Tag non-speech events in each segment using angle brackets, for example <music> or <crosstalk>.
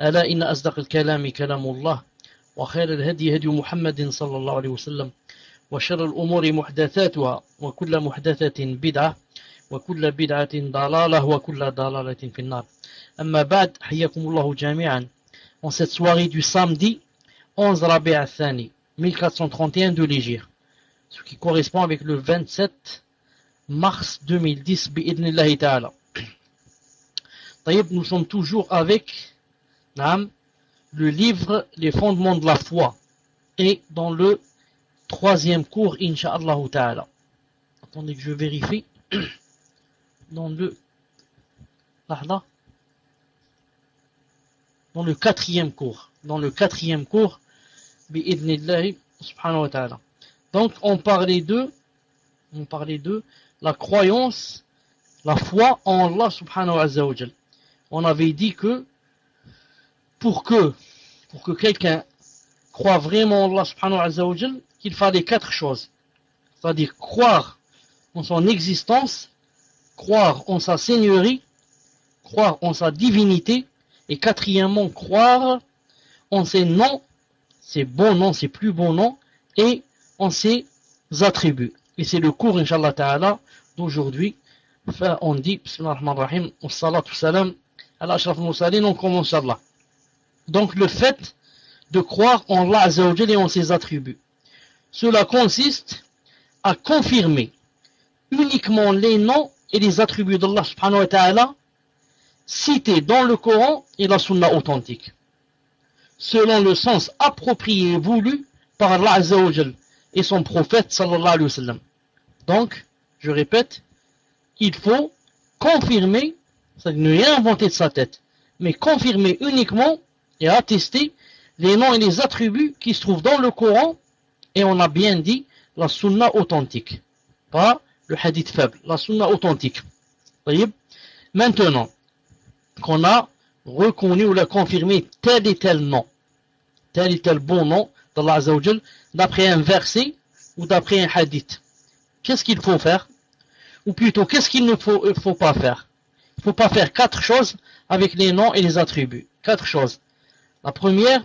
ألا إن أصدق الكلام كلام الله وخير الهدي هدي محمد صلى الله عليه وسلم وشر الأمور محدثاتها وكل محدثة بدعة وكل بدعة ضلالة وكل ضلالة في النار. أما بعد حياكم الله جميعا. En cette soirée du samedi 11 Rabi' al-Thani 1431 de l'Égypte ce qui correspond avec le 27 mars 2010 bi'idnillahi ta'ala. Nous sommes toujours avec le livre Les fondements de la foi et dans le troisième cours, Inch'Allah Ta'ala. Attendez que je vérifie. <clears throat> Dans le dans le quatrième cours. Dans le quatrième cours, subhanahu wa. Donc on parlait de on parlait de la croyance, la foi en Allah subhanahu wa ta'ala. On avait dit que pour que, pour que quelqu'un croit vraiment en Allah subhanahu wa qu'il fallait quatre choses. C'est-à-dire croire en son existence, croire en sa seigneurie, croire en sa divinité, et quatrièmement, croire en ses noms, ses bons noms, ses plus bons noms, et en ses attributs. Et c'est le cours, Inch'Allah Ta'ala, d'aujourd'hui. On dit, Bismillah ar-Rahman ar-Rahim, salatu salam, ala ashraf al on commence. Donc le fait de croire en Allah et en ses attributs. Cela consiste à confirmer uniquement les noms et les attributs d'Allah subhanahu wa ta'ala cités dans le Coran et la Sunna authentique, selon le sens approprié et voulu par Allah Azzawajal et son prophète sallallahu alayhi wa sallam. Donc, je répète, il faut confirmer, ne rien inventer de sa tête, mais confirmer uniquement et attester les noms et les attributs qui se trouvent dans le Coran, et on a bien dit la sunna authentique, pas le hadith faible, la sunna authentique. Maintenant qu'on a reconnu ou l'a confirmé tel et tel nom, tel et tel bon nom d'Allah Azzawajal, d'après un verset ou d'après un hadith, qu'est-ce qu'il faut faire? Ou plutôt, qu'est-ce qu'il ne faut, faut pas faire? Il ne faut pas faire quatre choses avec les noms et les attributs. Quatre choses. La première,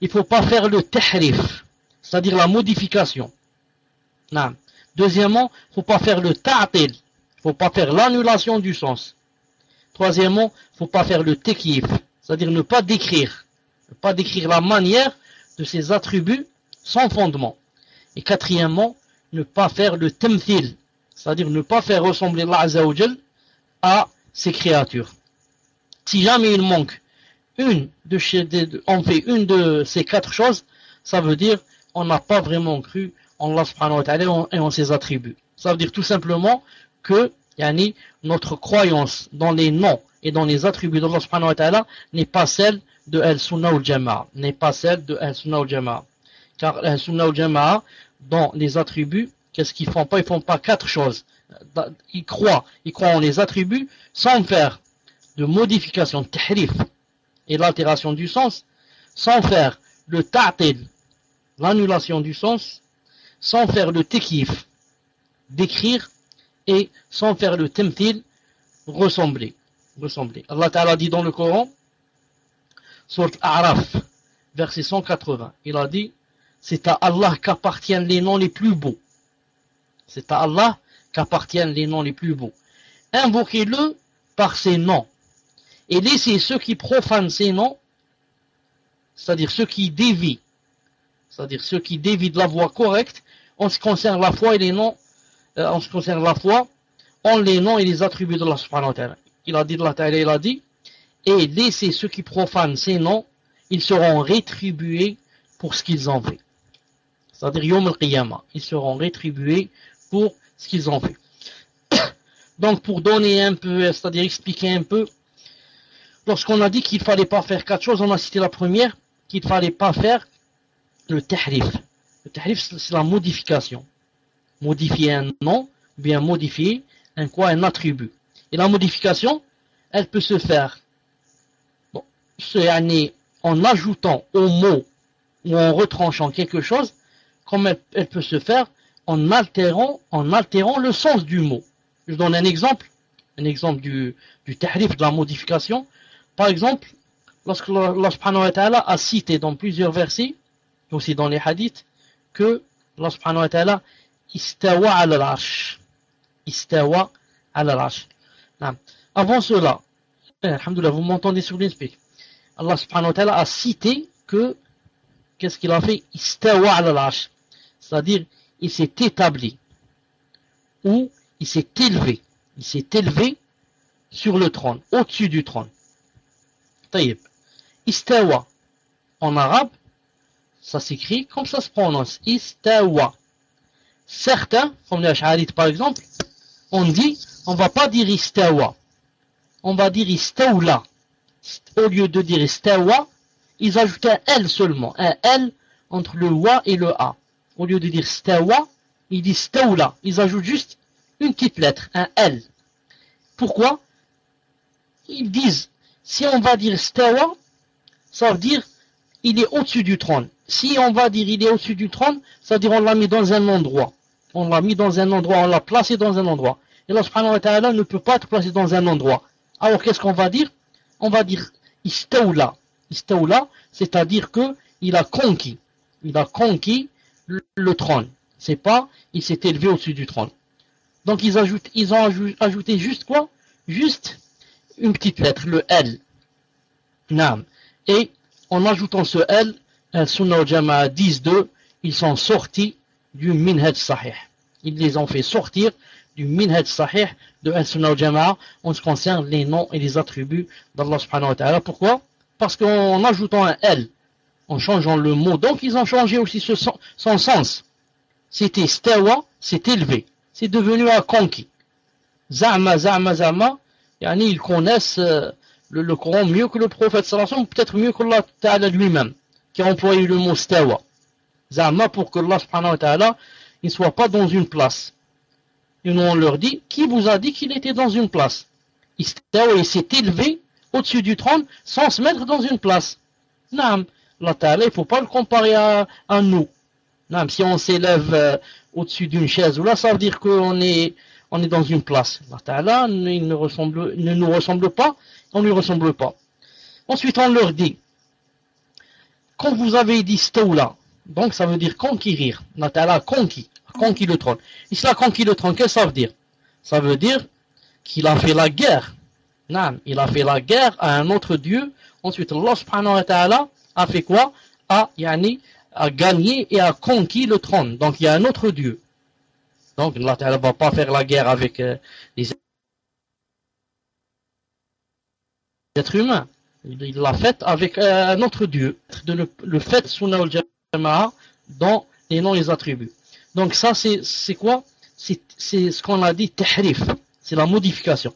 il ne faut pas faire le tahrif, c'est-à-dire la modification. Non. Deuxièmement, il ne faut pas faire le ta'til, il faut pas faire l'annulation du sens. Troisièmement, il ne faut pas faire le tekif, c'est-à-dire ne pas décrire, ne pas décrire la manière de ces attributs sans fondement. Et quatrièmement, ne pas faire le temthil, c'est-à-dire ne pas faire ressembler Allah à ses créatures. Si jamais il manque une de chez, on fait une de ces quatre choses, ça veut dire on n'a pas vraiment cru en Allah et en ses attributs. Ça veut dire tout simplement que yani, notre croyance dans les noms et dans les attributs d'Allah n'est pas celle de Al-Sunnah al-Jama'a, n'est pas celle de Al-Sunnah al-Jama'a. Car Al-Sunnah al-Jama'a, dans les attributs, qu'est-ce qu'ils font pas? Ils font pas quatre choses. Ils croient, ils croient en les attributs sans faire de modification, tahrif, et l'altération du sens, sans faire le ta'til, l'annulation du sens, sans faire le tekif, d'écrire, et sans faire le temtil, ressembler. ressembler. Allah Ta'ala dit dans le Coran, sur Araf, verset 180, il a dit, c'est à Allah qu'appartiennent les noms les plus beaux. C'est à Allah qu'appartiennent les noms les plus beaux. Invoquez-le par ses noms et laissez ceux qui profanent ces noms c'est-à-dire ceux qui dévient, c'est-à-dire ceux qui dévient de la voie correcte, en ce qui concerne la foi et les noms, euh, en ce qui concerne la foi, en les noms et les attributs de Allah subhanahu. Il a dit, Allah ta'ala, il a dit, et laissez ceux qui profanent ces noms, ils seront rétribués pour ce qu'ils ont fait. C'est-à-dire, Yom al-Qiyamah, ils seront rétribués pour ce qu'ils ont fait. <coughs> Donc, pour donner un peu, c'est-à-dire expliquer un peu, lorsqu'on a dit qu'il ne fallait pas faire quatre choses, on a cité la première, qu'il ne fallait pas faire le tahrif. Le tahrif, c'est la modification. Modifier un nom, bien modifier un quoi, un attribut. Et la modification, elle peut se faire bon, en ajoutant au mot ou en retranchant quelque chose, comme elle, peut se faire en altérant, en altérant le sens du mot. Je donne un exemple, un exemple du, du tahrif, de la modification. Par exemple, lorsque Allah a cité dans plusieurs versets, aussi dans les hadiths, que Allah subhanahu wa ta'ala istawa al-arsh. Istawa al-arsh. Avant cela, eh, vous m'entendez sur l'inspeak. Allah wa ta'ala a cité que, qu'est-ce qu'il a fait? Istawa al-arsh. C'est-à-dire, il s'est établi. Ou il s'est élevé. Il s'est élevé sur le trône, au-dessus du trône. Taïb. Istawa, en arabe, ça s'écrit comme ça se prononce. Istawa. Certains, comme les Ash'arites par exemple, on dit, on va pas dire istawa. On va dire istawla. Au lieu de dire istawa, ils ajoutent un L seulement. Un L entre le wa et le A. Au lieu de dire stawa, ils disent stawla. Ils ajoutent juste une petite lettre, un L. Pourquoi? Ils disent, si on va dire stawa, ça veut dire il est au-dessus du trône. Si on va dire il est au-dessus du trône, ça veut dire on l'a mis dans un endroit. On l'a mis dans un endroit, on l'a placé dans un endroit. Et Allah subhanahu wa ta'ala ne peut pas être placé dans un endroit. Alors qu'est-ce qu'on va dire? On va dire istawla. Istawla, c'est-à-dire que il a conquis. Il a conquis le, trône. C'est pas il s'est élevé au-dessus du trône. Donc ils, ajoutent, ils ont ajouté juste quoi? Juste une petite lettre, le L. Nam. Et en ajoutant ce L, un Sunnah al-Jama'a 10-2, ils sont sortis du Minhaj Sahih. Ils les ont fait sortir du Minhaj Sahih de Al-Sunnah al-Jama'a en ce qui concerne les noms et les attributs d'Allah subhanahu wa ta'ala. Pourquoi? Parce qu'en ajoutant un L, en changeant le mot, donc ils ont changé aussi son sens. C'était stawa, c'est élevé. C'est devenu un conquis. Za'ma, za'ma, za'ma, ils connaissent le, Coran mieux que le prophète sallallahu peut-être mieux que Allah ta'ala lui-même, qui a employé le mot stawa. Zama pour que Allah subhanahu wa ta'ala ne soit pas dans une place. Et nous on leur dit, qui vous a dit qu'il était dans une place? Il s'est élevé au-dessus du trône sans se mettre dans une place. Non, Allah il ne faut pas le comparer à, nous. Non, si on s'élève euh, au-dessus d'une chaise, là, ça veut dire qu'on est, on est dans une place. Allah ta'ala, ne, nous ressemble pas, on ne lui ressemble pas. Ensuite, on leur dit, quand vous avez dit Stawla, donc ça veut dire conquérir, Allah a conquis, conquis le trône. Il a conquis le trône, qu'est-ce que ça veut dire? Ça veut dire qu'il a fait la guerre. Non, il a fait la guerre à un autre Dieu. Ensuite, Allah subhanahu wa ta'ala a fait quoi? A, yani, a gagné et a conquis le trône. Donc il y a un autre Dieu. Donc Allah ne va pas faire la guerre avec euh, les êtres humains. Il l'a fait avec euh, un autre Dieu. Le, fait sunnah al dans les noms les attributs. Donc ça c'est quoi? C'est ce qu'on a dit tahrif. C'est la modification.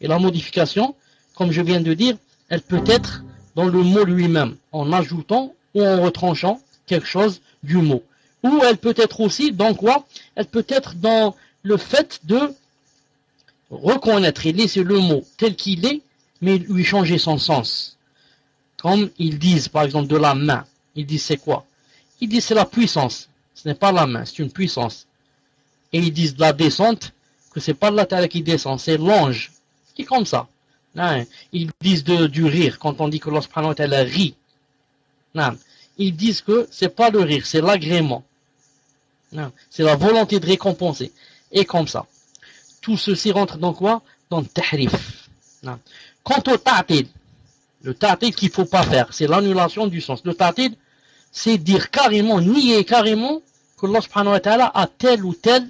Et la modification, comme je viens de dire, elle peut être dans le mot lui-même, en ajoutant ou en retranchant quelque chose du mot. Ou elle peut être aussi dans quoi? Elle peut être dans le fait de reconnaître et laisser le mot tel qu'il est, mais lui changer son sens. Comme ils disent par exemple de la main. Ils disent c'est quoi? Ils disent c'est la puissance. Ce n'est pas la main, c'est une puissance. Et ils disent de la descente, que c'est pas la terre qui descend, c'est l'ange. qui est comme ça. Non. Ils disent de, du rire, quand on dit que lorsqu'on rit. Non. Ils disent que c'est pas le rire, c'est l'agrément. C'est la volonté de récompenser. Et comme ça. Tout ceci rentre dans quoi? Dans le tahrif. Quant au ta'til, Le ta'til qu'il faut pas faire, c'est l'annulation du sens. Le ta'til, c'est dire carrément, nier carrément que Allah subhanahu a tel ou tel,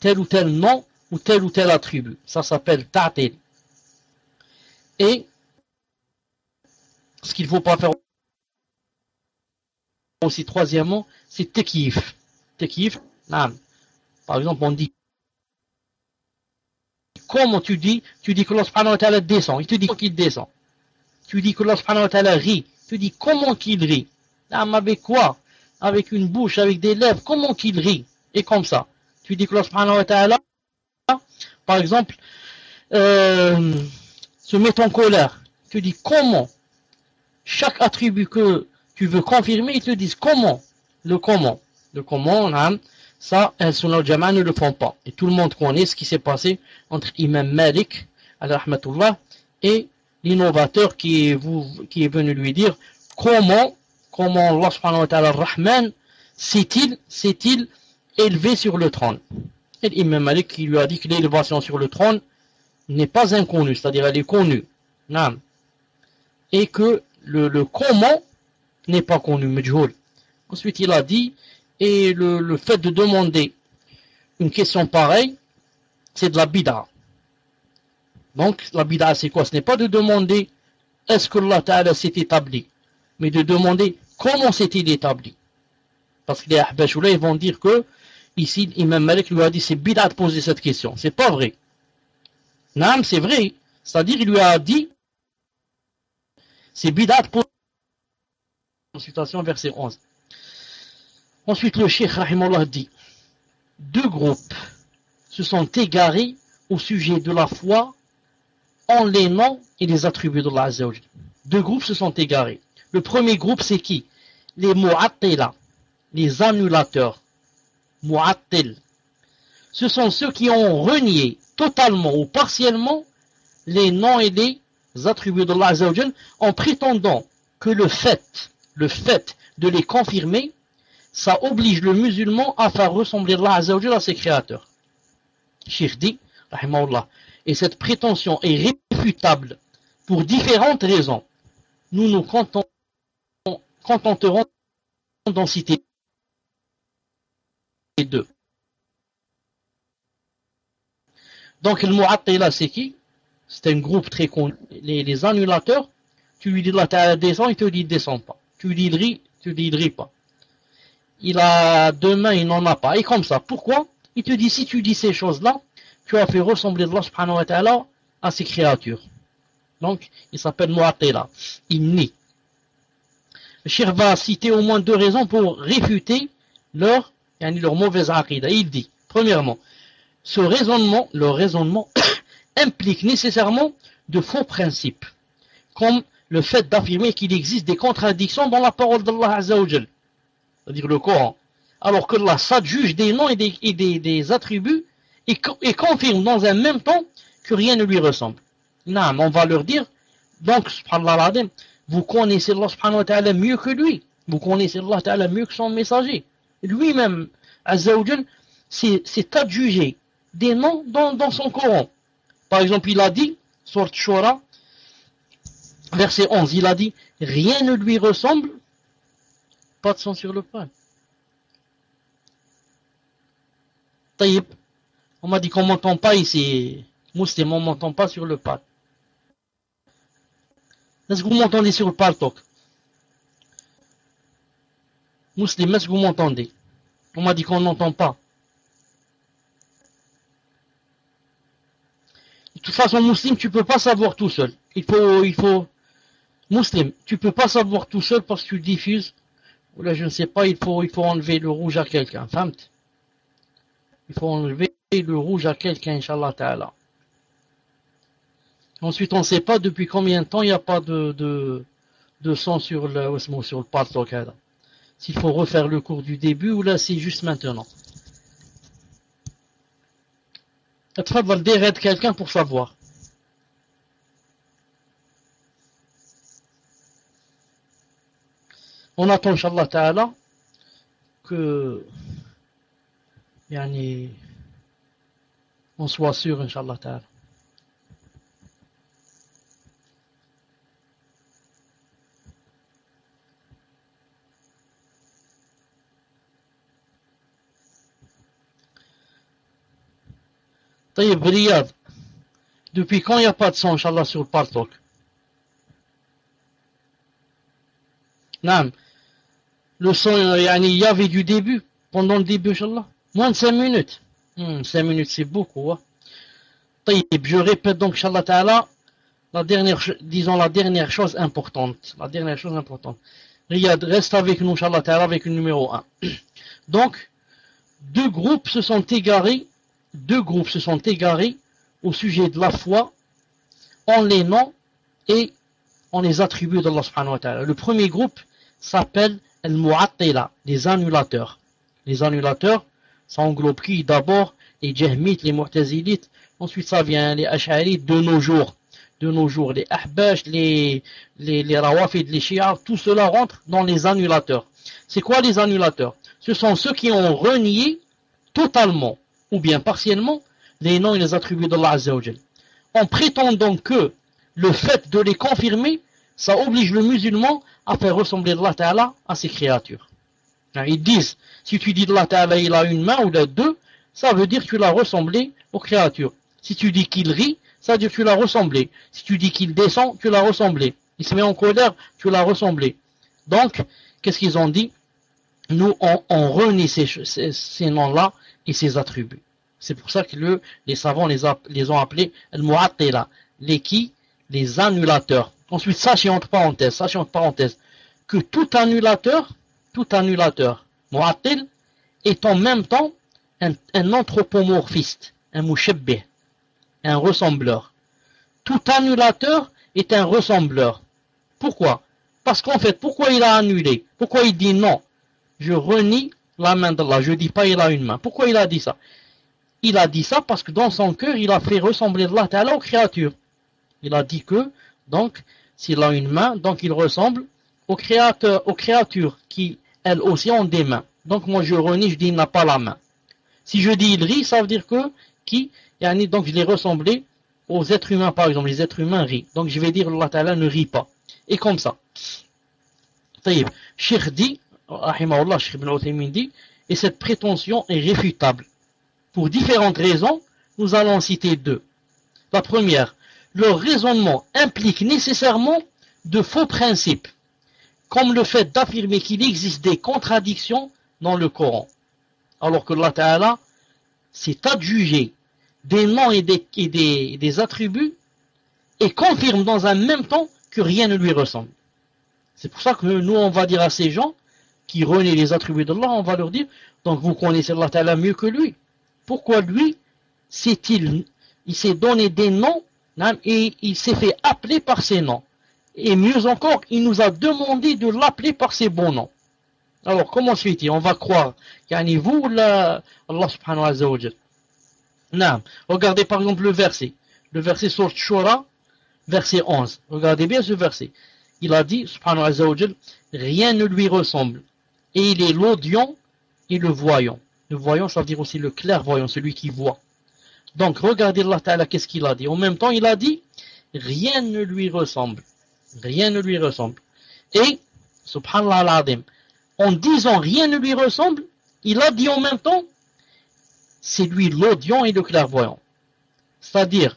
tel ou tel nom ou tel ou tel attribut. Ça s'appelle ta'til. Et ce qu'il ne faut pas faire aussi troisièmement, c'est tekif. Tekif, par exemple, on dit comment tu dis Tu dis que Allah descend. Il te dit qu'il descend. Tu dis que Allah rit. Tu dis comment qu'il rit. avec quoi? Avec une bouche, avec des lèvres. Comment qu'il rit? Et comme ça. Tu dis que Allah par exemple, euh, se met en colère. Tu dis comment? Chaque attribut que tu veux confirmer, ils te disent comment? Le comment. Le comment, ça, un sunnah jama ne le font pas. Et tout le monde connaît ce qui s'est passé entre Imam Malik, et l'innovateur qui, qui est venu lui dire comment, comment Allah ta'ala Rahman s'est-il, s'est-il élevé sur le trône? Et Imam Malik qui lui a dit que l'élévation sur le trône n'est pas inconnue, c'est-à-dire elle est connue. Et que le, le comment n'est pas connu. Ensuite, il a dit et le, fait de demander une question pareille, c'est de la bida. Donc, la bida, c'est quoi? Ce n'est pas de demander est-ce que Allah Ta'ala s'est établi, mais de demander comment s'est-il établi. Parce que les Ahbashoula, vont dire que, ici, Imam Malik lui a dit c'est bida de poser cette question. C'est pas vrai. Non, c'est vrai. C'est-à-dire, il lui a dit c'est bida de poser. Consultation verset 11. Ensuite, le Cheikh Rahimallah dit Deux groupes se sont égarés au sujet de la foi en les noms et les attributs de Allah Deux groupes se sont égarés. Le premier groupe, c'est qui? Les Mu'attila, les annulateurs. Mu'attil. Ce sont ceux qui ont renié totalement ou partiellement les noms et les attributs de Allah en prétendant que le fait, le fait de les confirmer ça oblige le musulman à faire ressembler Allah à ses créateurs. Dit, et cette prétention est réfutable pour différentes raisons. Nous nous contenterons d'en citer deux. Donc le Mu'attila c'est qui? C'est un groupe très connu. Les, annulateurs, tu lui dis la terre descend, il te dit descend pas. Tu lui dis il rit, tu lui dis rit pas il a deux mains, il n'en a pas. Et comme ça. Pourquoi Il te dit, si tu dis ces choses-là, tu as fait ressembler Allah subhanahu wa ta'ala à ses créatures. Donc, il s'appelle Mu'atila. Il nie. Le Cheikh va citer au moins deux raisons pour réfuter leur, leur mauvaise aqidah. Il dit, premièrement, ce raisonnement, le raisonnement <coughs> implique nécessairement de faux principes, comme le fait d'affirmer qu'il existe des contradictions dans la parole d'Allah Azzawajal c'est-à-dire le Coran, alors que Allah s'adjuge des noms et des, attributs et, confirme dans un même temps que rien ne lui ressemble. Non, on va leur dire, donc, vous connaissez Allah subhanahu mieux que lui. Vous connaissez Allah ta'ala mieux que son messager. Lui-même, Azzawajal, c'est adjugé des noms dans, son Coran. Par exemple, il a dit, sur Shura, verset 11, il a dit, rien ne lui ressemble pas de son sur le pain. Taïb, on m'a dit qu'on m'entend pas ici. Mouslim, on m'entend pas sur le pas. Est-ce que vous m'entendez sur le paltok Mouslim, est-ce que vous m'entendez? On m'a dit qu'on n'entend pas. De toute façon, Mouslim, tu peux pas savoir tout seul. Il faut, il faut, Mouslim, tu peux pas savoir tout seul parce que tu diffuses ou là je ne sais pas, il faut, il faut enlever le rouge à quelqu'un. Il faut enlever le rouge à quelqu'un, Inch'Allah Ta'ala. Ensuite, on ne sait pas depuis combien de temps il n'y a pas de, de, de sang sur le, sur le S'il faut refaire le cours du début ou là c'est juste maintenant. le déraide quelqu'un pour savoir. On attend, Inch'Allah Ta'ala, que yani, on soit sûr, Inch'Allah Ta'ala. طيب رياض depuis quand il n'y a pas de son, Inch'Allah, sur le partok نعم Le son, il y avait du début, pendant le début, Inch'Allah. Moins de 5 minutes. Hmm, 5 minutes, c'est beaucoup. Hein? je répète donc, Inch'Allah Ta'ala, la dernière, disons la dernière chose importante. La dernière chose importante. Riyad, reste avec nous, Inch'Allah Ta'ala, avec le numéro 1. <coughs> Donc, deux groupes se sont égarés, deux groupes se sont égarés au sujet de la foi en les noms et en les attributs d'Allah subhanahu wa ta'ala. Le premier groupe s'appelle Al-Mu'attila, les annulateurs. Les annulateurs, ça englobe qui D'abord les Jahmites, les Mu'tazilites, ensuite ça vient les Ash'arites de nos jours. De nos jours, les Ahbash, les, les, les les Shia, tout cela rentre dans les annulateurs. C'est quoi les annulateurs? Ce sont ceux qui ont renié totalement ou bien partiellement les noms et les attributs d'Allah Azzawajal. En prétendant que le fait de les confirmer, ça oblige le musulman à faire ressembler Allah Ta'ala à ses créatures. Ils disent, si tu dis Allah Ta'ala il a une main ou a deux, ça veut dire que tu l'as ressemblé aux créatures. Si tu dis qu'il rit, ça veut dire que tu l'as ressemblé. Si tu dis qu'il descend, tu l'as ressemblé. Il se met en colère, tu l'as ressemblé. Donc, qu'est-ce qu'ils ont dit? Nous, on, renie ces, noms-là et ces attributs. C'est pour ça que les savants les, ont appelés les qui? Les annulateurs. Ensuite, sachez entre parenthèses, sachez entre parenthèses, que tout annulateur, tout annulateur, mu'attil, est en même temps un, anthropomorphiste, un mushabbih, un ressembleur. Tout annulateur est un ressembleur. Pourquoi? Parce qu'en fait, pourquoi il a annulé? Pourquoi il dit non? Je renie la main d'Allah, je dis pas il a une main. Pourquoi il a dit ça? Il a dit ça parce que dans son cœur, il a fait ressembler Allah Ta'ala aux créatures. Il a dit que, donc, s'il a une main, donc il ressemble aux, aux créatures qui, elles aussi, ont des mains. Donc moi je renie, je dis il n'a pas la main. Si je dis il rit, ça veut dire que, qui, donc je l'ai ressemblé aux êtres humains par exemple, les êtres humains rient. Donc je vais dire Allah Ta'ala ne rit pas. Et comme ça. Cheikh dit, rahimahullah, Cheikh ibn dit, et cette prétention est réfutable. Pour différentes raisons, nous allons citer deux. La première, leur raisonnement implique nécessairement de faux principes, comme le fait d'affirmer qu'il existe des contradictions dans le Coran alors que Allah s'est adjugé des noms et, des, attributs et confirme dans un même temps que rien ne lui ressemble. C'est pour ça que nous, on va dire à ces gens qui renient les attributs d'Allah, on va leur dire, donc vous connaissez Allah mieux que lui. Pourquoi lui, s'est-il, il s'est donné des noms et il s'est fait appeler par ses noms. Et mieux encore, il nous a demandé de l'appeler par ses bons noms. Alors, comment fait-il? On va croire, yani vous, Allah subhanahu wa ta'ala. Regardez par exemple le verset. Le verset sur Shura, verset 11. Regardez bien ce verset. Il a dit, subhanahu wa rien ne lui ressemble. Et il est l'audient et le voyant. Le voyant, ça veut dire aussi le clairvoyant, celui qui voit. Donc, regardez Allah Ta'ala, qu'est-ce qu'il a dit En même temps, il a dit, rien ne lui ressemble. Rien ne lui ressemble. Et, subhanallah al en disant rien ne lui ressemble, il a dit en même temps, c'est lui l'audient et le clairvoyant. C'est-à-dire,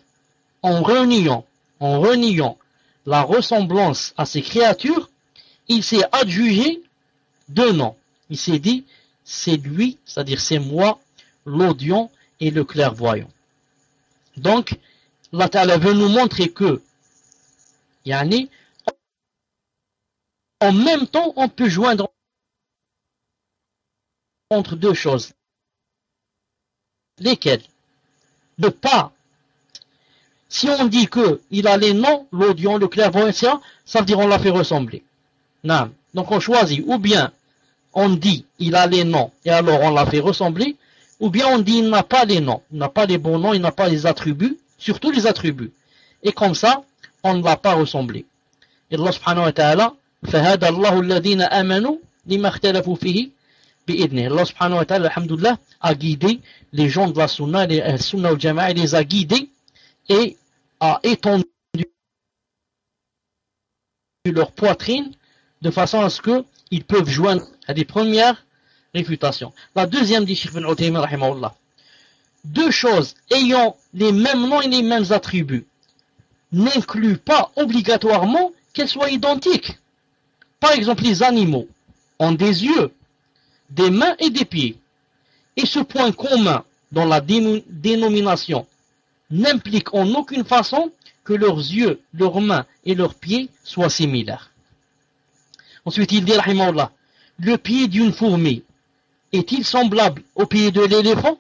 en reniant, en reniant la ressemblance à ces créatures, il s'est adjugé deux noms. Il s'est dit, c'est lui, c'est-à-dire c'est moi, l'audient et le clairvoyant. Donc, Allah Ta'ala veut nous montrer que, yani, en même temps, on peut joindre entre deux choses. Lesquelles? Ne pas. Si on dit que il a les noms, l'audient, le clairvoyant, ça veut dire on l'a fait ressembler. Non. Donc on choisit, ou bien on dit il a les noms, et alors on l'a fait ressembler, ou bien on dit il n'a pas les noms, il n'a pas les bons noms, il n'a pas les attributs, surtout les attributs. Et comme ça, on ne l'a pas ressemblé. Et Allah subhanahu wa ta'ala, فَهَدَى اللَّهُ الَّذِينَ آمَنُوا لِمَا اخْتَلَفُوا فِيهِ Allah subhanahu wa ta'ala, a guidé les gens de la sunna, les euh, sunna al jama'a, les a guidés et a étendu leur poitrine de façon à ce qu'ils peuvent joindre à des premières la deuxième dit Sheikh ibn deux choses ayant les mêmes noms et les mêmes attributs n'inclut pas obligatoirement qu'elles soient identiques. Par exemple, les animaux ont des yeux, des mains et des pieds. Et ce point commun dans la dénomination n'implique en aucune façon que leurs yeux, leurs mains et leurs pieds soient similaires. Ensuite, il dit, le pied d'une fourmi est-il semblable au pied de l'éléphant?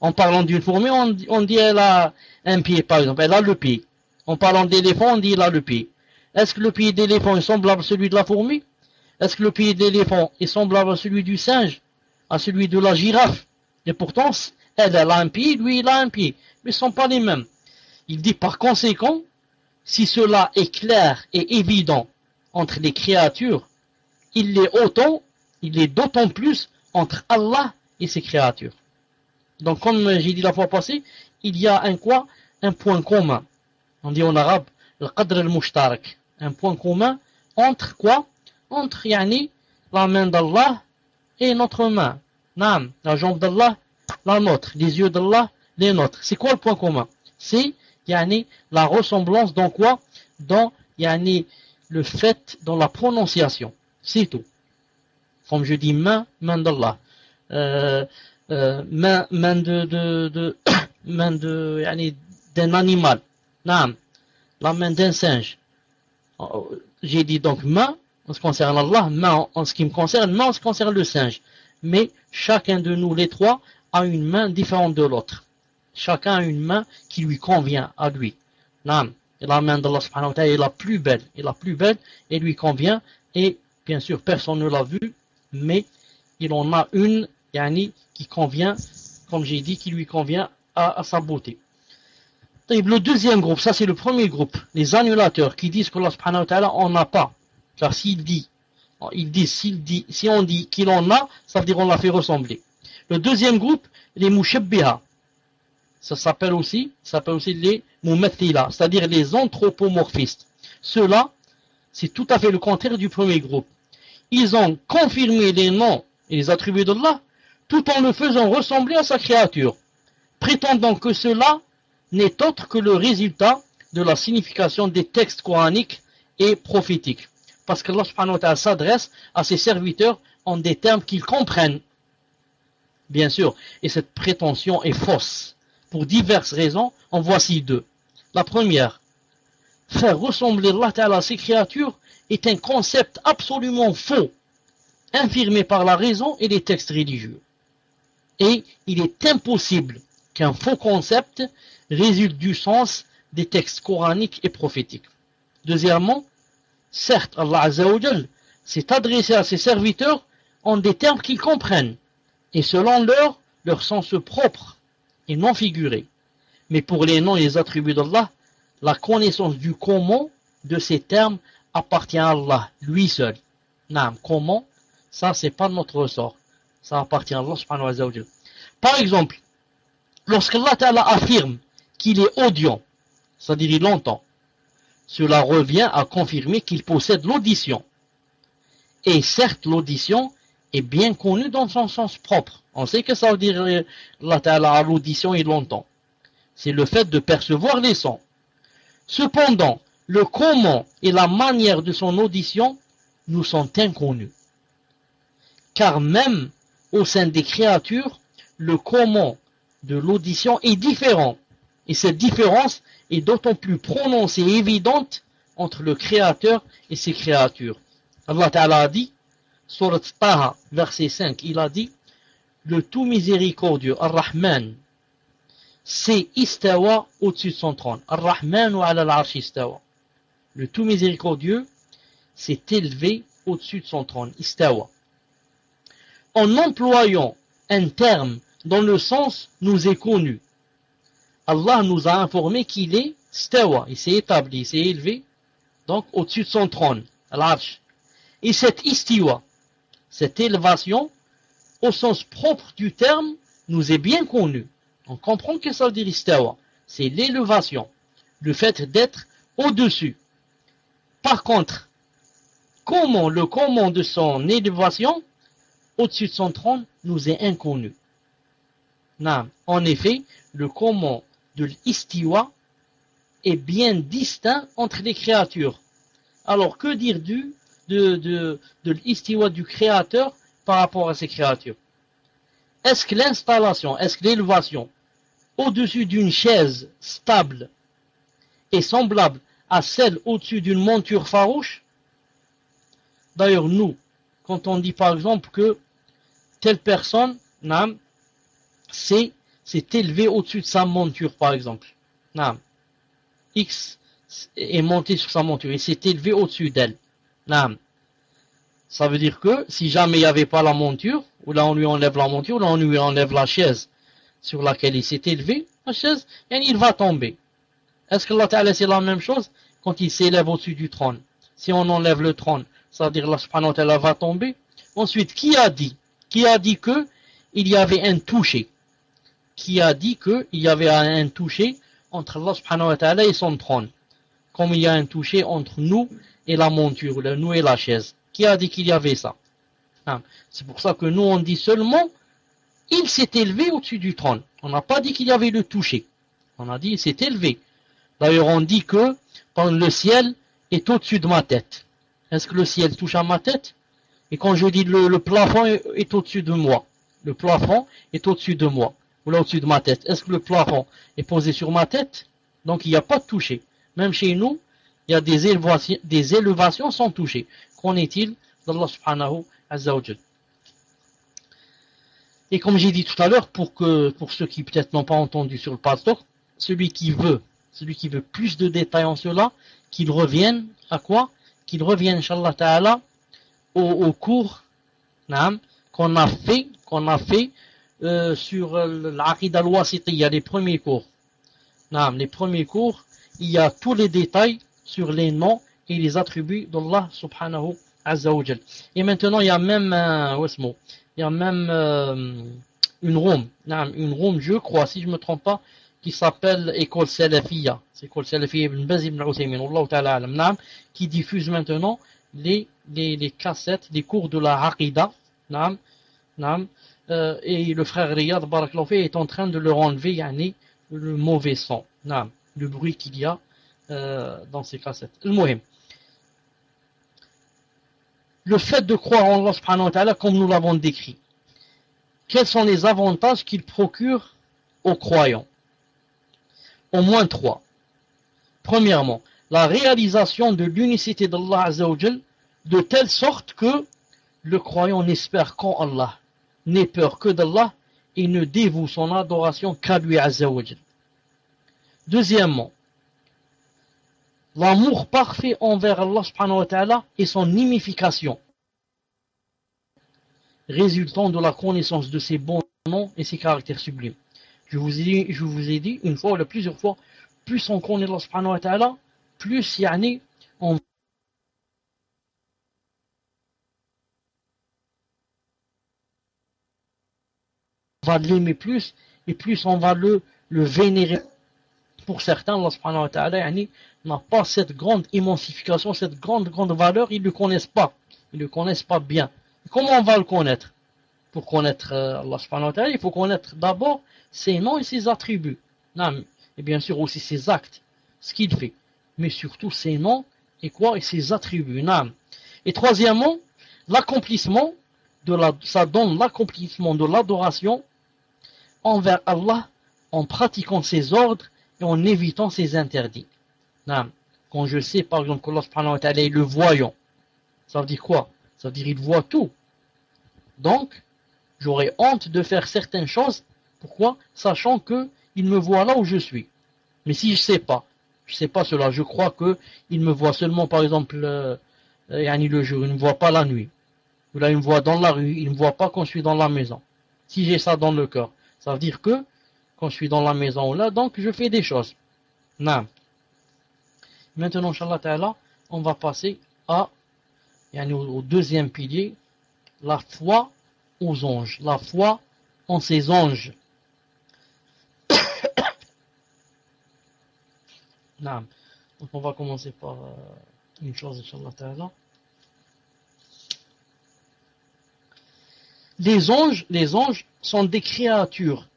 En parlant d'une fourmi, on, dit elle a un pied, par exemple, elle a le pied. En parlant d'éléphant, on dit elle a le pied. Est-ce que le pied d'éléphant est semblable à celui de la fourmi? Est-ce que le pied d'éléphant est semblable à celui du singe? À celui de la girafe? Et pourtant, elle, elle a un pied, lui, il a un pied. Mais ce ne sont pas les mêmes. Il dit par conséquent, si cela est clair et évident entre les créatures, il l'est autant, il est d'autant plus entre Allah et ses créatures. Donc comme j'ai dit la fois passée, il y a un quoi? Un point commun. On dit en arabe, le qadr al-mushtarak. Un point commun entre quoi? Entre yani, la main d'Allah et notre main. Nam, la jambe d'Allah, la nôtre. Les yeux d'Allah, les nôtres. C'est quoi le point commun? C'est yani, la ressemblance dans quoi? Dans yani, le fait, dans la prononciation. C'est tout. Comme je dis main, main d'Allah. Euh, euh, main, main de, de, de <coughs> main de, d'un animal. Naam. La main d'un singe. Oh, j'ai dit donc main en ce qui concerne Allah, main en ce qui me concerne, main en ce qui concerne le singe. Mais chacun de nous, les trois, a une main différente de l'autre. Chacun a une main qui lui convient à lui. Et la main d'Allah subhanahu est la plus belle. Et la plus belle, et lui convient. Et bien sûr, personne ne l'a vu, mais il en a une, yani, qui convient, comme j'ai dit, qui lui convient à, sa beauté. le deuxième groupe, ça c'est le premier groupe, les annulateurs qui disent qu'Allah subhanahu wa ta'ala en a pas. Car s'il dit, il dit, s'il dit, si on dit qu'il en a, ça veut dire qu'on l'a fait ressembler. Le deuxième groupe, les mushabbiha. Ça s'appelle aussi, ça s'appelle aussi les mumathila, c'est-à-dire les anthropomorphistes. Ceux-là, c'est tout à fait le contraire du premier groupe. Ils ont confirmé les noms et les attributs d'Allah tout en le faisant ressembler à sa créature, prétendant que cela n'est autre que le résultat de la signification des textes coraniques et prophétiques. Parce que Allah s'adresse à ses serviteurs en des termes qu'ils comprennent. Bien sûr, et cette prétention est fausse. Pour diverses raisons, en voici deux. La première, faire ressembler Allah à ses créatures est un concept absolument faux, infirmé par la raison et les textes religieux. Et il est impossible qu'un faux concept résulte du sens des textes coraniques et prophétiques. Deuxièmement, certes, Allah s'est adressé à ses serviteurs en des termes qu'ils comprennent, et selon leur, leur sens propre et non figuré. Mais pour les noms et les attributs d'Allah, la connaissance du comment de ces termes appartient à Allah, lui seul. comment? Ça, c'est pas notre ressort. Ça appartient à Allah subhanahu wa. Par exemple, lorsqu'Allah ta'ala affirme qu'il est audient, c'est-à-dire il entend, cela revient à confirmer qu'il possède l'audition. Et certes, l'audition est bien connue dans son sens propre. On sait que ça veut dire Allah l'audition et l'entend. C'est le fait de percevoir les sons. Cependant, le comment et la manière de son audition nous sont inconnus. Car même au sein des créatures, le comment de l'audition est différent. Et cette différence est d'autant plus prononcée et évidente entre le Créateur et ses créatures. Allah Ta'ala a dit, Surat Taha, verset 5, il a dit, le tout miséricordieux, Ar-Rahman, c'est istawa au-dessus de son trône. Ar-Rahman ou ala l'arsh istawa. Le tout miséricordieux s'est élevé au-dessus de son trône. Istawa. En employant un terme dont le sens nous est connu, Allah nous a informé qu'il est stawa, il s'est établi, il s'est élevé, donc au-dessus de son trône, l'arche. Et cette istiwa, cette élévation, au sens propre du terme, nous est bien connue. On comprend que ça veut dire istawa. C'est l'élévation, le fait d'être au-dessus. Par contre, comment le comment de son élévation au-dessus de son trône nous est inconnu. En effet, le comment de l'istiwa est bien distinct entre les créatures. Alors, que dire du, de, l'istiwa du créateur par rapport à ces créatures? Est-ce que l'installation, est-ce que l'élévation au-dessus d'une chaise stable est semblable à celle au-dessus d'une monture farouche D'ailleurs, nous, quand on dit par exemple que telle personne s'est élevée au-dessus de sa monture, par exemple. X est monté sur sa monture et s'est élevé au-dessus d'elle. Ça veut dire que si jamais il n'y avait pas la monture, ou là on lui enlève la monture, ou là on lui enlève la chaise sur laquelle il s'est élevé, la chaise, il va tomber. Est-ce que Allah Ta'ala c'est la même chose quand il s'élève au-dessus du trône? Si on enlève le trône, ça veut dire Allah va tomber. Ensuite, qui a dit Qui a dit que il y avait un toucher? Qui a dit qu'il y avait un toucher entre Allah ta'ala et son trône? Comme il y a un toucher entre nous et la monture, nous et la chaise. Qui a dit qu'il y avait ça? Hein? C'est pour ça que nous on dit seulement il s'est élevé au-dessus du trône. On n'a pas dit qu'il y avait le toucher. On a dit il s'est élevé. D'ailleurs on dit que le ciel est au-dessus de ma tête. Est-ce que le ciel touche à ma tête? Et quand je dis le, plafond est, au-dessus de moi, le plafond est au-dessus de moi, ou là au-dessus de ma tête, est-ce que le plafond est posé sur ma tête? Donc il n'y a pas de toucher. Même chez nous, il y a des élévations, sans toucher. Qu'en est-il d'Allah subhanahu azza Et comme j'ai dit tout à l'heure, pour que pour ceux qui peut-être n'ont pas entendu sur le pasteur, celui qui veut, celui qui veut plus de détails en cela, qu'il revienne à quoi? Qu'il revienne, Inch'Allah Ta'ala, au, cours qu'on a fait, qu'on a fait euh, sur l'Aqid al-Wasitiyya, les premiers cours. les premiers cours, il y a tous les détails sur les noms et les attributs d'Allah subhanahu azza wa Et maintenant, il y a même un, il y a même euh, une room, une room, je crois, si je me trompe pas, qui s'appelle École Salafiyya. C'est École Salafiyya ibn Baz ibn Uthaymin, qui diffuse maintenant les, cassettes, les cours de la Aqidah, euh, et le frère Riyad Barakallahu est en train de leur enlever yani, le mauvais son, nam, le bruit qu'il y a euh, dans ces cassettes. Le Le fait de croire en Allah subhanahu comme nous l'avons décrit, quels sont les avantages qu'il procure aux croyants? Au moins trois. Premièrement, la réalisation de l'unicité d'Allah Azzawajal de telle sorte que le croyant n'espère qu'en Allah, n'ait peur que d'Allah et ne dévoue son adoration qu'à lui Azzawajal. Deuxièmement, l'amour parfait envers Allah subhanahu et son imification résultant de la connaissance de ses bons noms et ses caractères sublimes. Je vous ai dit, une fois ou plusieurs fois, plus on connaît Allah subhanahu wa ta'ala, plus yani, on va l'aimer plus et plus on va le, vénérer. Pour certains, Allah subhanahu wa n'a pas cette grande émancification, cette grande, grande valeur, ils ne le connaissent pas. Ils ne le connaissent pas bien. comment on va le connaître? Pour connaître euh, Allah subhanahu il faut connaître d'abord ses noms et ses attributs. et bien sûr aussi ses actes, ce qu'il fait. Mais surtout ses noms et quoi Et ses attributs. Et troisièmement, l'accomplissement de la, ça donne l'accomplissement de l'adoration envers Allah en pratiquant ses ordres et en évitant ses interdits. Quand je sais par exemple qu'Allah subhanahu wa est le voyant, ça veut dire quoi? Ça veut dire qu'il voit tout. Donc, j'aurais honte de faire certaines choses pourquoi? Sachant que il me voit là où je suis. Mais si je sais pas, je sais pas cela, je crois que il me voit seulement par exemple euh, le jour, il ne me voit pas la nuit. Ou là il me voit dans la rue, il ne me voit pas quand je suis dans la maison. Si j'ai ça dans le cœur, ça veut dire que quand je suis dans la maison ou là, donc je fais des choses. Non. Maintenant, Inch'Allah Ta'ala, on va passer à, au deuxième pilier, la foi aux anges, la foi en ses anges. <coughs> On va commencer par euh, une chose, Les anges, les anges sont des créatures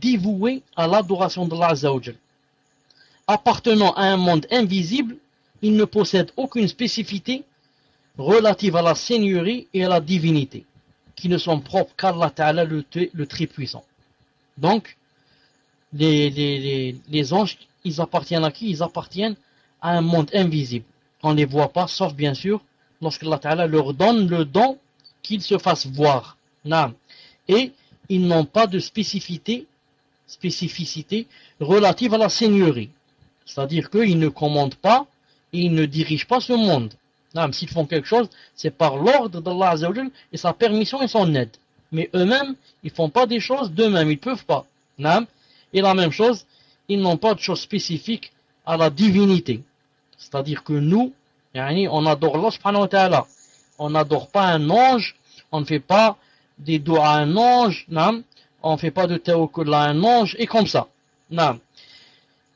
dévoués à l'adoration de Azzawajal. Appartenant à un monde invisible, ils ne possèdent aucune spécificité relative à la seigneurie et à la divinité, qui ne sont propres qu'Allah Ta'ala le, le très puissant. Donc, les, anges, ils appartiennent à qui? Ils appartiennent à un monde invisible. On ne les voit pas, sauf bien sûr, lorsque Allah leur donne le don qu'ils se fassent voir. Et ils n'ont pas de spécificité, spécificité relative à la seigneurie. C'est-à-dire qu'ils ne commandent pas et ils ne dirigent pas ce monde. S'ils font quelque chose, c'est par l'ordre d'Allah et sa permission et son aide. Mais eux-mêmes, ils font pas des choses d'eux-mêmes, ils peuvent pas. Et la même chose, ils n'ont pas de choses spécifiques à la divinité. C'est-à-dire que nous, on adore Allah On n'adore pas un ange, on ne fait pas des doigts à un ange, on ne fait pas de théokoul à un ange, et comme ça.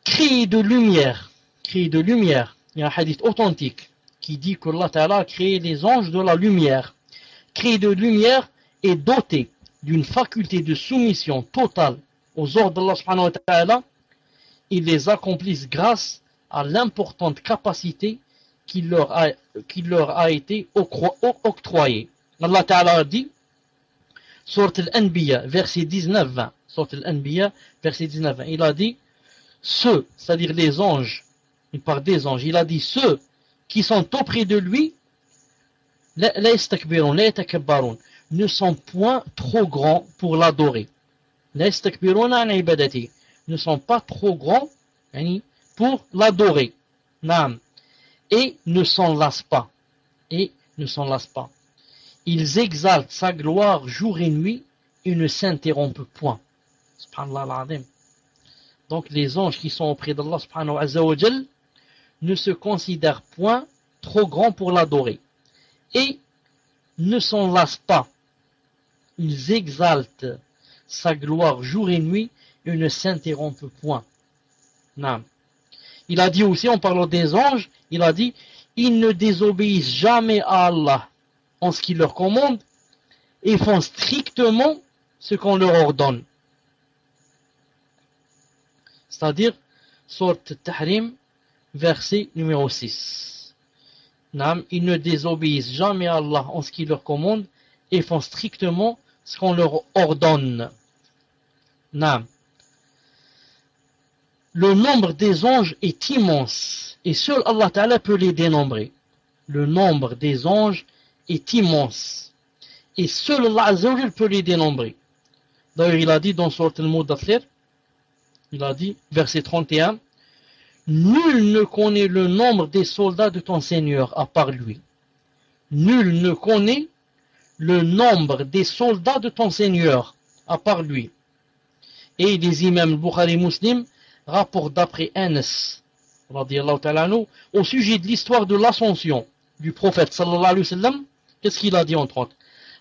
Cri de lumière, cri de lumière. Il y a un hadith authentique qui dit que Allah a créé les anges de la lumière. Cri de lumière est doté d'une faculté de soumission totale aux ordres d'Allah subhanahu wa ta'ala, ils les accomplissent grâce à l'importante capacité qui leur a, qui leur a été octroyée. Allah ta'ala dit, Surat al-Anbiya, verset 19-20, Surat al-Anbiya, verset 19-20, il a dit, ceux, c'est-à-dire les anges, il parle des anges, il a dit ceux qui sont auprès de lui, ne sont point trop grands pour l'adorer. Ne sont pas trop grands pour l'adorer. Et ne s'en lassent pas. Et ne s'en pas. Ils exaltent sa gloire jour et nuit et ne s'interrompent point. Donc les anges qui sont auprès d'Allah ne se considèrent point trop grands pour l'adorer et ne s'en lassent pas ils exaltent sa gloire jour et nuit et ne s'interrompt point. Non. Il a dit aussi, en parlant des anges, il a dit, ils ne désobéissent jamais à Allah en ce qu'il leur commande et font strictement ce qu'on leur ordonne. C'est-à-dire, sorte Tahrim, verset numéro 6. Ils ne désobéissent jamais à Allah en ce qu'il leur commande et font strictement ce qu'on leur ordonne. Le nombre des anges est immense et seul Allah Ta'ala peut les dénombrer. Le nombre des anges est immense et seul Allah peut les dénombrer. D'ailleurs, il a dit dans Surat al il a dit, verset 31, Nul ne connaît le nombre des soldats de ton Seigneur à part lui. Nul ne connaît le nombre des soldats de ton Seigneur à part lui et les imams Bukhari Muslim rapportent d'après Anas au sujet de l'histoire de l'ascension du prophète sallallahu sallam, qu'est-ce qu'il a dit entre autres?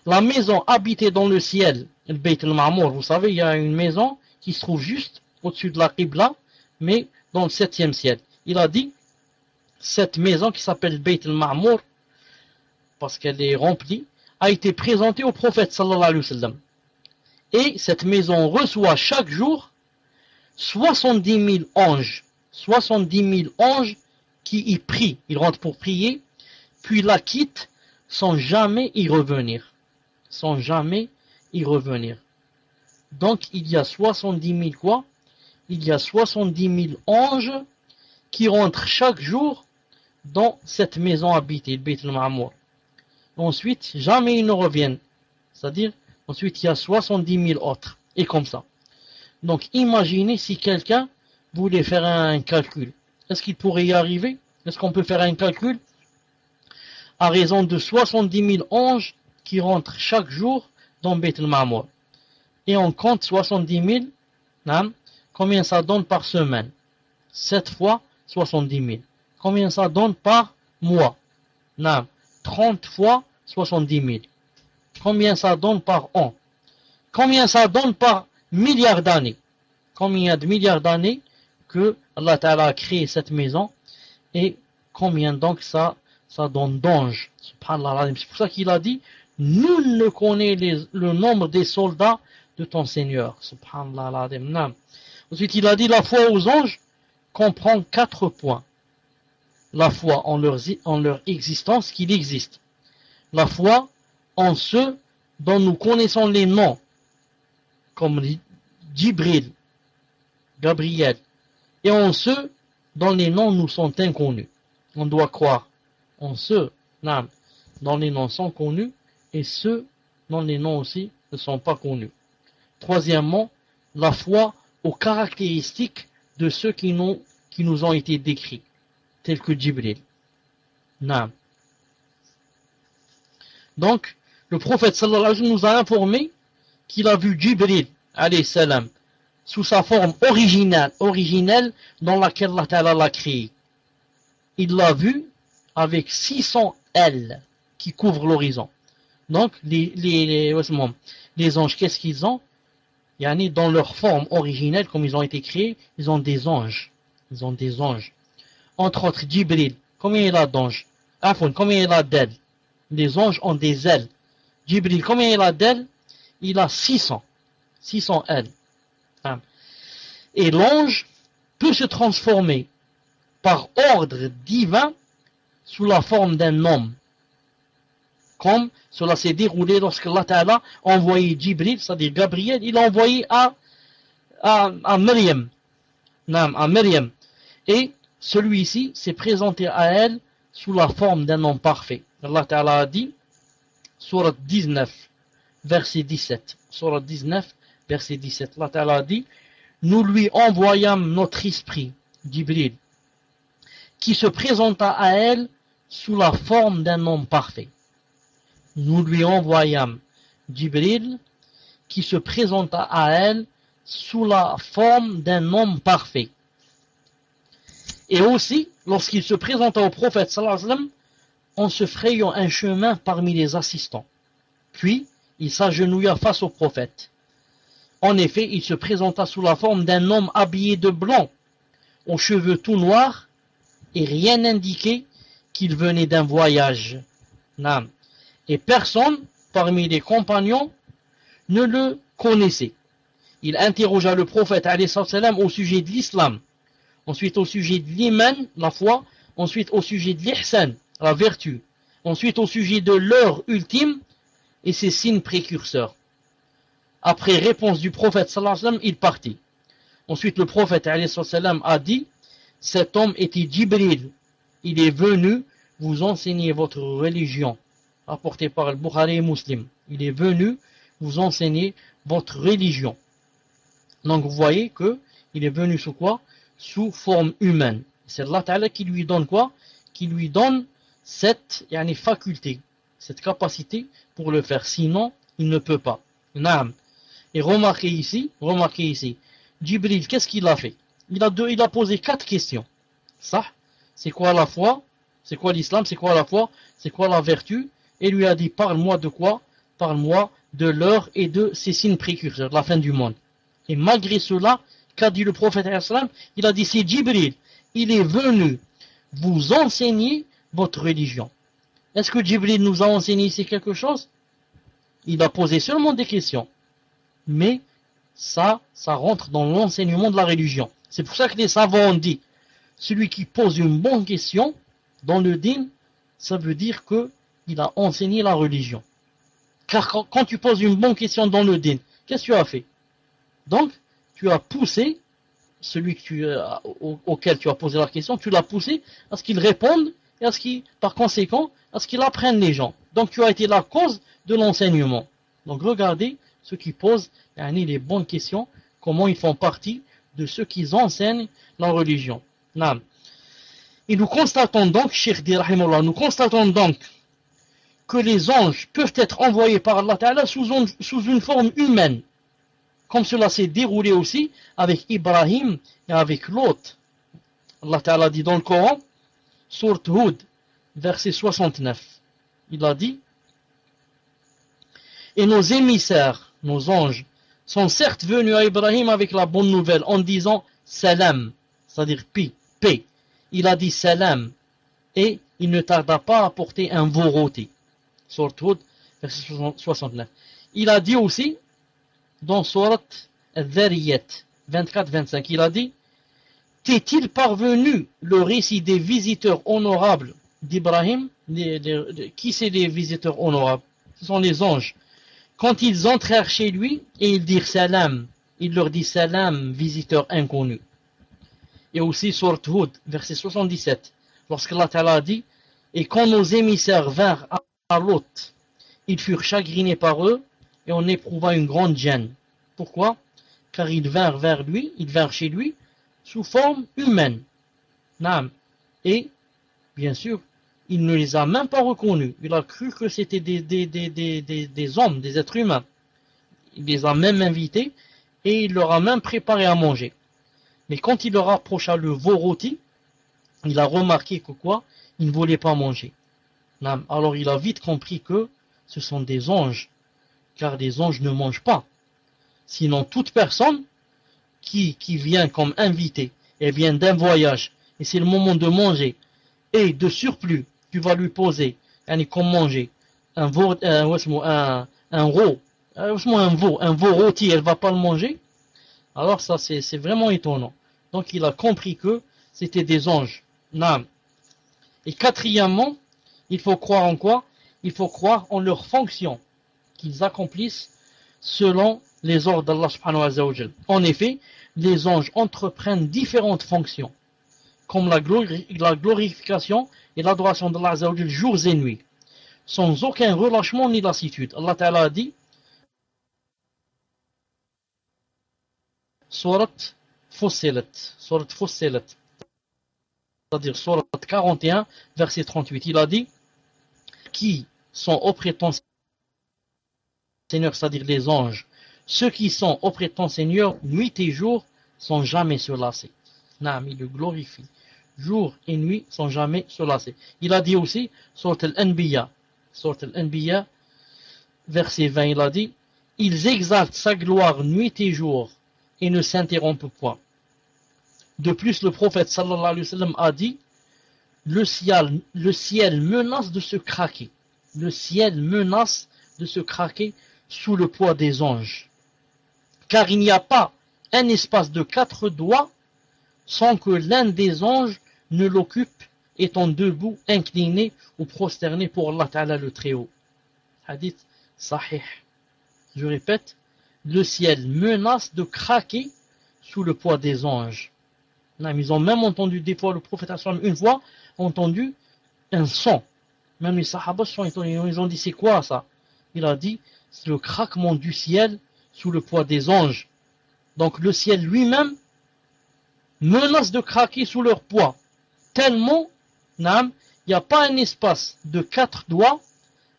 La maison habitée dans le ciel, le Beit al-Ma'mour, vous savez, il y a une maison qui se trouve juste au-dessus de la Qibla, mais dans le septième ciel. Il a dit, cette maison qui s'appelle Beit al-Ma'mour, parce qu'elle est remplie, a été présentée au prophète sallallahu alayhi wa sallam. Et cette maison reçoit chaque jour 70 000 anges. 70 000 anges qui y prient. Ils rentrent pour prier, puis la quittent sans jamais y revenir. Sans jamais y revenir. Donc il y a 70 000 quoi? Il y a 70 000 anges qui rentrent chaque jour dans cette maison habitée, le Beit al Ensuite, jamais ils ne reviennent. C'est-à-dire, Ensuite, il y a 70 000 autres. Et comme ça. Donc, imaginez si quelqu'un voulait faire un calcul. Est-ce qu'il pourrait y arriver? Est-ce qu'on peut faire un calcul? À raison de 70 000 anges qui rentrent chaque jour dans Beit al Et on compte 70 000, combien ça donne par semaine? 7 fois 70 000. Combien ça donne par mois? 30 fois 70 000. Combien ça donne par an? Combien ça donne par milliard d'années? Combien de milliards d'années que Allah a créé cette maison et combien donc ça, ça donne d'anges? C'est pour ça qu'il a dit Nul ne connaît le nombre des soldats de ton Seigneur. Subhanallah Ensuite, il a dit la foi aux anges comprend quatre points. La foi en leur, en leur existence qu'il existe. La foi en ceux dont nous connaissons les noms, comme Djibril, Gabriel, et en ceux dont les noms nous sont inconnus. On doit croire en ceux dont les noms sont connus et ceux dont les noms aussi ne sont pas connus. Troisièmement, la foi aux caractéristiques de ceux qui, nous ont été décrits, tels que Djibril. Donc, le prophète sallallahu alayhi wa sallam nous a informé qu'il a vu Djibril alayhi salam sous sa forme originale, originelle dans laquelle Allah l'a créé. Il l'a vu avec 600 ailes qui couvrent l'horizon. Donc, les, les, anges, qu'est-ce qu'ils ont? Dans leur forme originelle, comme ils ont été créés, ils ont des anges. Ils ont des anges. Entre autres, Djibril, combien il a d'anges? Afon, combien il a d'ailes? Les anges ont des ailes. Djibril, combien il a d'ailes? Il a 600. 600 ailes. Hein. Et l'ange peut se transformer par ordre divin sous la forme d'un homme. Comme cela s'est déroulé lorsque Allah a envoyé Jibril, c'est-à-dire Gabriel, il l'a envoyé à, à, Myriam. Et celui-ci s'est présenté à elle sous la forme d'un homme parfait. Allah a dit, Surat 19, verset 17. Surat 19, verset 17. Allah a dit, nous lui envoyâmes notre esprit, Jibril, qui se présenta à elle sous la forme d'un homme parfait. Nous lui envoyâmes Jibril, qui se présenta à elle sous la forme d'un homme parfait. Et aussi, lorsqu'il se présenta au prophète sallam, en se frayant un chemin parmi les assistants. Puis, il s'agenouilla face au prophète. En effet, il se présenta sous la forme d'un homme habillé de blanc, aux cheveux tout noirs, et rien n'indiquait qu'il venait d'un voyage. Et personne, parmi les compagnons, ne le connaissait. Il interrogea le prophète au sujet de l'islam, ensuite au sujet de l'iman, la foi, ensuite au sujet de l'ihsan, la vertu, ensuite au sujet de l'heure ultime et ses signes précurseurs. Après réponse du prophète sallallahu il partit. Ensuite le prophète sallam a dit cet homme était Jibril. Il est venu vous enseigner votre religion. Apporté par le Bukhari Muslim. Il est venu vous enseigner votre religion. Donc vous voyez que il est venu sous quoi? Sous forme humaine. C'est Allah qui lui donne quoi? Qui lui donne cette faculté, cette capacité pour le faire. Sinon, il ne peut pas. Et remarquez ici, remarquez ici, Jibril, qu'est-ce qu'il a fait? Il a, il a posé quatre questions. Ça, c'est quoi la foi? C'est quoi l'islam? C'est quoi la foi? C'est quoi la vertu? Et lui a dit, parle-moi de quoi? Parle-moi de l'heure et de ses signes précurseurs, la fin du monde. Et malgré cela, qu'a dit le prophète Il a dit, c'est Jibril. Il est venu vous enseigner votre religion. Est-ce que Jibril nous a enseigné ici quelque chose? Il a posé seulement des questions. Mais ça, ça rentre dans l'enseignement de la religion. C'est pour ça que les savants ont dit, celui qui pose une bonne question dans le din, ça veut dire qu'il a enseigné la religion. Car quand, tu poses une bonne question dans le din, qu'est-ce que tu as fait? Donc, tu as poussé celui euh, auquel tu as posé la question, tu l'as poussé à ce qu'il réponde et à ce qu'il, par conséquent, à ce qu'il apprenne les gens. Donc tu as été la cause de l'enseignement. Donc regardez ceux qui posent les bonnes questions, comment ils font partie de ceux qui enseignent la religion. Et nous constatons donc, Cheikh nous constatons donc que les anges peuvent être envoyés par Allah sous, sous une forme humaine, comme cela s'est déroulé aussi avec Ibrahim et avec l'autre. Allah Ta'ala dit dans le Coran, Sourate Hud, verset 69, il a dit, et nos émissaires, nos anges, sont certes venus à Ibrahim avec la bonne nouvelle en disant salam, c'est-à-dire paix, paix. Il a dit salam et il ne tarda pas à porter un veau. Verset 69. Il a dit aussi dans Surat Al-Dhariyat 24-25. Il a dit T'est-il parvenu le récit des visiteurs honorables d'Ibrahim Qui c'est les visiteurs honorables? Ce sont les anges. Quand ils entrèrent chez lui et ils dirent salam, il leur dit salam, visiteur inconnu. Et aussi Surat verset 77, lorsqu'Allah a dit Et quand nos émissaires vinrent à l'hôte, ils furent chagrinés par eux et on éprouva une grande gêne. Pourquoi? Car ils vinrent vers lui, ils vinrent chez lui sous forme humaine. Et, bien sûr, il ne les a même pas reconnus. Il a cru que c'était des, des, des, des, hommes, des êtres humains. Il les a même invités et il leur a même préparé à manger. Mais quand il leur approcha le veau rôti, il a remarqué que quoi? Il ne voulait pas manger. Alors il a vite compris que ce sont des anges, car les anges ne mangent pas. Sinon, toute personne qui, qui vient comme invité et vient d'un voyage, et c'est le moment de manger, et de surplus, tu vas lui poser, un comme manger, un veau, un, un, veau, un veau, un veau rôti, elle va pas le manger, alors ça c'est vraiment étonnant. Donc il a compris que c'était des anges. Et quatrièmement, il faut croire en quoi? Il faut croire en leur fonction qu'ils accomplissent selon les ordres d'Allah subhanahu wa. En effet, les anges entreprennent différentes fonctions, comme la, glorification et l'adoration d'Allah jours et nuits, sans aucun relâchement ni lassitude. Allah a dit Surat Fussilat, c'est-à-dire Surat 41, verset 38. Il a dit qui sont auprès de ton Seigneur, c'est-à-dire les anges, ceux qui sont auprès de ton Seigneur, nuit et jour, sont jamais surlassés. Naam, il le glorifie. Jour et nuit sont jamais surlassés. Il a dit aussi, Surat al-Anbiya, verset 20, il a dit, ils exaltent sa gloire nuit et jour et ne s'interrompent point. De plus, le prophète sallallahu alayhi wa sallam a dit, le ciel, menace de se craquer. Le ciel menace de se craquer sous le poids des anges car il n'y a pas un espace de quatre doigts sans que l'un des anges ne l'occupe étant debout, incliné ou prosterné pour Allah le Très-Haut. Hadith sahih. Je répète, le ciel menace de craquer sous le poids des anges. Ils ont même entendu des fois le prophète une fois entendu un son. Même les sahaba sont étonnés. Ils ont dit c'est quoi ça? Il a dit c'est le craquement du ciel sous le poids des anges. Donc le ciel lui-même menace de craquer sous leur poids. Tellement, il n'y a pas un espace de quatre doigts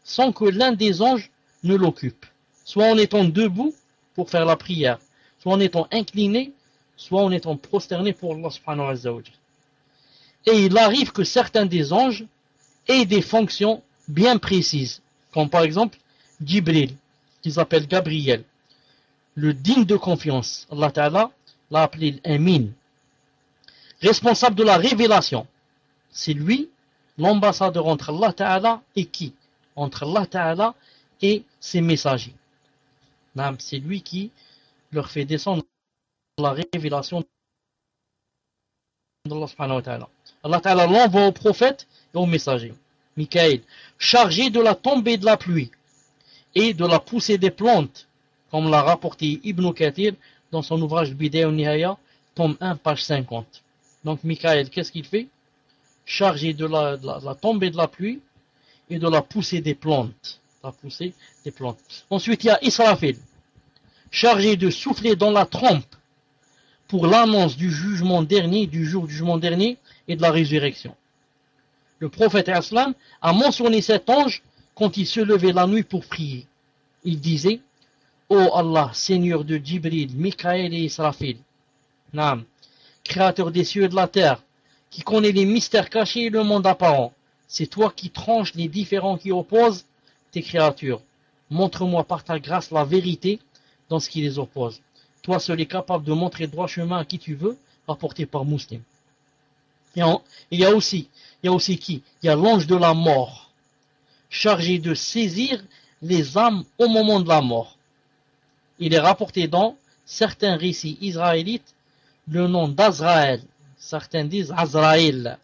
sans que l'un des anges ne l'occupe. Soit en étant debout pour faire la prière, soit en étant incliné, soit en étant prosterné pour Allah subhanahu wa Et il arrive que certains des anges aient des fonctions bien précises, comme par exemple Jibril, qu'ils appellent Gabriel le digne de confiance. Allah Ta'ala l'a appelé Amin. Responsable de la révélation. C'est lui, l'ambassadeur entre Allah Ta'ala et qui? Entre Allah Ta'ala et ses messagers. C'est lui qui leur fait descendre la révélation d'Allah subhanahu wa ta'ala. Allah l'envoie aux prophètes et aux messagers. Michael, chargé de la tombée de la pluie et de la poussée des plantes comme l'a rapporté Ibn Kathir dans son ouvrage Bidé Nihaya, tome 1, page 50. Donc Michael, qu'est-ce qu'il fait? Chargé de la, tombée de la pluie et de la poussée des plantes. La poussée des plantes. Ensuite, il y a Israfil, chargé de souffler dans la trompe pour l'annonce du jugement dernier, du jour du jugement dernier et de la résurrection. Le prophète Aslam a mentionné cet ange quand il se levait la nuit pour prier. Il disait Ô Allah, Seigneur de Djibril, Michael et Israfil, Naam, Créateur des cieux et de la terre, qui connaît les mystères cachés et le monde apparent, c'est toi qui tranches les différents qui opposent tes créatures. Montre-moi par ta grâce la vérité dans ce qui les oppose. Toi seul es capable de montrer droit chemin à qui tu veux, rapporté par Muslim. Et il y a aussi, il y a aussi qui? Il y a l'ange de la mort, chargé de saisir les âmes au moment de la mort il est rapporté dans certains récits israélites le nom d'Azraël. Certains disent Azraël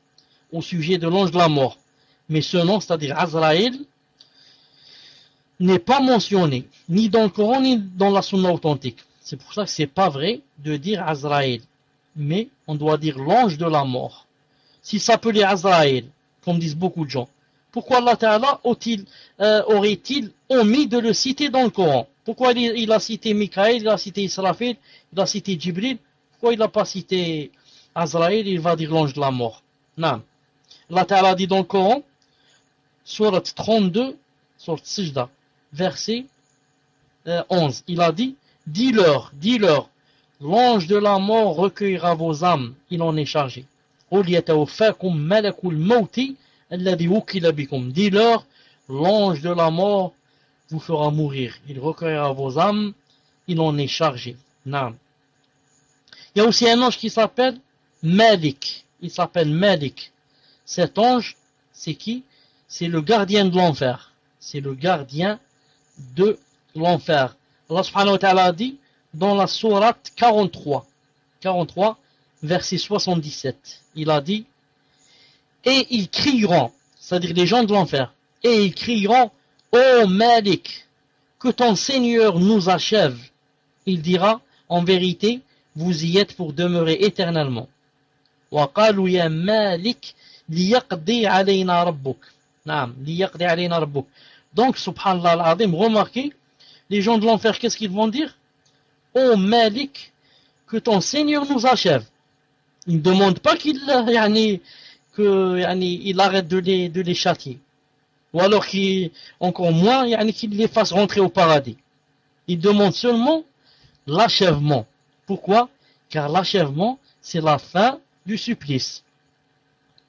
au sujet de l'ange de la mort. Mais ce nom, c'est-à-dire Azraël, n'est pas mentionné, ni dans le Coran, ni dans la Sunna authentique. C'est pour ça que c'est pas vrai de dire Azraël. Mais on doit dire l'ange de la mort. S'il s'appelait Azraël, comme disent beaucoup de gens, pourquoi Allah Ta'ala euh, aurait-il omis de le citer dans le Coran? Pourquoi il, a cité Mikaël, il a cité Israfil, il a cité Jibril Pourquoi il n'a pas cité Azraël, il va dire l'ange de la mort? Non. Allah Ta'ala dit dans le Coran, surat 32, surat Sijda, verset 11, euh, il a dit, dis-leur, dis-leur, l'ange de la mort recueillera vos âmes, il en est chargé. Dis-leur, l'ange de la mort vous fera mourir. Il recueillera vos âmes, il en est chargé. Il y a aussi un ange qui s'appelle Malik. Il s'appelle Malik. Cet ange, c'est qui? C'est le gardien de l'enfer. C'est le gardien de l'enfer. Allah subhanahu wa ta'ala dit dans la sourate 43, 43, verset 77, il a dit et ils crieront, c'est-à-dire les gens de l'enfer, et ils crieront, Ô Malik, que ton Seigneur nous achève. Il dira, en vérité, vous y êtes pour demeurer éternellement. وقالوا يا مالك ليقضي علينا ربك نعم ليقضي علينا ربك donc subhanallah al-azim remarquez les gens de l'enfer qu'est-ce qu'ils vont dire? Ô Malik que ton Seigneur nous achève ils ne demandent pas qu'il arrête de les, de les châtier. Ou alors qu'il, encore moins, qu'il les fasse rentrer au paradis. Il demande seulement l'achèvement. Pourquoi? Car l'achèvement, c'est la fin du supplice.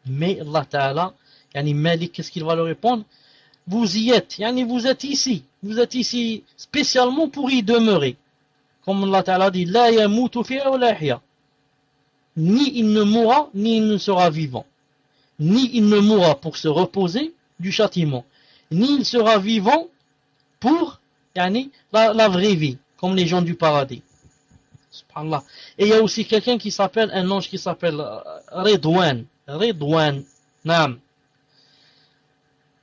Mais Allah Ta'ala, Malik, qu'est-ce qu'il va leur répondre? Vous y êtes, yani vous êtes ici. Vous êtes ici spécialement pour y demeurer. Comme Allah Ta'ala dit, La yamutu Ni il ne mourra, ni il ne sera vivant ni il ne mourra pour se reposer du châtiment, ni il sera vivant pour yani, la, vraie vie, comme les gens du paradis. Et il y a aussi quelqu'un qui s'appelle, un ange qui s'appelle euh, Redouane. Redouane, Nam.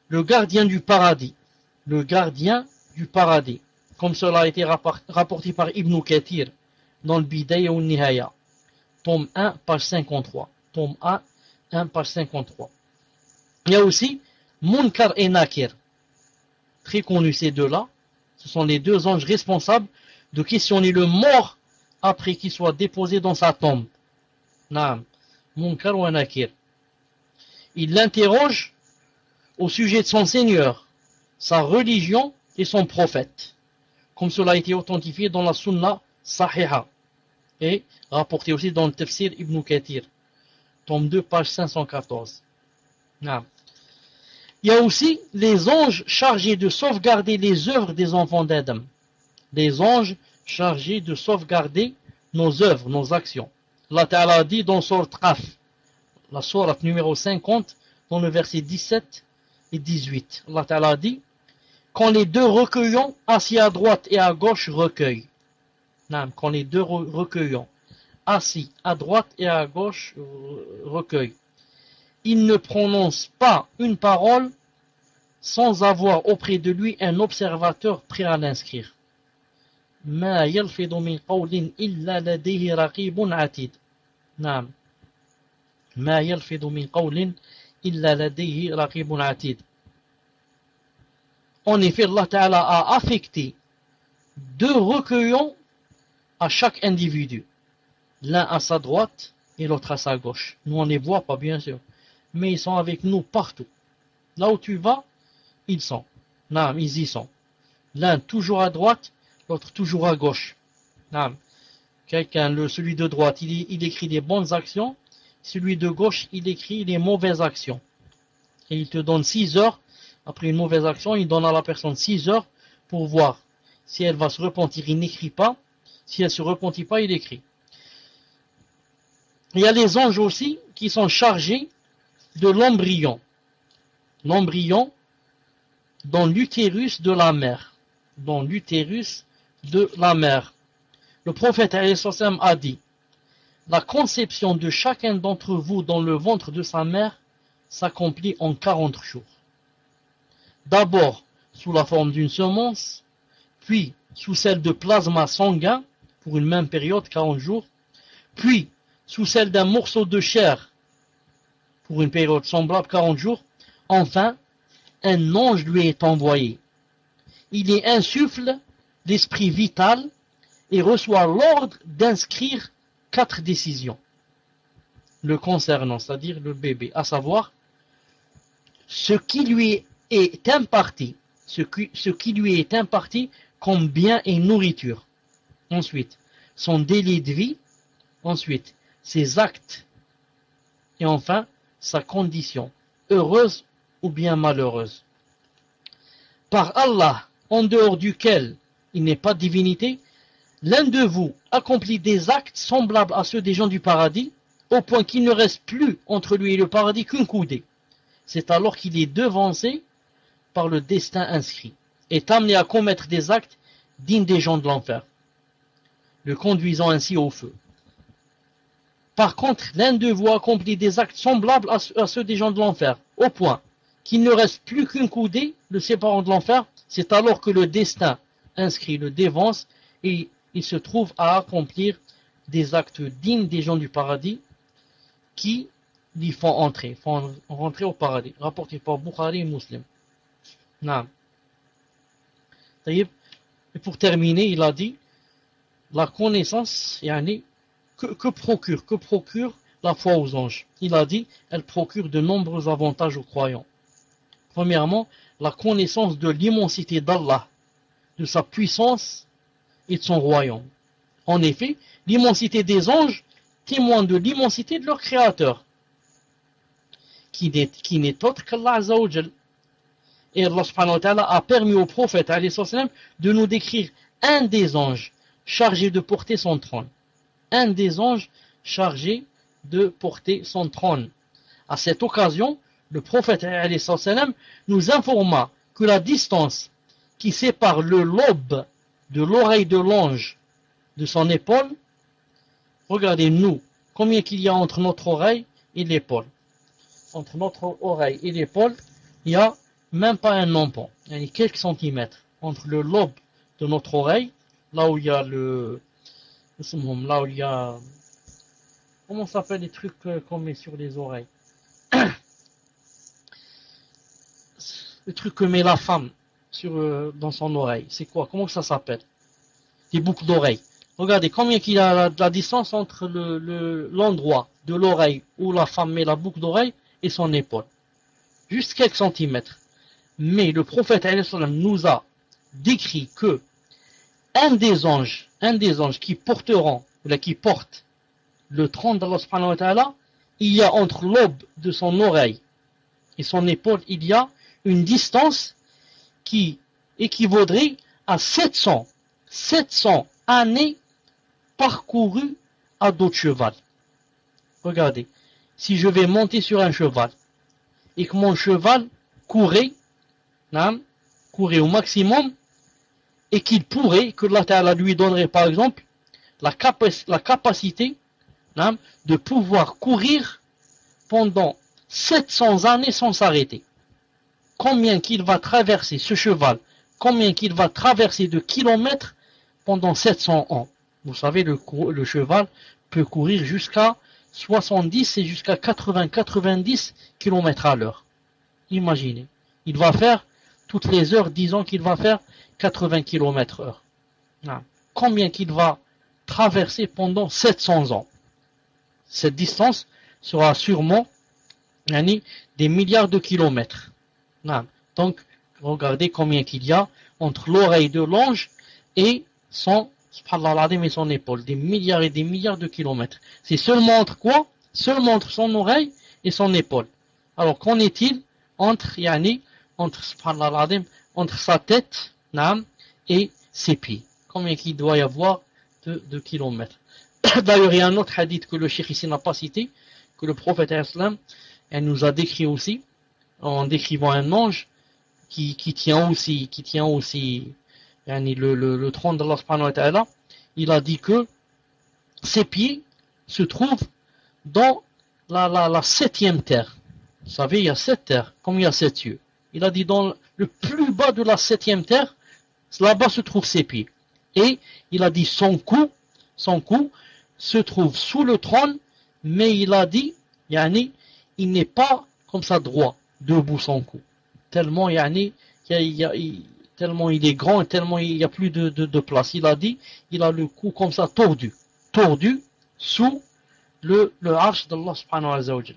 Le gardien du paradis. Le gardien du paradis. Comme cela a été rapporté par Ibn Kathir dans le Bidaya ou Nihaya. Tome 1, page 53. Tome 1, 1 page 53. Il y a aussi Munkar et Nakir. Très connus ces deux-là. Ce sont les deux anges responsables de questionner le mort après qu'il soit déposé dans sa tombe. Naam. Munkar ou Nakir? Il l'interroge au sujet de son Seigneur, sa religion et son prophète. Comme cela a été authentifié dans la Sunna Sahiha et rapporté aussi dans le Tafsir Ibn Kathir tome 2, page 514. Il y a aussi les anges chargés de sauvegarder les œuvres des enfants d'Adam. Les anges chargés de sauvegarder nos œuvres, nos actions. Allah Ta'ala dit dans Surat Qaf, la sourate numéro 50, dans le verset 17 et 18. Allah Ta'ala dit, quand les deux recueillants, assis à droite et à gauche, recueillent. Quand les deux recueillants, assis à droite et à gauche euh, recueil. Il ne prononce pas une parole sans avoir auprès de lui un observateur prêt à l'inscrire. ما يلفظ من قول إلا لديه رقيب عتيد نعم ما يلفظ من قول إلا لديه رقيب عتيد En effet, Allah Ta'ala a affecté deux recueillants à chaque individu l'un à sa droite et l'autre à sa gauche. Nous, on ne les voit pas, bien sûr, mais ils sont avec nous partout. Là où tu vas, ils sont. Non, ils y sont. L'un toujours à droite, l'autre toujours à gauche. Non. Quelqu'un, le, celui de droite, il, il écrit des bonnes actions, celui de gauche, il écrit les mauvaises actions. Et il te donne 6 heures, après une mauvaise action, il donne à la personne 6 heures pour voir si elle va se repentir, il n'écrit pas. Si elle se repentit pas, il écrit. Il y a les anges aussi qui sont chargés de l'embryon. L'embryon dans l'utérus de la mère. Dans l'utérus de la mère. Le prophète a dit La conception de chacun d'entre vous dans le ventre de sa mère s'accomplit en 40 jours. D'abord sous la forme d'une semence, puis sous celle de plasma sanguin pour une même période, 40 jours, puis sous celle d'un morceau de chair pour une période semblable, 40 jours, enfin, un ange lui est envoyé. Il y insuffle l'esprit vital et reçoit l'ordre d'inscrire quatre décisions le concernant, c'est-à-dire le bébé, à savoir ce qui lui est imparti, comme bien et nourriture. Ensuite, son délai de vie. Ensuite, ses actes. Et enfin, sa condition, heureuse ou bien malheureuse. Par Allah, en dehors duquel il n'est pas divinité, l'un de vous accomplit des actes semblables à ceux des gens du paradis, au point qu'il ne reste plus entre lui et le paradis qu'une coudée. C'est alors qu'il est devancé par le destin inscrit, est amené à commettre des actes dignes des gens de l'enfer, le conduisant ainsi au feu. Par contre, l'un de vous accomplit des actes semblables à ceux des gens de l'enfer, au point qu'il ne reste plus qu'une coudée le séparant de l'enfer, c'est alors que le destin inscrit le dévance et il se trouve à accomplir des actes dignes des gens du paradis qui l'y font entrer, font rentrer au paradis, rapporté par Bukhari et Muslim. Et pour terminer, il a dit la connaissance, que, que procure, que procure la foi aux anges? Il a dit, elle procure de nombreux avantages aux croyants. Premièrement, la connaissance de l'immensité d'Allah, de sa puissance et de son royaume. En effet, l'immensité des anges témoigne de l'immensité de leur créateur, qui n'est autre qu'Allah Et Allah subhanahu ta'ala a permis au prophète de nous décrire un des anges chargé de porter son trône. Un des anges chargé de porter son trône. À cette occasion, le prophète nous informa que la distance qui sépare le lobe de l'oreille de l'ange de son épaule, regardez nous, combien qu'il y a entre notre oreille et l'épaule. Entre notre oreille et l'épaule, il n'y a même pas un tampon, il y a quelques centimètres. Entre le lobe de notre oreille là où il y a le, là où il y a, comment s'appelle les trucs qu'on met sur les oreilles? <coughs> Le truc que met la femme euh, dans son oreille, c'est quoi? Comment ça s'appelle? Des boucles d'oreilles. Regardez combien qu'il y a la, distance entre l'endroit le, de l'oreille où la femme met la boucle d'oreille et son épaule. Juste quelques centimètres. Mais le prophète nous a décrit que un des anges, un des anges qui porteront, ou qui porte le trône d'Allah subhanahu il y a entre l'aube de son oreille et son épaule, il y a une distance qui équivaudrait à 700, 700 années parcourues à d'autres cheval. Regardez, si je vais monter sur un cheval et que mon cheval courait, courait au maximum, et qu'il pourrait, que Allah lui donnerait par exemple la, capacité hein, de pouvoir courir pendant 700 années sans s'arrêter. Combien qu'il va traverser ce cheval, combien qu'il va traverser de kilomètres pendant 700 ans. Vous savez, le, cheval peut courir jusqu'à 70 et jusqu'à 80-90 km à l'heure. Imaginez. Il va faire toutes les heures, disons qu'il va faire 80 km heure. Combien qu'il va traverser pendant 700 ans Cette distance sera sûrement des milliards de kilomètres. Donc, regardez combien qu'il y a entre l'oreille de l'ange et son, et son épaule. Des milliards et des milliards de kilomètres. C'est seulement entre quoi? Seulement entre son oreille et son épaule. Alors, qu'en est-il entre, yani, entre, entre sa tête et ses pieds? Combien qu'il doit y avoir de, kilomètres? <coughs> D'ailleurs, il y a un autre hadith que le cheikh ici n'a pas cité, que le prophète islam nous a décrit aussi, en décrivant un ange qui, tient aussi, qui tient aussi le, trône d'Allah subhanahu il a dit que ses pieds se trouvent dans la, la, la septième terre. Vous savez, il y a sept terres, comme il y a sept cieux. Il a dit dans le plus bas de la septième terre, là-bas se trouvent ses pieds. Et il a dit son cou, son cou se trouve sous le trône, mais il a dit, yani, il n'est pas comme ça droit, debout son cou. Tellement, il tellement il est grand et tellement il n'y a plus de, place. Il a dit, il a le cou comme ça tordu, tordu sous le, le arche d'Allah subhanahu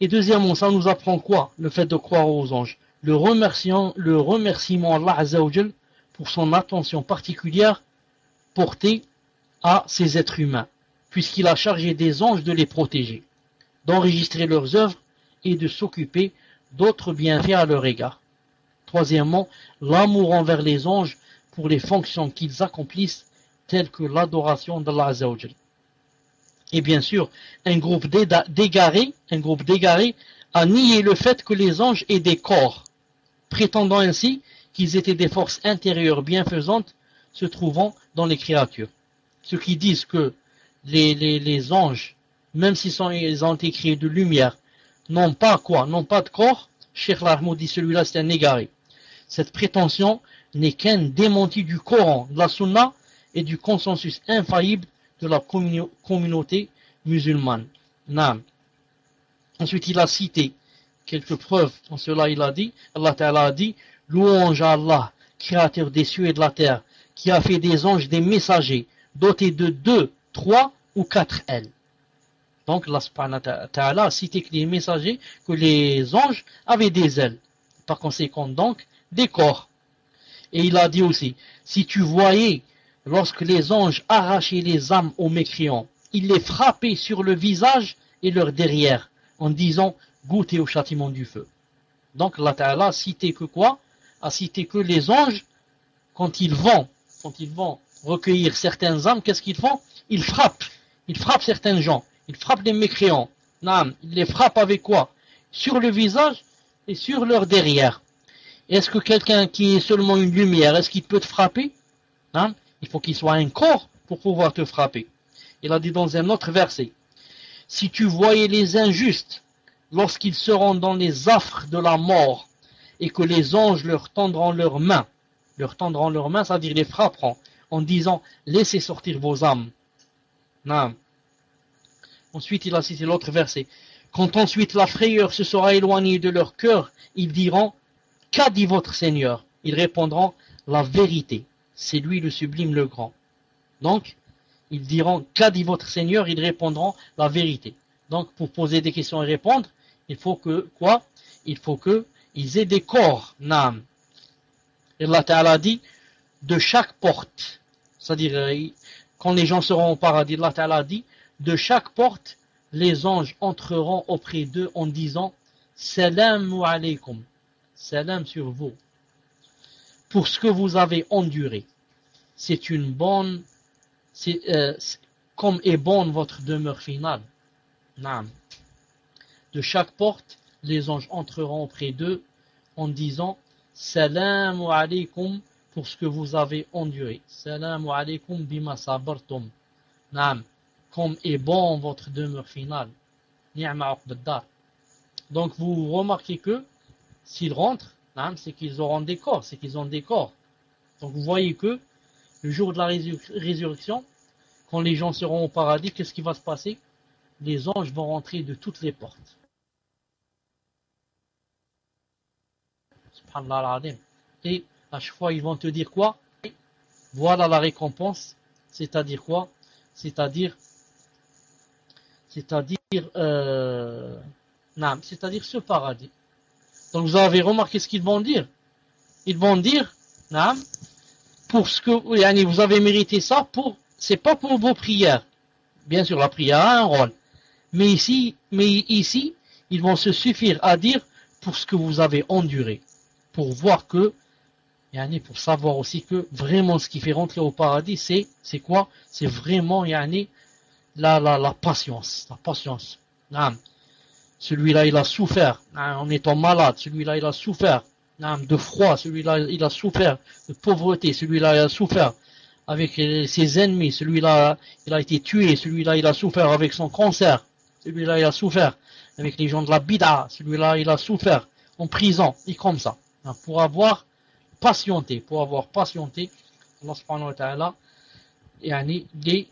Et deuxièmement, ça nous apprend quoi? Le fait de croire aux anges. Le remerciement, le remerciement Allah pour son attention particulière portée à ces êtres humains, puisqu'il a chargé des anges de les protéger, d'enregistrer leurs œuvres et de s'occuper d'autres bienfaits à leur égard. Troisièmement, l'amour envers les anges pour les fonctions qu'ils accomplissent, telles que l'adoration d'Allah Azzawajal. Et bien sûr, un groupe d'égarés, un groupe a nié le fait que les anges aient des corps, prétendant ainsi qu'ils étaient des forces intérieures bienfaisantes se trouvant dans les créatures. Ceux qui disent que les, les, anges, même s'ils ils ont été créés de lumière, n'ont pas quoi, n'ont pas de corps, Cheikh Larmo dit celui-là c'est un égaré. Cette prétention n'est qu'un démenti du Coran, de la Sunna et du consensus infaillible de la communauté musulmane. Ensuite, il a cité quelques preuves. En cela, il a dit, Allah Ta'ala a dit, louange à Allah, créateur des cieux et de la terre, qui a fait des anges des messagers, dotés de deux, trois ou quatre ailes. Donc, Allah a cité que les messagers, que les anges avaient des ailes. Par conséquent, donc, des corps. Et il a dit aussi, si tu voyais, lorsque les anges arrachaient les âmes aux mécréants, ils les frappaient sur le visage et leur derrière, en disant, goûtez au châtiment du feu. Donc, Allah Ta'ala a cité que quoi? A cité que les anges, quand ils vont, quand ils vont recueillir certaines âmes, qu'est-ce qu'ils font? Ils frappent. Ils frappent certains gens. Ils frappent les mécréants. Non, ils les frappent avec quoi? Sur le visage et sur leur derrière. Est-ce que quelqu'un qui est seulement une lumière, est-ce qu'il peut te frapper? Hein? Il faut qu'il soit un corps pour pouvoir te frapper. Il a dit dans un autre verset, si tu voyais les injustes lorsqu'ils seront dans les affres de la mort et que les anges leur tendront leurs mains, leur tendront leurs mains, c'est-à-dire les frapperont en disant laissez sortir vos âmes. Non. Ensuite, il a cité l'autre verset. Quand ensuite la frayeur se sera éloignée de leur cœur, ils diront Qu'a dit votre Seigneur? Ils répondront La vérité. C'est lui le sublime, le grand. Donc, ils diront Qu'a dit votre Seigneur? Ils répondront La vérité. Donc, pour poser des questions et répondre, il faut que, quoi? Il faut que ils aient des corps, nam. Et Allah Ta'ala dit De chaque porte, c'est-à-dire, euh, quand les gens seront au paradis, Allah Ta'ala dit De chaque porte, les anges entreront auprès d'eux en disant Salam alaykum salam sur vous, pour ce que vous avez enduré. C'est une bonne, euh, comme est bonne votre demeure finale. De chaque porte, les anges entreront auprès d'eux en disant Salam alaykum pour ce que vous avez enduré. Salam alaykum bima sabartum. Comme est bon votre demeure finale. Donc vous remarquez que s'ils rentrent, c'est qu'ils auront des corps, c'est qu'ils ont des corps. Donc vous voyez que le jour de la résurrection, quand les gens seront au paradis, qu'est-ce qui va se passer? Les anges vont rentrer de toutes les portes. Et à chaque fois, ils vont te dire quoi? Voilà la récompense. C'est-à-dire quoi? C'est-à-dire, c'est-à-dire, euh, c'est-à-dire ce paradis. Donc vous avez remarqué ce qu'ils vont dire. Ils vont dire, pour ce que vous avez mérité ça, pour c'est pas pour vos prières. Bien sûr, la prière a un rôle. Mais ici, mais ici, ils vont se suffire à dire pour ce que vous avez enduré. Pour voir que, pour savoir aussi que vraiment ce qui fait rentrer au paradis, c'est, c'est quoi? C'est vraiment, yani, la, la, la patience. La patience. Celui-là, il a souffert. En étant malade. Celui-là, il a souffert. De froid, celui-là il a souffert. De pauvreté, celui-là il a souffert. Avec ses ennemis, celui-là il a été tué, celui-là il a souffert avec son cancer, celui-là il a souffert avec les gens de la bida, celui-là il a souffert en prison, et comme ça, pour avoir patienté, pour avoir patienté, Allah subhanahu wa ta'ala, les,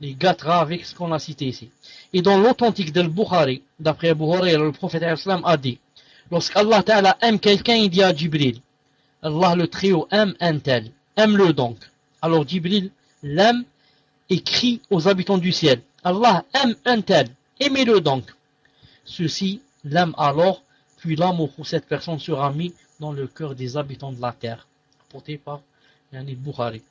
les gâtera avec ce qu'on a cité ici. Et dans l'authentique de Bukhari, d'après Abu Huraira, le prophète a dit, lorsqu'Allah Ta'ala aime quelqu'un, il dit à Jibril, Allah le trio aime un tel, aime-le donc. Alors Jibril l'aime et crie aux habitants du ciel, Allah aime un tel, aimez-le donc. Ceux-ci l'aiment alors, puis l'amour pour cette personne sera mis dans le cœur des habitants de la terre. Porté par Yani Bukhari.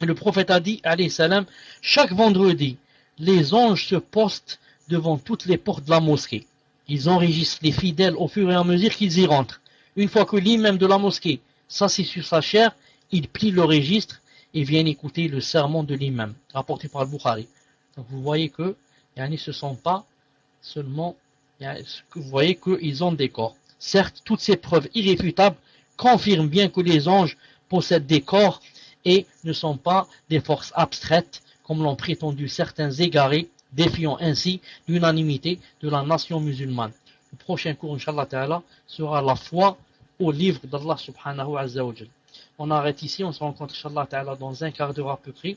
Le prophète a dit, salam, chaque vendredi, les anges se postent devant toutes les portes de la mosquée. Ils enregistrent les fidèles au fur et à mesure qu'ils y rentrent. Une fois que l'imam de la mosquée s'assied sur sa chair, il plie le registre et vient écouter le sermon de l'imam, rapporté par le Bukhari. Donc vous voyez que, ce sont pas seulement, vous voyez qu'ils ont des corps. Certes, toutes ces preuves irréfutables confirment bien que les anges possèdent des corps et ne sont pas des forces abstraites comme l'ont prétendu certains égarés, défiant ainsi l'unanimité de la nation musulmane. Le prochain cours, Inch'Allah Ta'ala, sera la foi au livre d'Allah Subhanahu wa Ta'ala. On arrête ici, on se rencontre Inch'Allah dans un quart d'heure à peu près.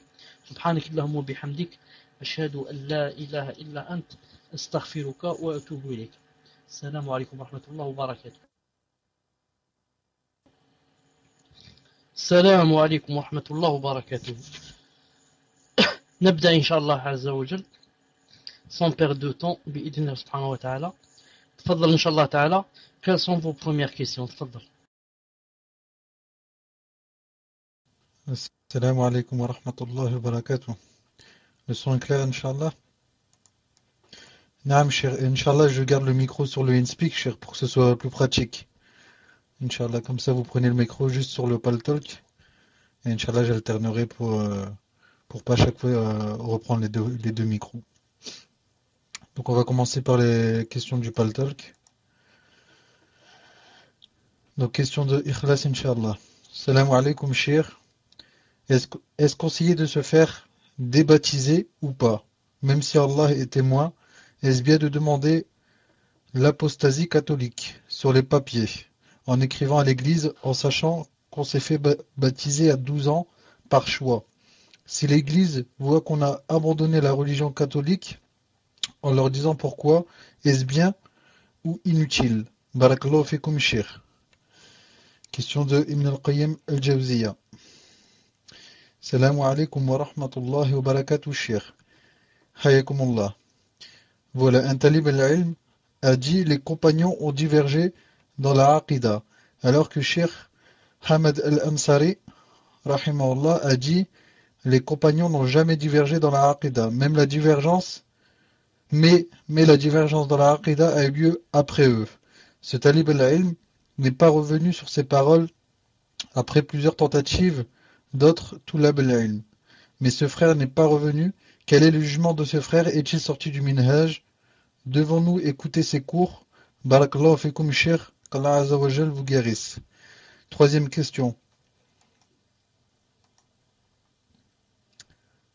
Bihamdik, ashhadu la ilaha illa ant, astaghfiruka wa atubu alaikum. السلام عليكم ورحمة الله وبركاته. <coughs> نبدأ إن شاء الله عز وجل. سان perdre de temps بإذن الله سبحانه وتعالى. تفضل إن شاء الله تعالى. Quelles sont vos premières questions تفضل. السلام عليكم ورحمة الله وبركاته. لسون son إن شاء الله نعم شير إن شاء الله je garde le micro sur le inspeak pour que ce soit plus pratique. Inch'Allah, comme ça vous prenez le micro juste sur le Paltalk. Et Inch'Allah, j'alternerai pour, euh, pour pas chaque fois euh, reprendre les deux, les deux micros. Donc on va commencer par les questions du Paltalk. Donc question de Ikhlas Inch'Allah. Salam alaikum cher. Est-ce est conseillé de se faire débaptiser ou pas? Même si Allah est témoin, est-ce bien de demander l'apostasie catholique sur les papiers? En écrivant à l'église en sachant qu'on s'est fait baptiser à 12 ans par choix. Si l'église voit qu'on a abandonné la religion catholique en leur disant pourquoi, est-ce bien ou inutile? Barakallahu fikum shir. Question de Ibn al-Qayyim al-Jawziya. Salam alaikum wa rahmatullahi wa barakatuh shir. Hayakumullah. Voilà, un talib al-ilm a dit les compagnons ont divergé dans la Aqidah, alors que Cheikh Hamad al-Ansari a dit les compagnons n'ont jamais divergé dans la Aqidah, même la divergence mais, la divergence dans la Aqidah a eu lieu après eux. Ce talib al-ilm n'est pas revenu sur ces paroles après plusieurs tentatives d'autres Tulab al-ilm. Mais ce frère n'est pas revenu. Quel est le jugement de ce frère? Est-il sorti du minhaj? Devons-nous écouter ses cours? Barakallahu fikum cheikh qu'Allah Azzawajal vous guérisse. Troisième question.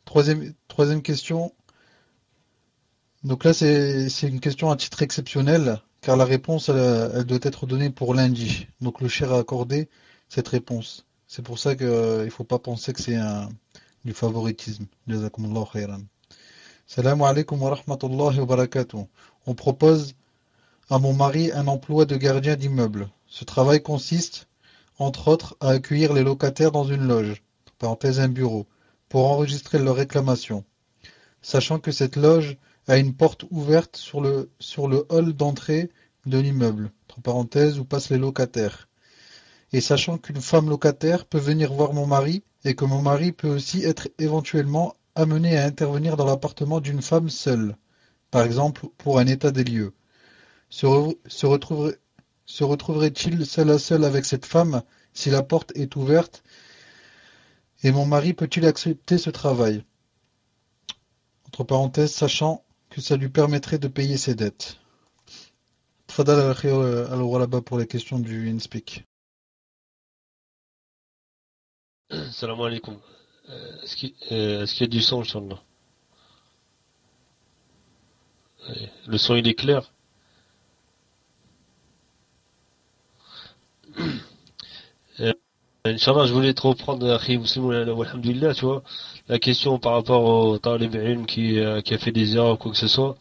Troisième, troisième question. Donc là, c'est une question à titre exceptionnel, car la réponse, elle, doit être donnée pour lundi. Donc le cher a accordé cette réponse. C'est pour ça qu'il ne faut pas penser que c'est du favoritisme. Salam alaikum wa rahmatullahi wa barakatuh. On propose à mon mari un emploi de gardien d'immeuble. Ce travail consiste, entre autres, à accueillir les locataires dans une loge, un bureau, pour enregistrer leurs réclamations. Sachant que cette loge a une porte ouverte sur le, sur le hall d'entrée de l'immeuble, où passent les locataires. Et sachant qu'une femme locataire peut venir voir mon mari et que mon mari peut aussi être éventuellement amené à intervenir dans l'appartement d'une femme seule, par exemple pour un état des lieux. Se, retrouverait-il seul à seul avec cette femme si la porte est ouverte Et mon mari peut-il accepter ce travail? Entre parenthèses, sachant que ça lui permettrait de payer ses dettes. Fadal al là-bas pour les questions du InSpeak. Salam alaikum. Euh, euh, est-ce qu'il y a du son, Inch'Allah? Le son, il est clair Euh, Inch'Allah, je voulais te reprendre, Akhi Muslim, alhamdulillah, tu vois, la question par rapport au talib ilm qui, euh, qui a fait des erreurs ou quoi que ce soit.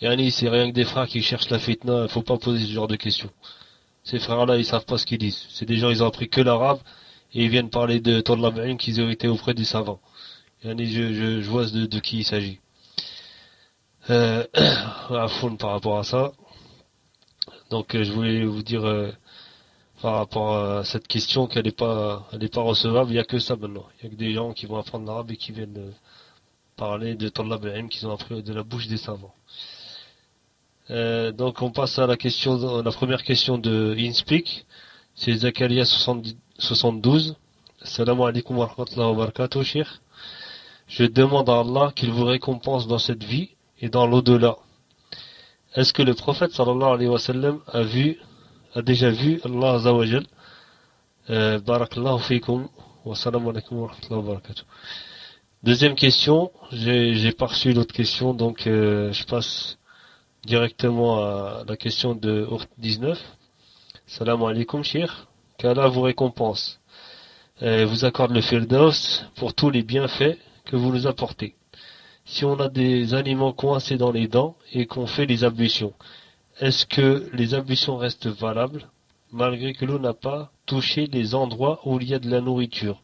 Yani, c'est rien que des frères qui cherchent la fitna, il faut pas poser ce genre de questions. Ces frères-là, ils savent pas ce qu'ils disent. C'est des gens, ils ont appris que l'arabe, et ils viennent parler de talib ilm qu'ils ont été auprès des savants. Yani, je, je, je vois de, qui il s'agit. Euh, <coughs> à fond par rapport à ça. Donc, euh, je voulais vous dire, euh, par rapport à cette question qu'elle n'est pas, recevable. Il n'y a que ça maintenant. Il n'y a que des gens qui vont apprendre l'arabe et qui viennent euh, parler de Talab al-Ilm qu'ils ont appris de la bouche des savants. Euh, donc on passe à la question, la première question de InSpeak. C'est Zakaria 70 72. Assalamu alaikum wa rahmatullahi wa. Je demande à Allah qu'il vous récompense dans cette vie et dans l'au-delà. Est-ce que le prophète sallallahu alayhi wa sallam a vu a déjà vu Allah Azzawajal. Euh, Barakallahu fikum wa alaikum wa rahmatullahi. Deuxième question, j'ai pas reçu l'autre question, donc euh, je passe directement à la question de Ourt 19. Salam alaikum, shir. Qu'Allah vous récompense. Euh, vous accorde le firdaus pour tous les bienfaits que vous nous apportez. Si on a des aliments coincés dans les dents et qu'on fait les ablutions, est-ce que les ablutions restent valables malgré que l'eau n'a pas touché les endroits où il y a de la nourriture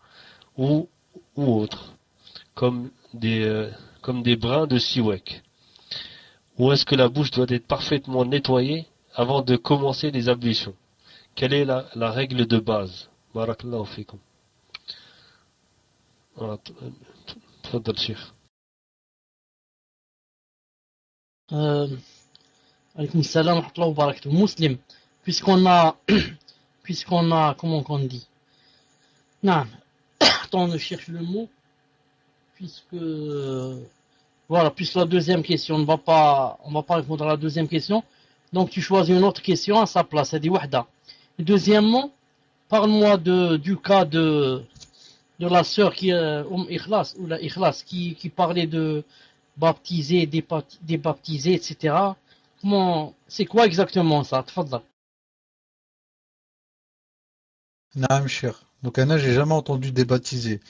ou, ou autre, comme des, comme des brins de siwek Ou est-ce que la bouche doit être parfaitement nettoyée avant de commencer les ablutions Quelle est la, règle de base Barakallahu salam wa rahmatullahi wa barakatuh. Muslim, puisqu'on a, <clears throat> puisqu'on a, comment qu'on dit? Non, <clears throat> on cherche le mot, puisque, voilà, puisque la deuxième question, on va pas, on va pas répondre à la deuxième question, donc tu choisis une autre question à sa place, c'est dit wahda. Deuxièmement, parle-moi de, du cas de, de la sœur qui, euh, Umm Ikhlas, ou la Ikhlas, qui, qui parlait de baptiser, débaptiser, etc. C'est quoi exactement ça? Tfadla. Naam, cher. Donc, Anna, j'ai jamais entendu débaptiser.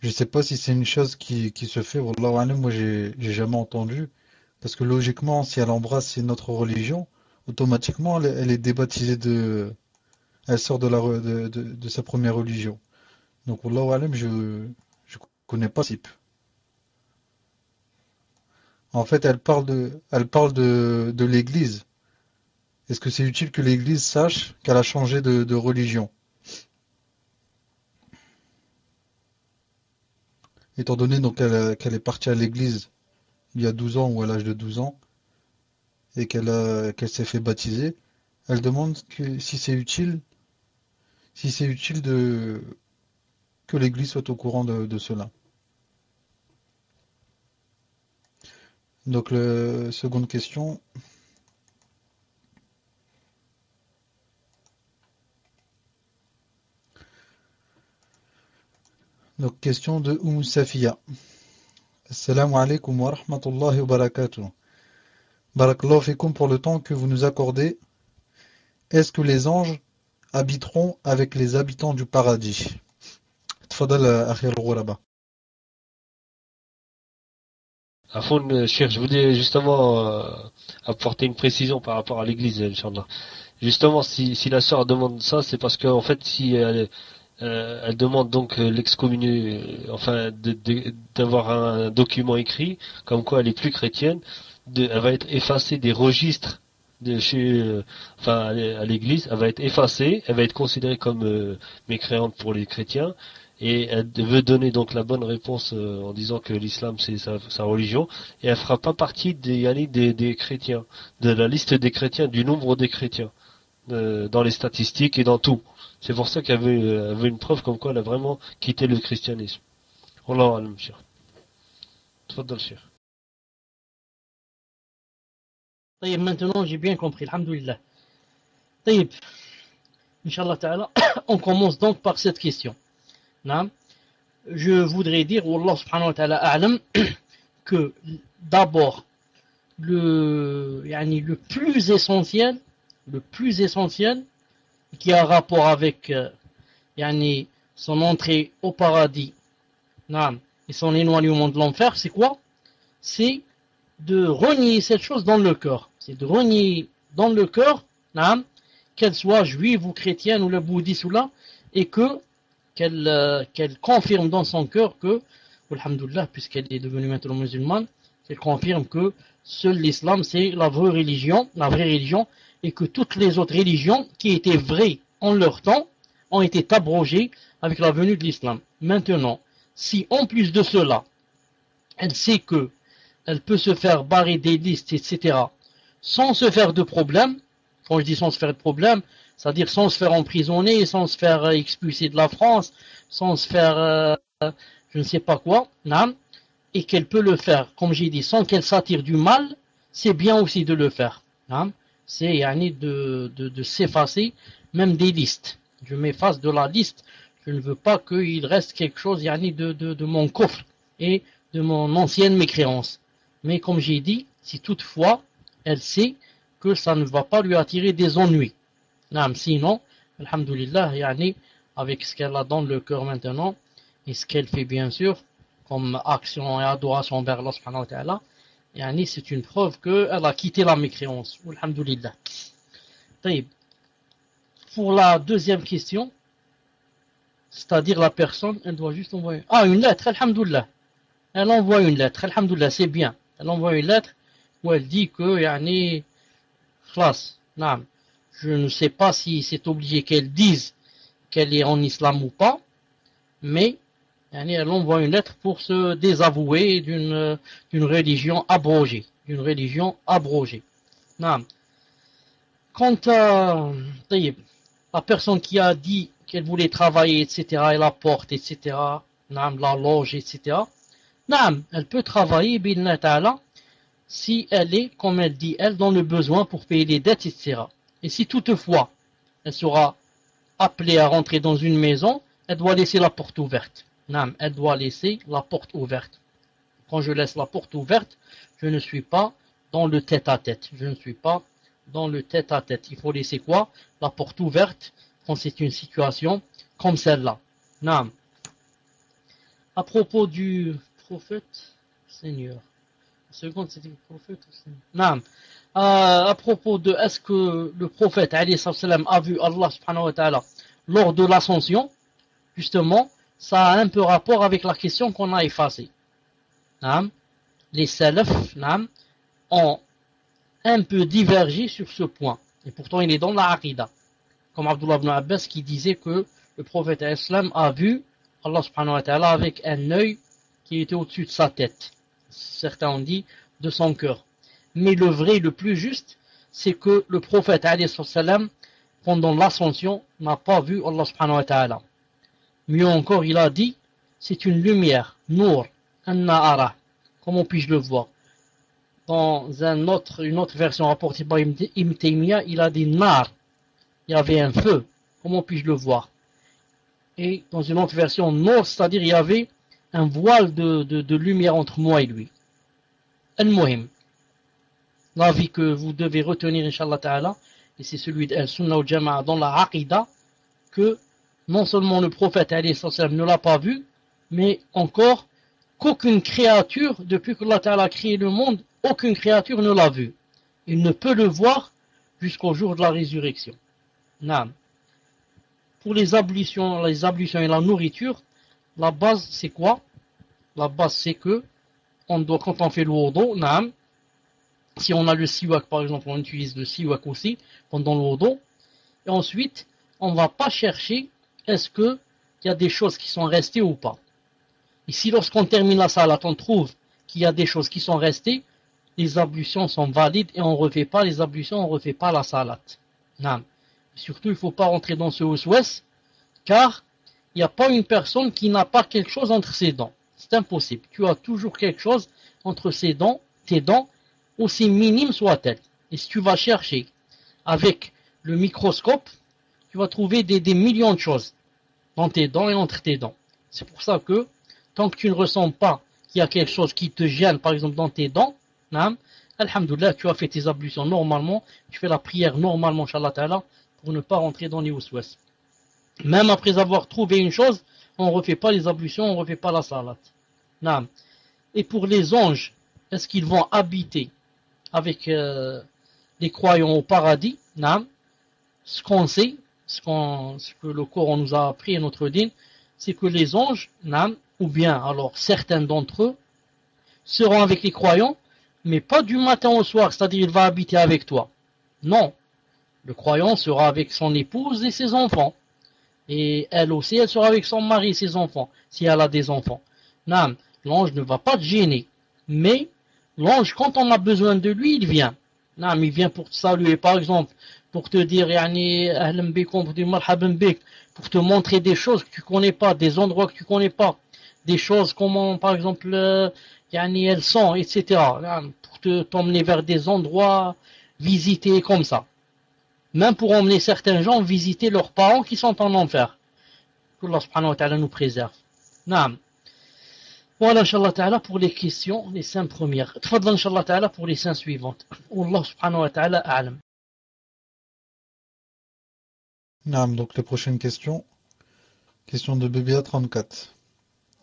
Je sais pas si c'est une chose qui, se fait. Wallahu alam, moi, j'ai jamais entendu. Parce que logiquement, si elle embrasse notre religion, automatiquement, elle, est débaptisée de, elle sort de la, de, sa première religion. Donc, Wallahu alam, je, je connais pas ce type. En fait, elle parle de, l'église. Est-ce que c'est utile que l'église sache qu'elle a changé de, religion? Étant donné qu'elle est partie à l'église il y a 12 ans ou à l'âge de 12 ans et qu'elle s'est fait baptiser, elle demande si c'est utile, si utile que l'église soit au courant de cela. Donc le seconde question. Donc question de Oum Safia. Assalamu alaikum wa rahmatullahi wa barakatuh. Barakallahu fikum pour le temps que vous nous accordez. Est-ce que les anges habiteront avec les habitants du paradis? Tfadal akhir al-ghuraba. Afoun, euh, Cheikh, je voulais justement euh, apporter une précision par rapport à l'église, Inch'Allah. Justement, si, la sœur demande ça, c'est parce qu'en fait, si elle, euh, demande donc l'excommunier, euh, enfin, d'avoir un document écrit, comme quoi elle est plus chrétienne, elle va être effacée des registres de chez, enfin, à l'é- à l'église, elle va être effacée, elle va être considérée comme mécréante pour les chrétiens, et elle veut donner donc la bonne réponse euh, en disant que l'islam c'est sa, religion et elle fera pas partie des, des, des chrétiens, de la liste des chrétiens, du nombre des chrétiens euh, dans les statistiques et dans tout. C'est pour ça qu'elle veut, elle une preuve comme quoi elle a vraiment quitté le christianisme. On commence donc par cette question. Je voudrais dire, Wallah subhanahu wa ta'ala <coughs> que d'abord, le, yani, le plus essentiel, le plus essentiel, qui a rapport avec euh, yani, son entrée au paradis et son éloignement de l'enfer, c'est quoi? C'est de renier cette chose dans le cœur. C'est de renier dans le cœur, qu'elle soit juive ou chrétienne ou le bouddhiste ou là, et que qu'elle euh, qu'elle confirme dans son cœur que, alhamdoulilah, puisqu'elle est devenue maintenant musulmane, qu'elle confirme que seul l'islam c'est la vraie religion, la vraie religion, et que toutes les autres religions qui étaient vraies en leur temps ont été abrogées avec la venue de l'islam. Maintenant, si en plus de cela, elle sait que elle peut se faire barrer des listes, etc., sans se faire de problème, quand je dis sans se faire de problème, c'est-à-dire sans se faire emprisonner, sans se faire expulser de la France, sans se faire euh, je ne sais pas quoi, et qu'elle peut le faire, comme j'ai dit, sans qu'elle s'attire du mal, c'est bien aussi de le faire. C'est de, de, de s'effacer même des listes. Je m'efface de la liste. Je ne veux pas qu'il reste quelque chose de, de, de mon coffre et de mon ancienne mécréance. Mais comme j'ai dit, si toutefois elle sait que ça ne va pas lui attirer des ennuis. Sinon, alhamdulillah, avec ce qu'elle a dans le cœur maintenant, et ce qu'elle fait bien sûr, comme action et adoration envers Allah c'est une preuve qu'elle a quitté la mécréance. Alhamdulillah. Pour la deuxième question, c'est-à-dire la personne, elle doit juste envoyer. Ah, une lettre, alhamdulillah. Elle envoie une lettre, alhamdulillah, c'est bien. Elle envoie une lettre où elle dit que, yani, classe, je ne sais pas si c'est obligé qu'elle dise qu'elle est en islam ou pas, mais elle envoie une lettre pour se désavouer d'une religion abrogée. D'une religion abrogée. Quant à la personne qui a dit qu'elle voulait travailler, etc., et la porte, etc., la loge, etc., elle peut travailler, si elle est, comme elle dit, elle, dans le besoin pour payer les dettes, etc. Et si toutefois, elle sera appelée à rentrer dans une maison, elle doit laisser la porte ouverte elle doit laisser la porte ouverte. Quand je laisse la porte ouverte, je ne suis pas dans le tête-à-tête. Je ne suis pas dans le tête-à-tête. Il faut laisser quoi? La porte ouverte quand c'est une situation comme celle-là. Nam. À propos du prophète Seigneur. seconde, c'était le prophète Seigneur? Euh, à propos de est-ce que le prophète a vu Allah subhanahu wa ta'ala lors de l'ascension, justement, ça a un peu rapport avec la question qu'on a effacée. Les salaf ont un peu divergé sur ce point. Et pourtant, il est dans la Aqidah. Comme Abdullah ibn Abbas qui disait que le prophète islam a vu Allah subhanahu wa ta'ala avec un œil qui était au-dessus de sa tête. Certains ont dit de son cœur. Mais le vrai, le plus juste, c'est que le prophète pendant l'ascension, n'a pas vu Allah subhanahu wa ta'ala. Mieux encore, il a dit, c'est une lumière, Nour, un Na'ara. Comment puis-je le voir Dans une autre version rapportée par Ibn il a dit Nar. Il y avait un feu. Comment puis-je le voir Et dans une autre version, Nour, c'est-à-dire il y avait un voile de, de, lumière entre moi et lui. Al-Muhim. L'avis que vous devez retenir, Inch'Allah Ta'ala, et c'est celui d'Al-Sunnah al-Jama'a dans la Aqidah, que non seulement le prophète ne l'a pas vu, mais encore qu'aucune créature, depuis que Allah a créé le monde, aucune créature ne l'a vu. Il ne peut le voir jusqu'au jour de la résurrection. Pour les ablutions, les ablutions et la nourriture, la base c'est quoi? La base c'est que on doit, quand on fait le wudu, si on a le siwak par exemple, on utilise le siwak aussi pendant le wudu, et ensuite on ne va pas chercher est-ce qu'il y a des choses qui sont restées ou pas Ici, lorsqu'on termine la salat, on trouve qu'il y a des choses qui sont restées, les ablutions sont valides et on ne refait pas les ablutions, on ne refait pas la salat. Non. Surtout, il ne faut pas rentrer dans ce ouest car il n'y a pas une personne qui n'a pas quelque chose entre ses dents. C'est impossible. Tu as toujours quelque chose entre ses dents, tes dents, aussi minime soit-elle. Et si tu vas chercher avec le microscope, tu vas trouver des millions de choses dans tes dents et entre tes dents. C'est pour ça que tant que tu ne ressens pas qu'il y a quelque chose qui te gêne, par exemple dans tes dents, naam, Alhamdulillah, tu as fait tes ablutions normalement, tu fais la prière normalement, Inch'Allah pour ne pas rentrer dans les waswas. Même après avoir trouvé une chose, on ne refait pas les ablutions, on ne refait pas la salat. Et pour les anges, est-ce qu'ils vont habiter avec euh, les croyants au paradis Naam. Ce qu'on sait, ce, que le Coran nous a appris et notre dîne, c'est que les anges, Naam, ou bien alors certains d'entre eux, seront avec les croyants, mais pas du matin au soir, c'est-à-dire il va habiter avec toi. Non. Le croyant sera avec son épouse et ses enfants. Et elle aussi, elle sera avec son mari et ses enfants, si elle a des enfants. Non, l'ange ne va pas te gêner. Mais l'ange, quand on a besoin de lui, il vient. Non, il vient pour te saluer, par exemple, pour te dire, pour te montrer des choses que tu connais pas, des endroits que tu connais pas, des choses comment, par exemple, euh, elles sont, etc. Pour te t'emmener vers des endroits visités comme ça même pour emmener certains gens visiter leurs parents qui sont en enfer. Que Allah subhanahu wa ta'ala nous préserve. Naam. Voilà, inshallah ta'ala, pour les questions, les cinq premières. Tfadla, inshallah ta'ala, pour les cinq suivantes. Allah subhanahu wa ta'ala a'lam. Donc les prochaines questions. Question de BBA 34.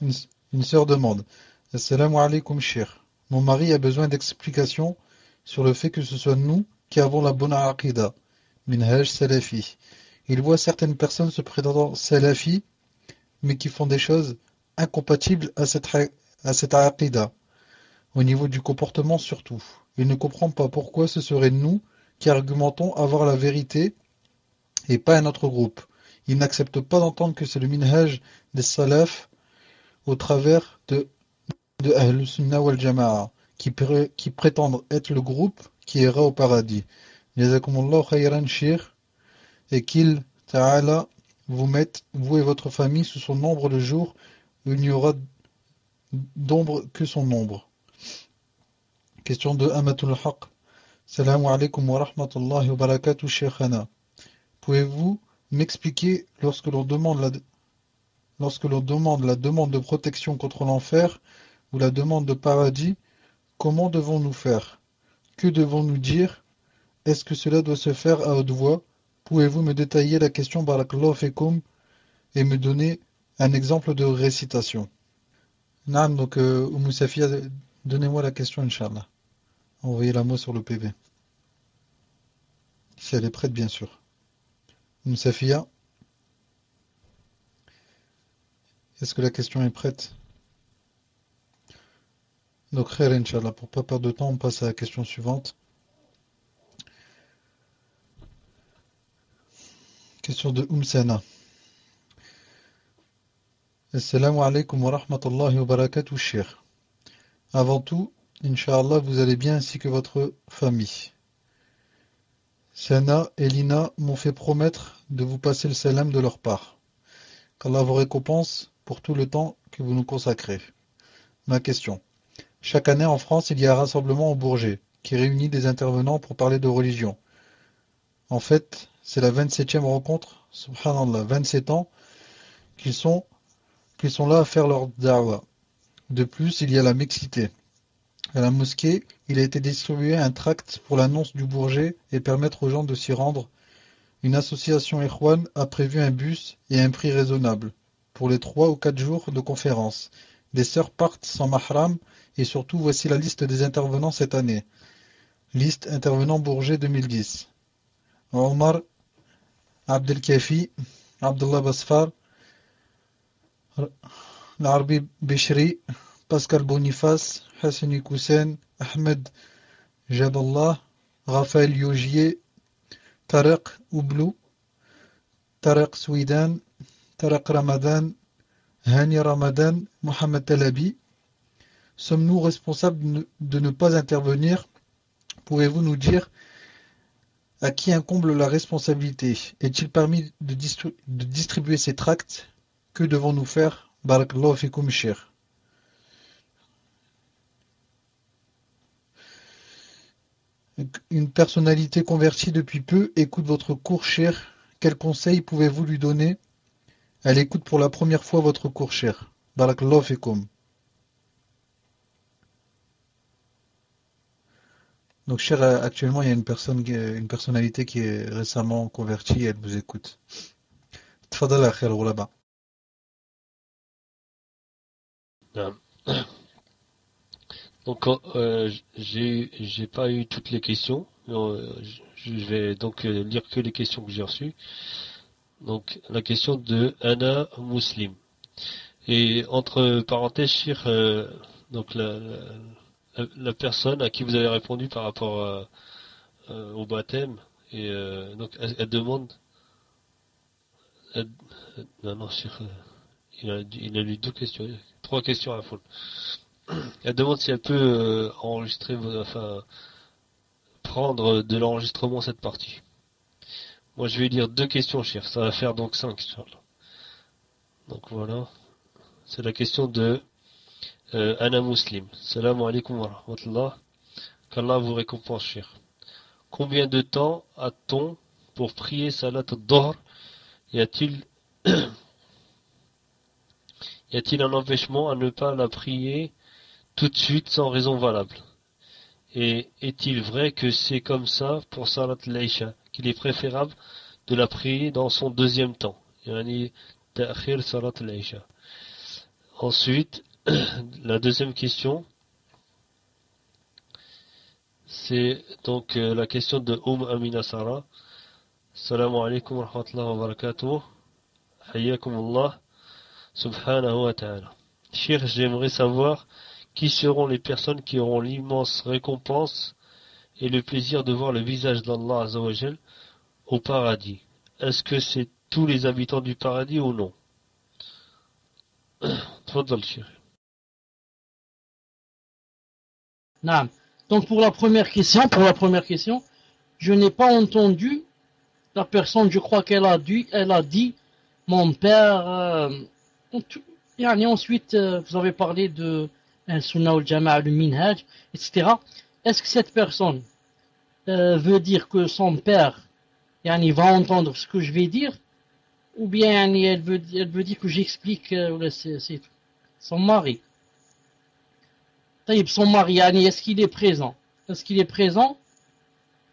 Une, une sœur demande Assalamu alaikum, shir. Mon mari a besoin d'explications sur le fait que ce soit nous qui avons la bonne aqidah Minhaj Salafi. Il voit certaines personnes se prétendant Salafi, mais qui font des choses incompatibles à cette, cette au niveau du comportement surtout. Il ne comprend pas pourquoi ce serait nous qui argumentons avoir la vérité et pas un autre groupe. Il n'accepte pas d'entendre que c'est le minhaj des salaf au travers de, de Ahl Sunnah wal Jama'a qui, qui prétendent être le groupe qui ira au paradis. Jazakumullah khayran shir et qu'il ta'ala vous mette, vous et votre famille, sous son nombre de jours il n'y aura d'ombre que son nombre. Question de Amatul Haq. Salam alaikum wa rahmatullahi wa barakatuh, Sheikhana. Pouvez-vous m'expliquer lorsque l'on demande la lorsque l'on demande la demande de protection contre l'enfer ou la demande de paradis, comment devons-nous faire? Que devons-nous dire? Est-ce que cela doit se faire à haute voix? Pouvez-vous me détailler la question Barakallahu et me donner un exemple de récitation Naam, donc euh, donnez-moi la question, Inch'Allah. Envoyez-la moi sur le PV. Si elle est prête, bien sûr. Moussafia Est-ce que la question est prête? Donc, khair, Inch'Allah. Pour pas perdre de temps, on passe à la question suivante. Question de Umsana. Assalamu alaikum wa rahmatullahi wa barakatuh, cher. Avant tout, Inch'Allah, vous allez bien ainsi que votre famille. Sana et Lina m'ont fait promettre de vous passer le salam de leur part. Qu'Allah vous récompense pour tout le temps que vous nous consacrez. Ma question. Chaque année en France, il y a un rassemblement au Bourget qui réunit des intervenants pour parler de religion. En fait, c'est la 27e rencontre, subhanallah, 27 ans, qu'ils sont, qui sont là à faire leur da'wah. De plus, il y a la mixité. À la mosquée, il a été distribué un tract pour l'annonce du Bourget et permettre aux gens de s'y rendre. Une association Erwan a prévu un bus et un prix raisonnable pour les trois ou quatre jours de conférence. Des sœurs partent sans mahram et surtout voici la liste des intervenants cette année. Liste intervenants Bourget 2010. Omar, Abdelkafi, Abdullah Basfar, Larbi Béchri, Pascal Boniface, Hassani Koussen, Ahmed Jaballah, Raphaël Yogier, Tarek Oublou, Tarek Souidan, Tarek Ramadan, Hani Ramadan, Mohamed Talabi. Sommes-nous responsables de ne pas intervenir? Pouvez-vous nous dire à qui incombe la responsabilité? Est-il permis de, distribuer ces tracts? Que devons-nous faire? Barakallahu shir. Une personnalité convertie depuis peu écoute votre cours cher. Quel conseil pouvez-vous lui donner? Elle écoute pour la première fois votre cours cher. Barakallahu. Donc, cher, actuellement, il y a une personne, une personnalité qui est récemment convertie et elle vous écoute. Tfadal akhir là-bas. <coughs> Donc, euh, j'ai pas eu toutes les questions. Euh, je vais donc euh, lire que les questions que j'ai reçues. Donc, la question de Anna Muslim. Et entre parenthèses, euh, donc la, la, personne à qui vous avez répondu par rapport au baptême, et donc elle, demande. non, non, il a, il a lu deux questions, trois questions à la fois. <clears throat> Elle demande si elle peut euh, enregistrer, enfin, prendre de l'enregistrement cette partie. Moi, je vais lire deux questions, cher. Ça va faire donc cinq, Donc voilà. C'est la question de euh, Anna Muslim. Salam alaikum wa rahmatullah. Qu'Allah vous récompense, cher. Combien de temps a-t-on pour prier Salat al Y a-t-il <clears throat> y a-t-il un empêchement à ne pas la prier tout de suite sans raison valable? Et est-il vrai que c'est comme ça pour Salat Laïcha, qu'il est préférable de la prier dans son deuxième temps? Ensuite, <clears throat> la deuxième question, c'est donc euh, la question de Oum Amina Sara. Alaikum wa rahmatullahi wa barakatuh. Subhanahu wa ta'ala. Cheikh, j'aimerais savoir qui seront les personnes qui auront l'immense récompense et le plaisir de voir le visage d'Allah au paradis. Est-ce que c'est tous les habitants du paradis ou non? <coughs> Donc pour la première question, pour la première question, je n'ai pas entendu la personne, je crois qu'elle a dit, elle a dit, mon père, euh, et ensuite euh, vous avez parlé de un sunnah al jama'a, le minhaj, etc. Est-ce que cette personne euh, veut dire que son père yani, va entendre ce que je vais dire ou bien elle, veut, dire que j'explique euh, son mari. Son mari est-ce qu'il est présent? Est-ce qu'il est présent?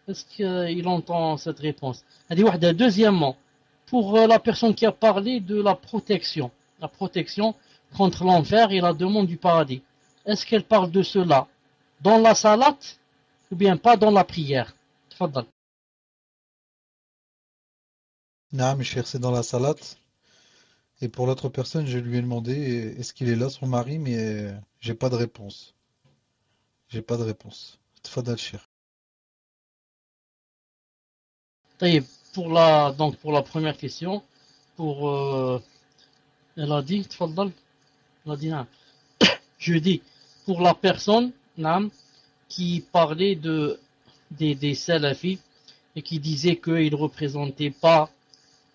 Est-ce qu'il entend cette réponse? Deuxièmement pour la personne qui a parlé de la protection la protection contre l'enfer et la demande du paradis est-ce qu'elle parle de cela dans la salat ou bien pas dans la prière? Non, mais cher, c'est dans la salat. Et pour l'autre personne, je lui ai demandé est-ce qu'il est là, son mari, mais j'ai pas de réponse. J'ai pas de réponse. Tfadal, cher. Pour la, donc pour la première question, pour, euh, elle a dit, elle a dit, je dis, pour la personne qui parlait de, des, des salafis et qui disait qu'ils ne représentaient pas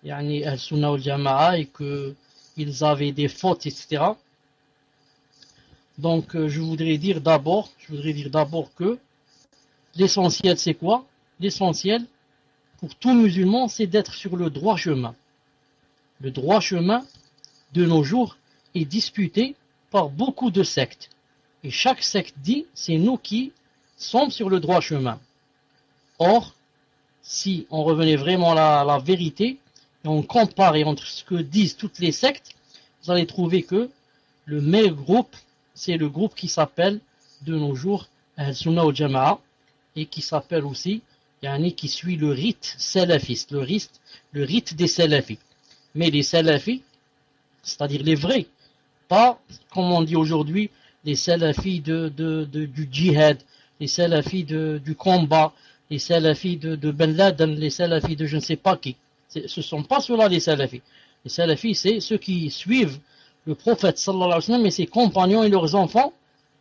yani, al-sunnah al-jama'a et qu'ils avaient des fautes, etc. Donc euh, je voudrais dire d'abord, je voudrais dire d'abord que l'essentiel c'est quoi? L'essentiel pour tout musulman c'est d'être sur le droit chemin. Le droit chemin de nos jours est disputé par beaucoup de sectes. Et chaque secte dit, c'est nous qui sommes sur le droit chemin. Or, si on revenait vraiment à la, vérité, et on comparait entre ce que disent toutes les sectes, vous allez trouver que le meilleur groupe, c'est le groupe qui s'appelle de nos jours Al-Sunnah al-Jama'a, et qui s'appelle aussi, yani qui suit le rite salafiste, le rite, le rite des salafis. Mais les salafis, c'est-à-dire les vrais, pas, comme on dit aujourd'hui, les salafis de, du djihad, les salafis de, du combat, les salafis de, de Ben Laden, les salafis de je ne sais pas qui. Ce ne sont pas ceux-là les salafis. Les salafis, c'est ceux qui suivent le prophète sallallahu alayhi wa sallam et ses compagnons et leurs enfants,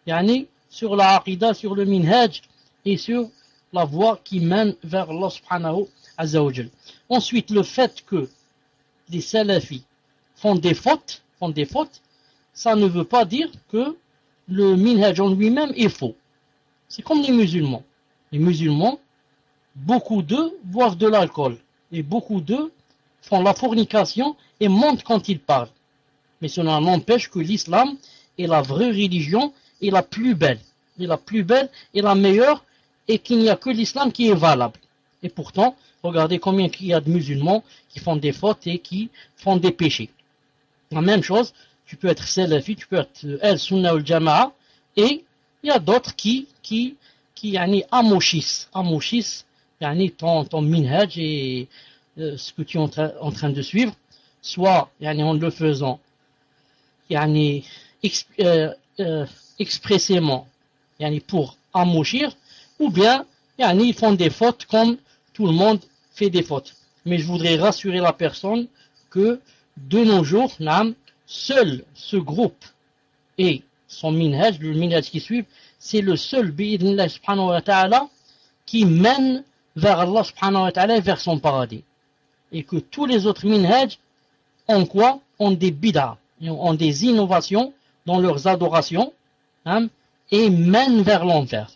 yani, sur la aqidah, sur le minhaj et sur la voie qui mène vers Allah subhanahu Ensuite, le fait que les salafis font des fautes, font des fautes, ça ne veut pas dire que le minhaj en lui-même est faux. C'est comme les musulmans. Les musulmans, beaucoup d'eux boivent de l'alcool et beaucoup d'eux font la fornication et mentent quand ils parlent. Mais cela n'empêche que l'islam est la vraie religion et la plus belle. Et la plus belle et la meilleure et qu'il n'y a que l'islam qui est valable. Et pourtant, regardez combien il y a de musulmans qui font des fautes et qui font des péchés. La même chose, tu peux être salafi, tu peux être el sunnah ou jama'a et il y a d'autres qui qui qui yani amoshis, amoshis yani ton ton minhaj et euh, ce que tu es en, tra en train de suivre, soit yani en le faisant yani exp euh, euh, expressément yani pour amoshir ou bien yani, ils font des fautes comme tout le monde fait des fautes. Mais je voudrais rassurer la personne que de nos jours, seul ce groupe et son minhaj, le minhaj qui suit, c'est le seul bi'idnillah subhanahu wa qui mène vers Allah subhanahu vers son paradis. Et que tous les autres minhaj ont quoi? Ont des bid'ah, ont des innovations dans leurs adorations et mènent vers l'enfer.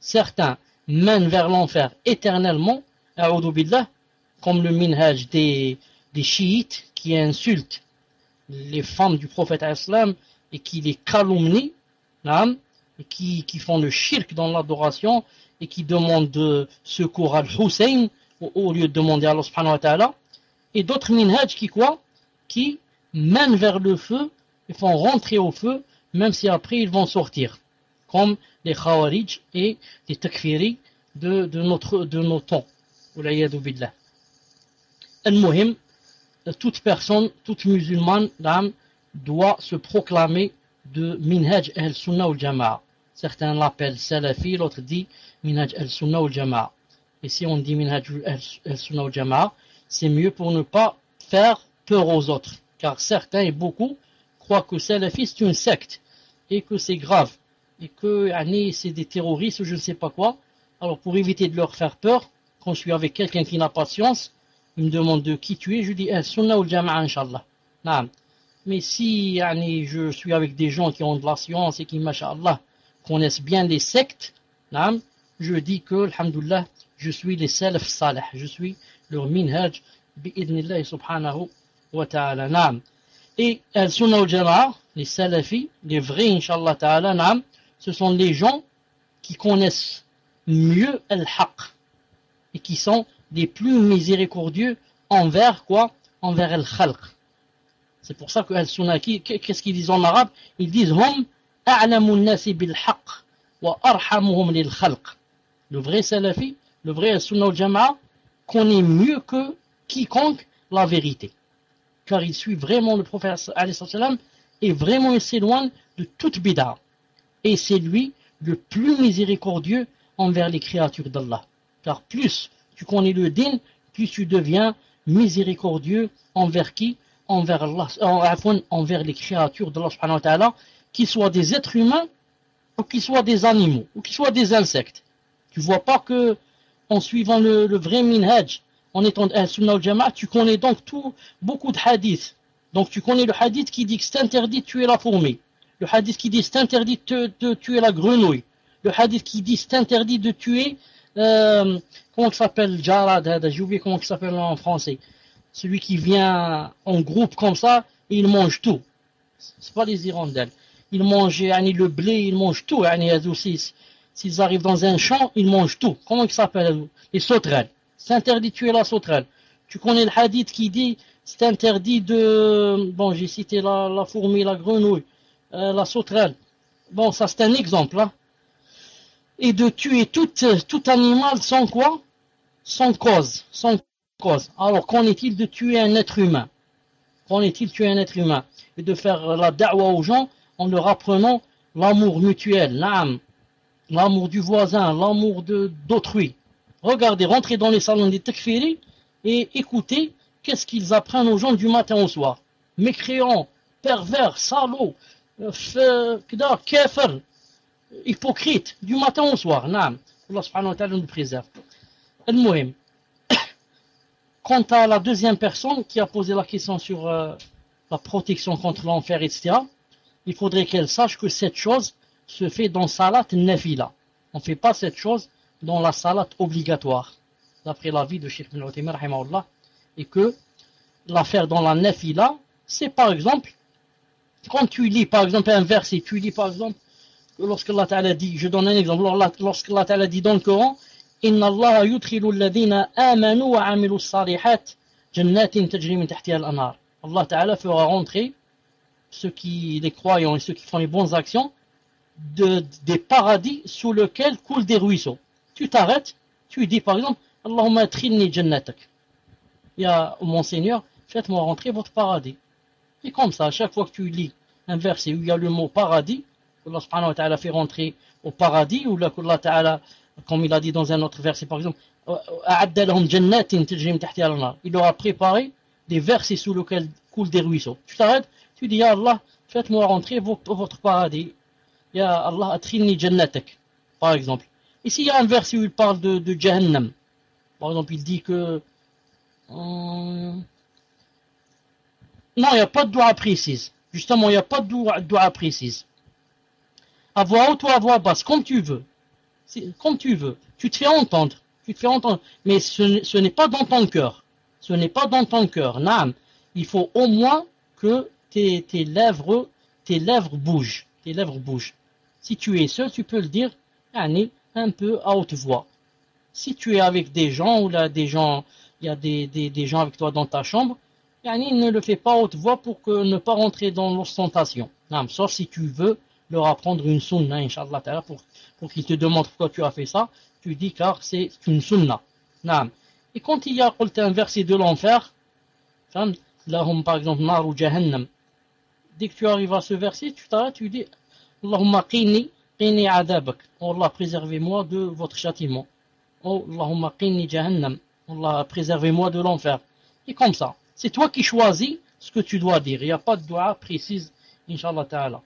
Certains mènent vers l'enfer éternellement, comme le minhaj des chiites qui insultent les femmes du prophète islam et qui les calomnient, et qui, qui font le shirk dans l'adoration et qui demandent secours à Hussein au, lieu de demander à Allah et d'autres minhaj qui quoi? Qui mènent vers le feu et font rentrer au feu, même si après ils vont sortir, comme les khawarij et les takfiri de, de, notre, de nos temps. billah. Al-Muhim, toute personne, toute musulmane, doit se proclamer de Minhaj al-Sunnah al-Jama'a. Certains l'appellent Salafi, l'autre dit Minhaj al-Sunnah al-Jama'a. Et si on dit Minhaj al-Sunnah al-Jama'a, c'est mieux pour ne pas faire peur aux autres. Car certains et beaucoup croient que Salafi c'est une secte et que c'est grave et que c'est des terroristes ou je ne sais pas quoi. Alors pour éviter de leur faire peur, quand je suis avec quelqu'un qui n'a pas de science, il me demande de qui tu es, je dis eh, Sunnah ou Jama'a, Inch'Allah. Mais si yani, je suis avec des gens qui ont de la science et qui, masha'Allah, connaissent bien les sectes, je dis que, alhamdulillah, je suis les salaf salih, je suis leur minhaj, bi'idnillah subhanahu wa ta'ala. Et al-sunnah al-jama'a, les salafis, les vrais, inshallah ta'ala, ce sont les gens qui connaissent mieux al-haq et qui sont des plus miséricordieux envers quoi Envers al-khalq. C'est pour ça que al-sunnah, qu'est-ce qu'ils disent en arabe? Ils disent hum nasi bil haq wa arhamuhum khalq. Le vrai salafi, le vrai al-sunnah al-jama'a connaît mieux que quiconque la vérité. Car il suit vraiment le prophète et vraiment il s'éloigne de toute bid'a. Et c'est lui le plus miséricordieux envers les créatures d'Allah. Car plus tu connais le din, plus tu deviens miséricordieux envers qui? Envers euh, envers les créatures d'Allah subhanahu qu'ils soient des êtres humains, ou qu'ils soient des animaux, ou qu'ils soient des insectes. Tu vois pas que, en suivant le, vrai minhaj, en étant un sunnah al tu connais donc tout, beaucoup de hadiths. Donc tu connais le hadith qui dit que c'est interdit de tuer la fourmi. Le hadith qui dit c'est interdit de, tuer la grenouille. Le hadith qui dit c'est interdit de tuer euh, comment s'appelle Jarad, j'ai oublié comment ça s'appelle en français. Celui qui vient en groupe comme ça, il mange tout. C'est pas les hirondelles. Il mange le blé, il mange tout. S'ils arrivent dans un champ, ils mangent tout. Comment ça s'appelle Les sauterelles? C'est interdit de tuer la sauterelle. Tu connais le hadith qui dit c'est interdit de... Bon, j'ai cité la, fourmi, la grenouille, euh, la sauterelle. Bon, ça c'est un exemple. Hein et de tuer tout, tout animal sans quoi? Sans cause. Sans cause. Alors qu'en est-il de tuer un être humain? Qu'en est-il de tuer un être humain? Et de faire la da'wa aux gens en leur apprenant l'amour mutuel, l'âme, l'amour du voisin, l'amour d'autrui. Regardez, rentrez dans les salons des takfiri et écoutez qu'est-ce qu'ils apprennent aux gens du matin au soir. Mécréants, pervers, salauds, euh, kafir, hypocrite du matin au soir. Allah subhanahu wa ta'ala nous préserve. <coughs> Quant à la deuxième personne qui a posé la question sur euh, la protection contre l'enfer, etc., il faudrait qu'elle sache que cette chose se fait dans salat nafila. On ne fait pas cette chose dans la salat obligatoire, d'après l'avis de Sheikh bin et que l'affaire dans la nafila, c'est par exemple quand tu lis par exemple un verset, tu lis par exemple, lorsque Allah Ta'ala dit, je donne un exemple, lorsque Allah Ta'ala dit dans le Coran, Inna Allah yudkhilu amanu wa amilu jannatin tajri min al-anhar. Allah Ta'ala fera rentrer ceux qui, les croyants et ceux qui font les bonnes actions, de, des paradis sous lesquels coulent des ruisseaux. Tu t'arrêtes, tu dis par exemple, Allahumma trini jannatak. Il y a, mon Seigneur, faites-moi rentrer votre paradis. Et comme ça, à chaque fois que tu lis un verset où il y a le mot paradis, Allah subhanahu wa fait rentrer au paradis, ou là, Allah ta'ala, comme il a dit dans un autre verset, par exemple, il leur a préparé des versets sous lesquels coulent des ruisseaux. Tu t'arrêtes, tu dis, Allah, faites-moi rentrer votre paradis. Ya Allah, atrini jannatak, par exemple. Ici, il y a un verset où il parle de, de Jahannam. Par exemple, il dit que... Euh, non, il n'y a pas de doigt précise. Justement, il n'y a pas de doigt, précise. À voix haute ou à voix basse, comme tu veux. Comme tu veux. Tu te fais entendre. Tu te fais entendre. Mais ce, n'est pas dans ton cœur. Ce n'est pas dans ton cœur. Non. Il faut au moins que tes, lèvres, tes lèvres bougent. Tes lèvres bougent. Si tu es seul, tu peux le dire un peu à haute voix. Si tu es avec des gens ou là des gens, il y a des, gens avec toi dans ta chambre, ne le fait pas haute voix pour ne pas rentrer dans l'ostentation. Sauf si tu veux leur apprendre une sunna, Inch'Allah, pour, pour qu'ils te demandent pourquoi tu as fait ça, tu dis car c'est une sunna. Et quand il y a un verset de l'enfer, par exemple, Naru Jahannam, dès que tu arrives à ce verset, tu t'arrêtes, tu dis Allahumma qini, qini adabak. Oh Allah, préservez-moi de votre châtiment. Oh Allahumma qini Jahannam. Allah, préservez-moi de l'enfer. Et comme ça. C'est toi qui choisis ce que tu dois dire. Il n'y a pas de dua précise, Inch'Allah Ta'ala.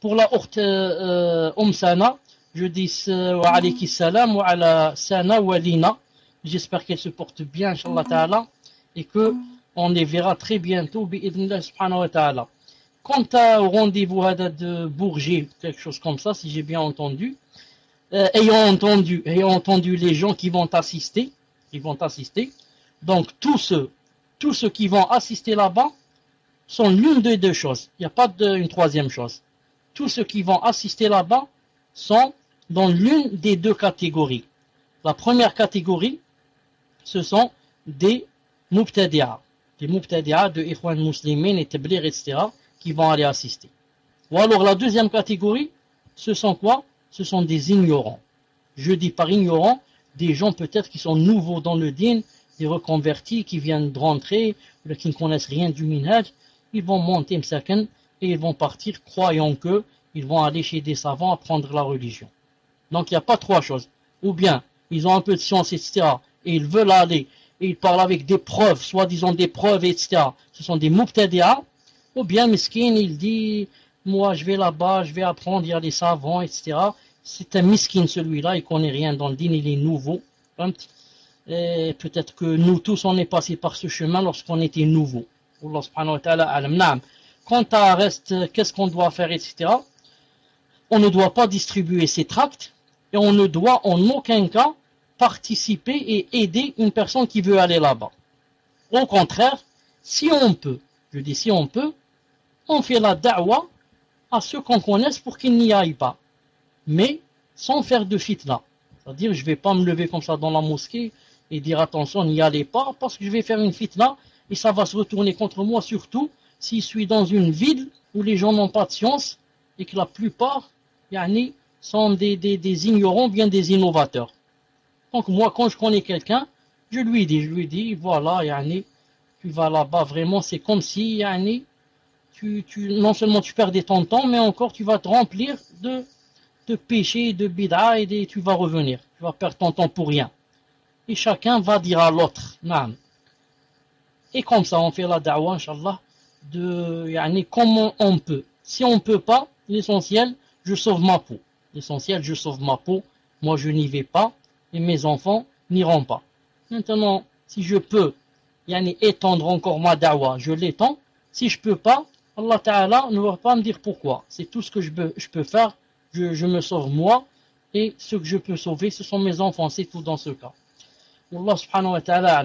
Pour la Urte euh, um Sana, je dis wa alayki salam wa ala Sana wa lina. J'espère qu'elle se porte bien, Inch'Allah Ta'ala, et que on les verra très bientôt, subhanahu wa ta'ala. Quant au rendez-vous de Bourget, quelque chose comme ça, si j'ai bien entendu, euh, ayant entendu, ayant entendu les gens qui vont assister, qui vont assister, donc tous ceux tous ceux qui vont assister là-bas sont l'une des deux choses. Il n'y a pas d'une troisième chose. Tous ceux qui vont assister là-bas sont dans l'une des deux catégories. La première catégorie, ce sont des mubtadi'a, des mubtadi'a de Ikhwan Muslimin et etc., qui vont aller assister. Ou alors la deuxième catégorie, ce sont quoi? Ce sont des ignorants. Je dis par ignorants, des gens peut-être qui sont nouveaux dans le din, des reconvertis qui viennent de rentrer, qui ne connaissent rien du minhaj, ils vont monter Msaken et ils vont partir croyant que ils vont aller chez des savants apprendre la religion. Donc il n'y a pas trois choses. Ou bien ils ont un peu de science, etc. et ils veulent aller et ils parlent avec des preuves, soi-disant des preuves, etc. Ce sont des mubtadi'a. Ou bien miskin, il dit, moi je vais là-bas, je vais apprendre, il y a des savants, etc. C'est un miskin celui-là, il connaît rien dans le din, il est nouveau. Et peut-être que nous tous, on est passé par ce chemin lorsqu'on était nouveau. Allah subhanahu wa ta'ala Quant à reste, qu'est-ce qu'on doit faire, etc. On ne doit pas distribuer ces tracts et on ne doit en aucun cas participer et aider une personne qui veut aller là-bas. Au contraire, si on peut, je dis si on peut, on fait la da'wa à ceux qu'on connaisse pour qu'ils n'y aillent pas. Mais sans faire de fitna. C'est-à-dire, je ne vais pas me lever comme ça dans la mosquée et dire attention, n'y allez pas parce que je vais faire une fitna et ça va se retourner contre moi, surtout si je suis dans une ville où les gens n'ont pas de science et que la plupart yani, sont des, des, des ignorants, bien des innovateurs. Donc moi, quand je connais quelqu'un, je lui dis, je lui dis, voilà, yani, tu vas là-bas, vraiment, c'est comme si, yani, tu, tu, non seulement tu perdais ton temps, mais encore tu vas te remplir de, de péchés, de bid'a, et tu vas revenir. Tu vas perdre ton temps pour rien et chacun va dire à l'autre. Et comme ça, on fait la da'wa, inshallah, de yani, comme on peut. Si on ne peut pas, l'essentiel, je sauve ma peau. L'essentiel, je sauve ma peau. Moi, je n'y vais pas et mes enfants n'iront pas. Maintenant, si je peux yani, étendre encore ma da'wa, je l'étends. Si je peux pas, Allah Ta'ala ne va pas me dire pourquoi. C'est tout ce que je peux, faire. Je, me sauve moi et ce que je peux sauver, ce sont mes enfants. C'est tout dans ce cas. Allah subhanahu wa ta'ala.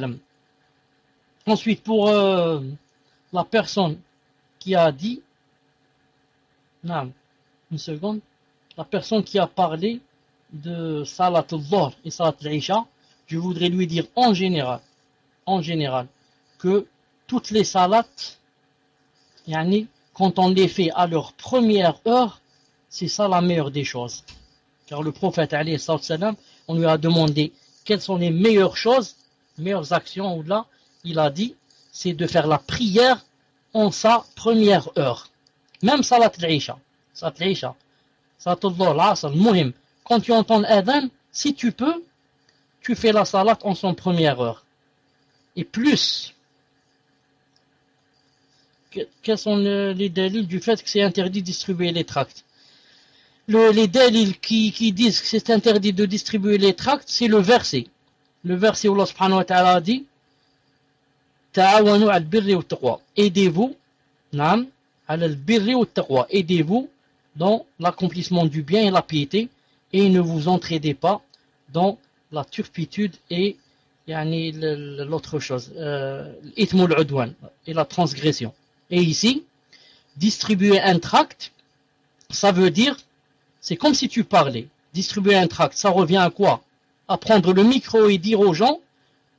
Ensuite, pour euh, la personne qui a dit Non, une seconde. La personne qui a parlé de Salat al et Salat al-Isha, je voudrais lui dire en général, en général, que toutes les salats, yani, quand on les fait à leur première heure, c'est ça la meilleure des choses. Car le prophète, on lui a demandé quelles sont les meilleures choses, meilleures actions, ou là, il a dit, c'est de faire la prière en sa première heure. Même salat al-Isha. Salat al-Isha. Salat al Quand tu entends l'adhan, si tu peux, tu fais la salat en son première heure. Et plus, quels sont les délits du fait que c'est interdit de distribuer les tracts? Les délits qui, disent que c'est interdit de distribuer les tracts, c'est le verset. Le verset où Allah subhanahu wa ta'ala dit Aidez-vous, aidez-vous dans l'accomplissement du bien et la piété et ne vous entraidez pas dans la turpitude et l'autre chose, euh, et la transgression. Et ici, distribuer un tract, ça veut dire, c'est comme si tu parlais. Distribuer un tract, ça revient à quoi? À prendre le micro et dire aux gens,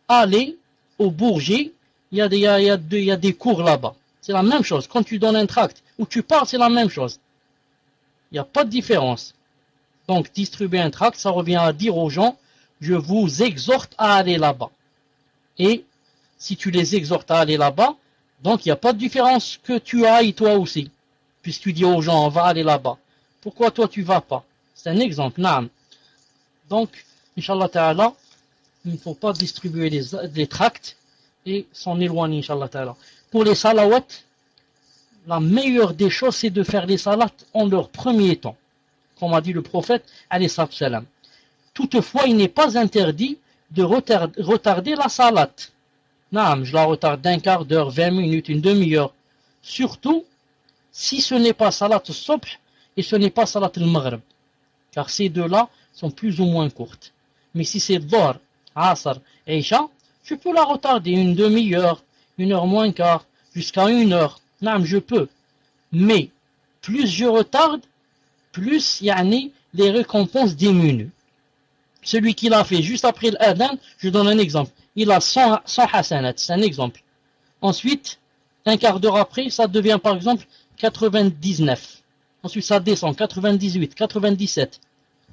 allez au Bourget, il y a des, des cours là-bas. C'est la même chose. Quand tu donnes un tract ou tu parles, c'est la même chose. Il n'y a pas de différence. Donc, distribuer un tract, ça revient à dire aux gens, je vous exhorte à aller là-bas. Et si tu les exhortes à aller là-bas, donc il n'y a pas de différence que tu ailles toi aussi. Puisque tu dis aux gens, on va aller là-bas. Pourquoi toi tu vas pas? C'est un exemple, naam. Donc, Inch'Allah il ne faut pas distribuer les, tracts et s'en éloigner, Inch'Allah Ta'ala. Pour les salawats, la meilleure des choses, c'est de faire les salats en leur premier temps. Comme a dit le prophète, salam. Toutefois, il n'est pas interdit de retarder la salat je la retarde d'un quart d'heure, 20 minutes, une demi-heure. Surtout si ce n'est pas salat al-subh et ce n'est pas salat al-maghrib. Car ces deux-là sont plus ou moins courtes. Mais si c'est Dhar, Asr Isha, je peux la retarder une demi-heure, une heure moins quart, jusqu'à une heure. Non, je peux. Mais plus je retarde, plus yani, les récompenses diminuent. Celui qui l'a fait juste après l'adhan, je donne un exemple il a 100, 100 hasanat, c'est un exemple. Ensuite, un quart d'heure après, ça devient par exemple 99. Ensuite, ça descend 98, 97.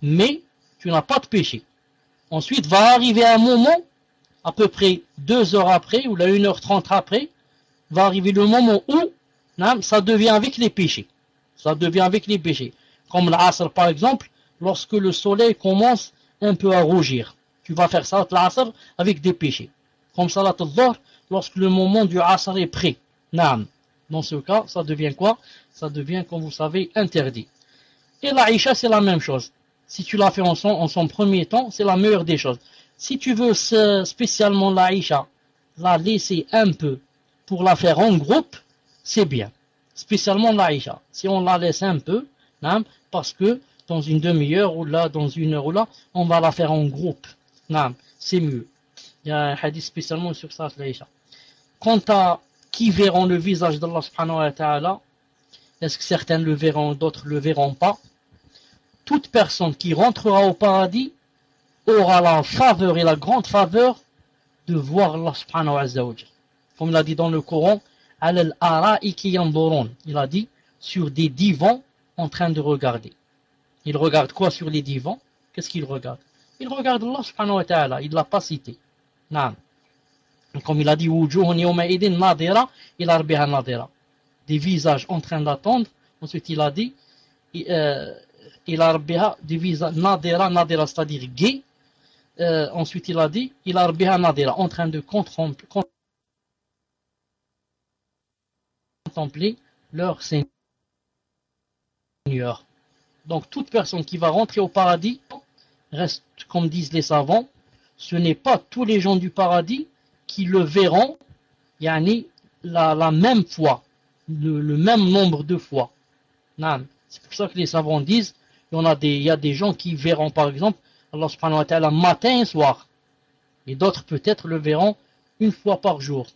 Mais tu n'as pas de péché. Ensuite, va arriver un moment, à peu près deux heures après, ou là 1h30 après, va arriver le moment où ça devient avec les péchés. Ça devient avec les péchés. Comme l'Asr par exemple, lorsque le soleil commence un peu à rougir tu vas faire salat l'asr avec des péchés. Comme salat al lorsque le moment du asr est prêt. Naam. Dans ce cas, ça devient quoi? Ça devient, comme vous savez, interdit. Et l'Aïcha, c'est la même chose. Si tu l'as fait en son, en son premier temps, c'est la meilleure des choses. Si tu veux spécialement l'Aïcha, la laisser un peu pour la faire en groupe, c'est bien. Spécialement l'Aïcha. Si on la laisse un peu, parce que dans une demi-heure ou là, dans une heure ou là, on va la faire en groupe c'est mieux. Il y a un hadith spécialement sur ça, Quant à qui verront le visage d'Allah subhanahu wa ta'ala, est-ce que certains le verront, d'autres le verront pas? Toute personne qui rentrera au paradis aura la faveur et la grande faveur de voir Allah. Comme il a dit dans le Coran, il a dit sur des divans en train de regarder. Il regarde quoi sur les divans? Qu'est-ce qu'il regarde? Il regarde Allah subhanahu il ne l'a pas cité. Non. Comme il a dit, il. Des visages en train d'attendre. Ensuite, il a dit, euh, il a des visages nadira, nadira, c'est-à-dire gay. Euh, ensuite, il a dit, il a nadira, en train de contempler leur Seigneur. Donc, toute personne qui va rentrer au paradis, reste, comme disent les savants, ce n'est pas tous les gens du paradis qui le verront, yani, la, la même fois, le, même nombre de fois. C'est pour ça que les savants disent, a des, il y a des gens qui verront par exemple Allah subhanahu wa ta'ala matin et soir. Et d'autres peut-être le verront une fois par jour.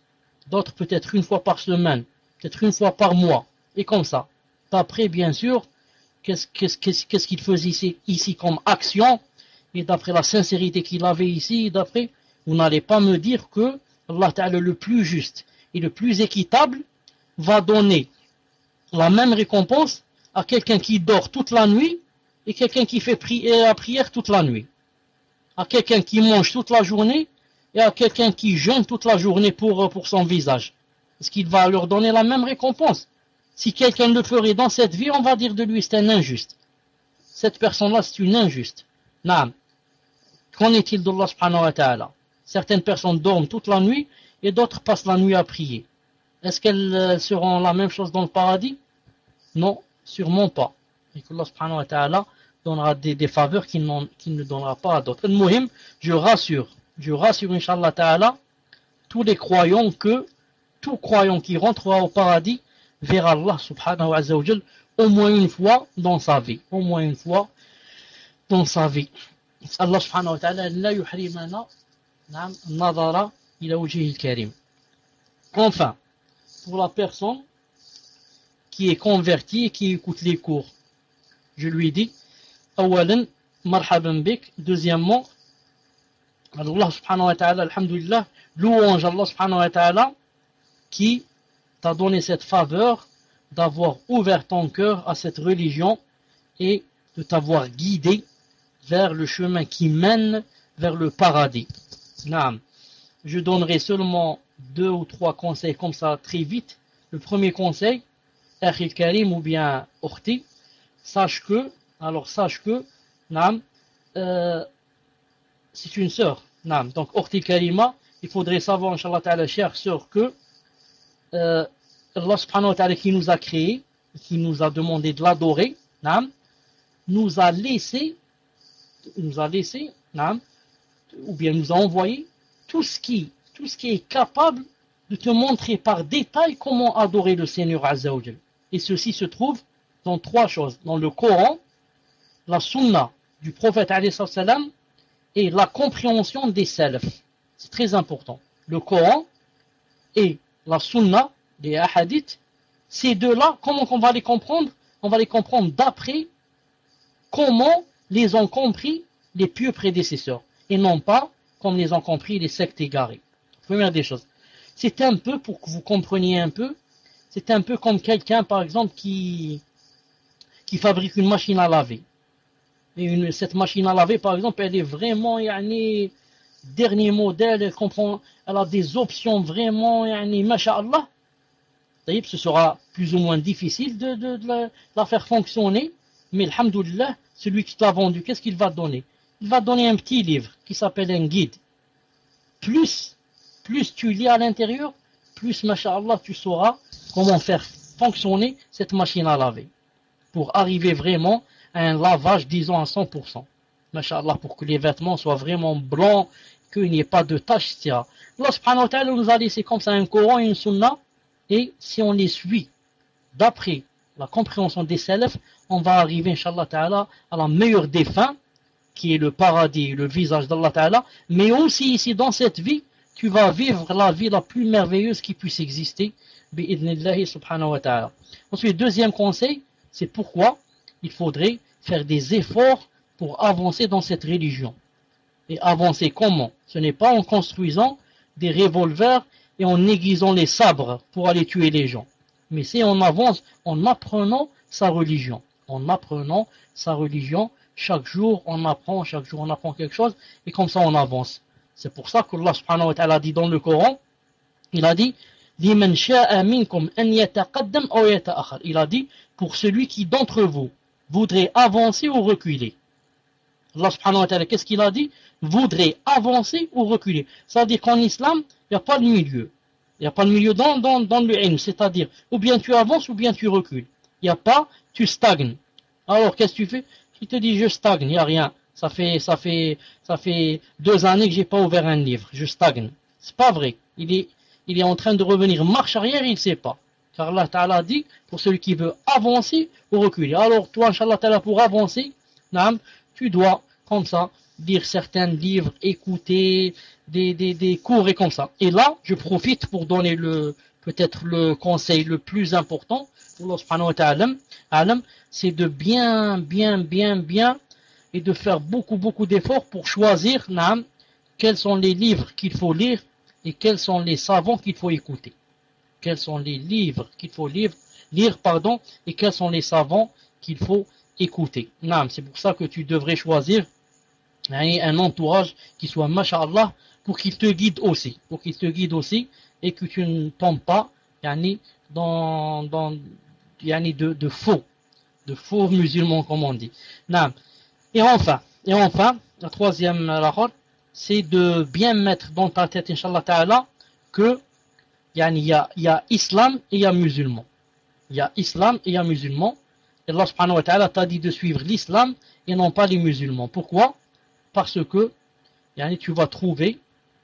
D'autres peut-être une fois par semaine. Peut-être une fois par mois. Et comme ça. d'après, bien sûr, qu'est-ce qu'il faisait ici, comme action, et d'après la sincérité qu'il avait ici, d'après, vous n'allez pas me dire que Allah le plus juste et le plus équitable va donner la même récompense à quelqu'un qui dort toute la nuit et quelqu'un qui fait la prière toute la nuit. À quelqu'un qui mange toute la journée et à quelqu'un qui jeûne toute la journée pour, pour son visage. Est-ce qu'il va leur donner la même récompense Si quelqu'un le ferait dans cette vie, on va dire de lui c'est un injuste. Cette personne-là, c'est une injuste. Naam. Qu'en est-il d'Allah subhanahu wa ta'ala? Certaines personnes dorment toute la nuit et d'autres passent la nuit à prier. Est-ce qu'elles euh, seront la même chose dans le paradis? Non, sûrement pas. Et qu'Allah subhanahu donnera des, faveurs qu'il ne donnera pas à d'autres. Muhim, je rassure, je rassure Inch'Allah ta'ala tous les croyants que tout croyant qui rentrera au paradis verra Allah subhanahu wa ta'ala au moins une fois dans sa vie. Au moins une fois dans sa vie. Allah subhanahu wa ta'ala la yuhrimana nadara ila karim. Enfin, pour la personne qui est convertie et qui écoute les cours, je lui dis, marhaban bik, deuxièmement, Allah subhanahu wa ta'ala, alhamdulillah, louange Allah subhanahu wa ta'ala, qui t'a donné cette faveur d'avoir ouvert ton cœur à cette religion et de t'avoir guidé vers le chemin qui mène vers le paradis. Je donnerai seulement deux ou trois conseils comme ça très vite. Le premier conseil, Akhil Karim ou bien Orti, sache que, alors sache que, euh, c'est une sœur. Donc Orti Karima, il faudrait savoir, Inch'Allah Ta'ala, chère sœur, que euh, Allah qui nous a créés, qui nous a demandé de l'adorer, nous a laissé, nous a laissé, ou bien nous a envoyé tout ce qui, tout ce qui est capable de te montrer par détail comment adorer le Seigneur Azzawajal. Et ceci se trouve dans trois choses. Dans le Coran, la sunna du prophète salam et la compréhension des salafs. C'est très important. Le Coran et la sunna des hadiths, ces deux-là, comment on va les comprendre? On va les comprendre d'après comment les ont compris les pieux prédécesseurs et non pas comme les ont compris les sectes égarées. Première des choses. C'est un peu, pour que vous compreniez un peu, c'est un peu comme quelqu'un, par exemple, qui, qui fabrique une machine à laver. Cette machine à laver, par exemple, elle est vraiment, yani, dernier modèle, elle comprend, elle a des options vraiment, yani, masha'Allah. Ce sera plus ou moins difficile de, la, faire fonctionner, mais alhamdoulilah, celui qui te l'a vendu, qu'est-ce qu'il va donner? Il va donner un petit livre qui s'appelle un guide. Plus, plus tu lis à l'intérieur, plus, masha'Allah, tu sauras comment faire fonctionner cette machine à laver. Pour arriver vraiment un lavage, disons, à 100%. Masha'Allah, pour que les vêtements soient vraiment blancs, qu'il n'y ait pas de taches, etc. Allah subhanahu wa ta'ala nous a laissé comme ça un Coran et une Sunna, et si on les suit d'après la compréhension des salafs, on va arriver, Inch'Allah Ta'ala, à la meilleure des fins, qui est le paradis, le visage d'Allah Ta'ala, mais aussi ici, dans cette vie, tu vas vivre la vie la plus merveilleuse qui puisse exister, subhanahu wa ta'ala. Ensuite, deuxième conseil, c'est pourquoi il faudrait faire des efforts pour avancer dans cette religion. Et avancer comment? Ce n'est pas en construisant des revolvers et en aiguisant les sabres pour aller tuer les gens. Mais c'est en avance en apprenant sa religion. En apprenant sa religion, chaque jour on apprend, chaque jour on apprend quelque chose, et comme ça on avance. C'est pour ça que Allah subhanahu wa ta'ala dit dans le Coran, il a dit, il a dit, pour celui qui d'entre vous voudrait avancer ou reculer. Allah subhanahu wa ta'ala, qu'est-ce qu'il a dit? Voudrait avancer ou reculer. C'est-à-dire qu'en islam, il n'y a pas de milieu. Il n'y a pas de milieu dans, dans, le ilm, c'est-à-dire ou bien tu avances ou bien tu recules. Il n'y a pas, tu stagnes. Alors qu'est-ce que tu fais? Tu te dis je stagne, il n'y a rien. Ça fait, ça fait, ça fait deux années que j'ai pas ouvert un livre, je stagne. C'est pas vrai. Il est, il est en train de revenir marche arrière, il ne sait pas. Car Allah Ta'ala dit, pour celui qui veut avancer ou reculer. Alors toi, Inch'Allah Ta'ala, pour avancer, tu dois, comme ça, lire certains livres, écouter des, cours et comme ça. Et là, je profite pour donner le, peut-être le conseil le plus important, Allah subhanahu wa ta'ala, c'est de bien, bien, bien, bien, et de faire beaucoup, beaucoup d'efforts pour choisir, naam, quels sont les livres qu'il faut lire et quels sont les savants qu'il faut écouter. Quels sont les livres qu'il faut lire, lire pardon, et quels sont les savants qu'il faut écouter. C'est pour ça que tu devrais choisir un entourage qui soit masha'Allah pour qu'il te guide aussi. Pour qu'il te guide aussi et que tu ne tombes pas dans, dans de, de faux, de faux musulmans comme on dit. Et enfin, et enfin, la troisième c'est de bien mettre dans ta tête, Inch'Allah Ta'ala, que il y a, islam et il y a musulman. Il y a islam et il y a musulman. Et Allah wa t'a dit de suivre l'islam et non pas les musulmans. Pourquoi? Parce que yani, tu vas trouver,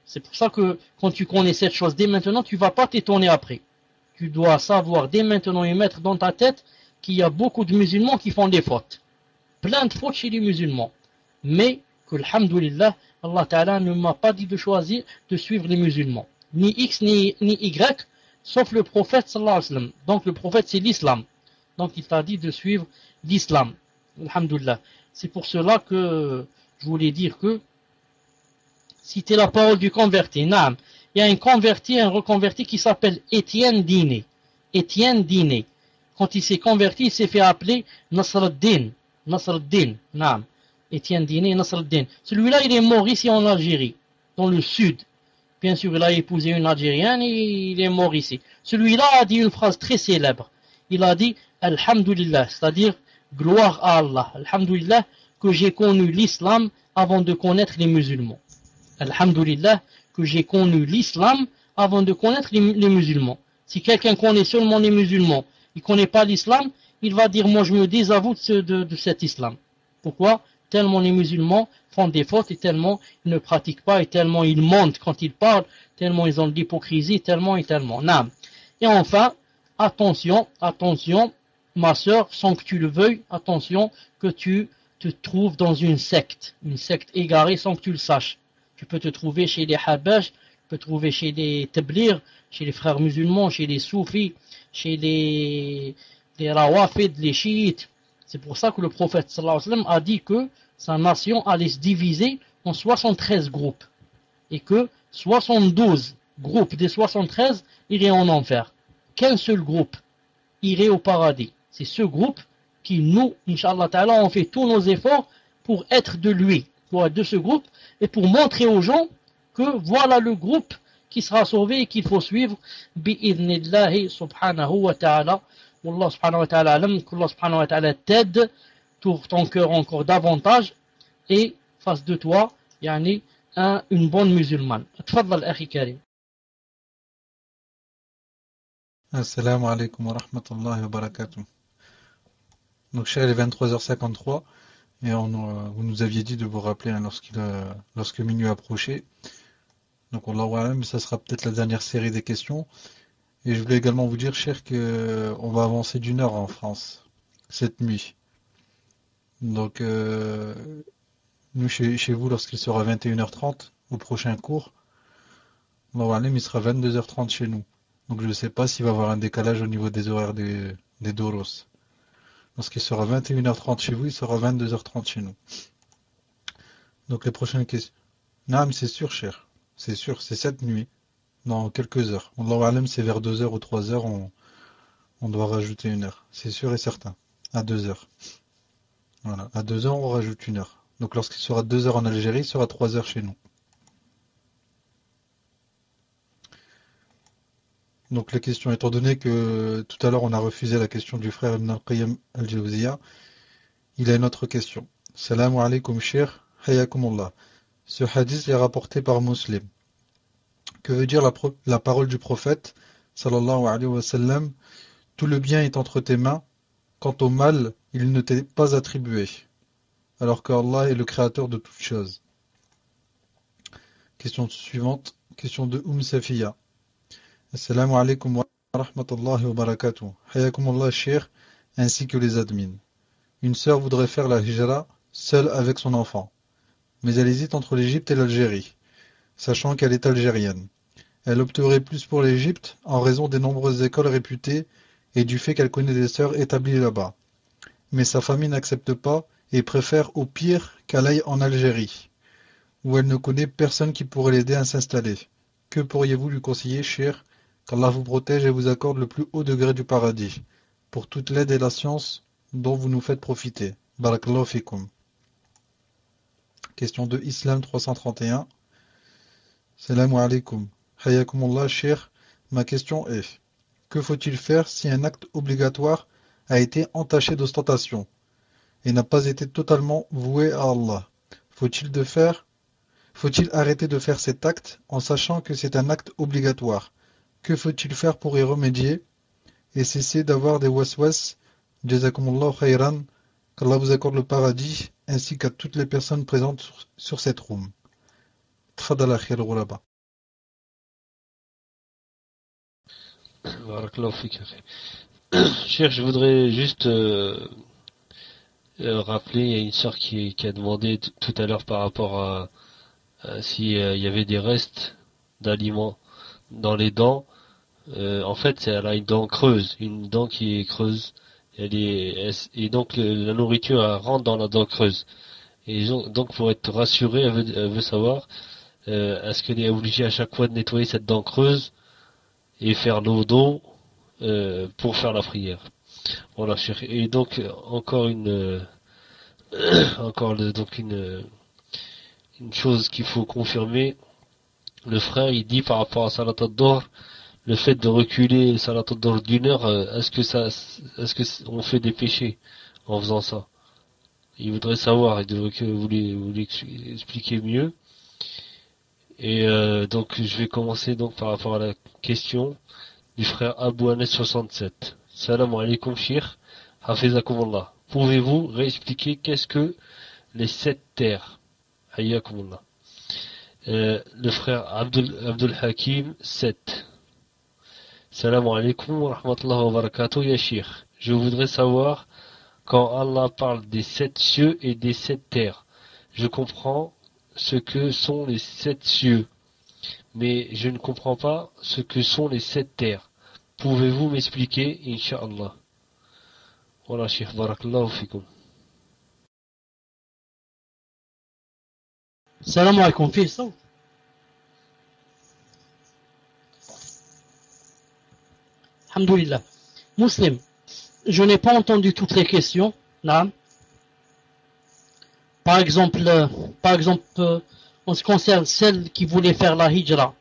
c'est pour ça que quand tu connais cette chose dès maintenant, tu vas pas t'étonner après. Tu dois savoir dès maintenant et mettre dans ta tête qu'il y a beaucoup de musulmans qui font des fautes. Plein de fautes chez les musulmans. Mais que, alhamdoulilah, Allah Ta'ala ne m'a pas dit de choisir de suivre les musulmans. Ni X ni, Y, sauf le prophète sallallahu alayhi wa sallam. Donc le prophète c'est l'islam. Donc il t'a dit de suivre l'islam. Alhamdulillah. C'est pour cela que je voulais dire que citer la parole du converti. Naam. Il y a un converti, un reconverti qui s'appelle Étienne Diné. Étienne Diné. Quand il s'est converti, il s'est fait appeler Nasruddin. Nasruddin. Naam. Étienne Diné, Nasruddin. Celui-là, il est mort ici en Algérie, dans le sud. Bien sûr, il a épousé une Algérienne et il est mort ici. Celui-là a dit une phrase très célèbre. Il a dit Alhamdulillah, c'est-à-dire gloire à Allah. Alhamdulillah que j'ai connu l'islam avant de connaître les musulmans. Alhamdulillah que j'ai connu l'islam avant de connaître les, musulmans. Si quelqu'un connaît seulement les musulmans, il ne connaît pas l'islam, il va dire moi je me désavoue de, cet islam. Pourquoi? Tellement les musulmans font des fautes et tellement ils ne pratiquent pas et tellement ils mentent quand ils parlent, tellement ils ont de l'hypocrisie, tellement et tellement. Et enfin, attention, attention, ma soeur, sans que tu le veuilles, attention que tu te trouves dans une secte, une secte égarée sans que tu le saches. Tu peux te trouver chez les Habash, tu peux te trouver chez les Tablir, chez les frères musulmans, chez les Soufis, chez les, les Rawafid, les Chiites. C'est pour ça que le prophète sallallahu alayhi wa a dit que sa nation allait se diviser en 73 groupes et que 72 groupes des 73 iraient en enfer. Qu'un seul groupe irait au paradis. C'est ce groupe qui nous, Inch'Allah on fait tous nos efforts pour être de lui, pour être de ce groupe, et pour montrer aux gens que voilà le groupe qui sera sauvé et qu'il faut suivre, bi'idnillahi subhanahu wa ta'ala. Wallah subhanahu wa ta'ala alam, subhanahu wa ta'ala tourne ton cœur encore davantage, et fasse de toi, yani, un, une bonne musulmane. Tfadal, akhi karim. Assalamu alaikum wa rahmatullahi wa. Donc, cher, il est 23h53 et on, euh, vous nous aviez dit de vous rappeler hein, lorsqu'il lorsque minuit approchait. Donc, on l'a mais ça sera peut-être la dernière série des questions. Et je voulais également vous dire, cher, qu'on va avancer d'une heure en France cette nuit. Donc, euh, nous, chez, vous, lorsqu'il sera 21h30 au prochain cours, il sera 22h30 chez nous. Donc je ne sais pas s'il va y avoir un décalage au niveau des horaires des, Doros. Lorsqu'il sera 21h30 chez vous, il sera 22h30 chez nous. Donc les prochaines questions. Non, c'est sûr, cher. C'est sûr, c'est cette nuit. Dans quelques heures. Allah c'est vers 2h ou 3h, on, on doit rajouter une heure. C'est sûr et certain. À 2h. Voilà. À 2h, on rajoute une heure. Donc lorsqu'il sera 2h en Algérie, il sera 3h chez nous. Donc la question, étant donné que tout à l'heure on a refusé la question du frère Ibn al-Qayyim al-Jawziyah, il a une autre question. Salam alaikum cher, hayakumullah. Ce hadith est rapporté par Muslim. Que veut dire la, parole du prophète sallallahu alayhi wa sallam? Tout le bien est entre tes mains, quant au mal, il ne t'est pas attribué, alors qu'Allah est le créateur de toutes choses. Question suivante, question de Umm Safiya. Assalamu alaikum wa rahmatullahi wa barakatuh. Allah shir, ainsi que les admins. Une sœur voudrait faire la hijra seule avec son enfant. Mais elle hésite entre l'Égypte et l'Algérie, sachant qu'elle est algérienne. Elle opterait plus pour l'Égypte en raison des nombreuses écoles réputées et du fait qu'elle connaît des sœurs établies là-bas. Mais sa famille n'accepte pas et préfère au pire qu'elle aille en Algérie, où elle ne connaît personne qui pourrait l'aider à s'installer. Que pourriez-vous lui conseiller, cher? Qu'Allah vous protège et vous accorde le plus haut degré du paradis, pour toute l'aide et la science dont vous nous faites profiter. Barakallahu fikum. Question de Islam 331. Salam alaikum. Hayakumullah, cher. Ma question est que faut-il faire si un acte obligatoire a été entaché d'ostentation et n'a pas été totalement voué à Allah. Faut-il de faire Faut-il arrêter de faire cet acte en sachant que c'est un acte obligatoire? Que faut-il faire pour y remédier et cesser d'avoir des waswas? Jazakumullah khayran. Qu'Allah vous accorde le paradis ainsi qu'à toutes les personnes présentes sur, cette room. Tfadal akhir ghulaba. <coughs> Cher, je voudrais juste euh, euh, rappeler, a une sœur qui, a demandé tout à l'heure par rapport à, s'il euh, y avait des restes d'aliments dans les dents. en fait, elle a une dent creuse, une dent qui est creuse. Elle est, et donc la nourriture rentre dans la dent creuse. Et donc pour être rassurée, elle veut, savoir est-ce qu'elle est obligée à chaque fois de nettoyer cette dent creuse et faire l'eau d'eau euh, pour faire la prière. Voilà, et donc encore une euh, <coughs> encore donc une une chose qu'il faut confirmer. Le frère, il dit par rapport à Salat d'or, le fait de reculer Salat d'or d'une heure, euh, est-ce que ça, est-ce que on fait des péchés en faisant ça? Il voudrait savoir, il devrait que vous l'expliquer mieux. Et euh, donc je vais commencer donc par rapport à la question du frère Abu Anes 67. Salam alaikum shir, hafizakumullah. Pouvez-vous réexpliquer qu'est-ce que les sept terres? Hayyakumullah. Euh, le frère Abdul, Abdul Hakim 7. Salam alaikum wa wa barakatuh ya shir. Je voudrais savoir quand Allah parle des sept cieux et des sept terres. Je comprends ce que sont les sept cieux, mais je ne comprends pas ce que sont les sept terres. Pouvez-vous m'expliquer, Inch'Allah? Voilà, Cheikh Barakallahu fikum. Salam alaikum, fils. Alhamdulillah. Muslim, je n'ai pas entendu toutes les questions. Là. Par exemple, euh, par exemple, euh, ce qui concerne celle qui voulait faire la hijra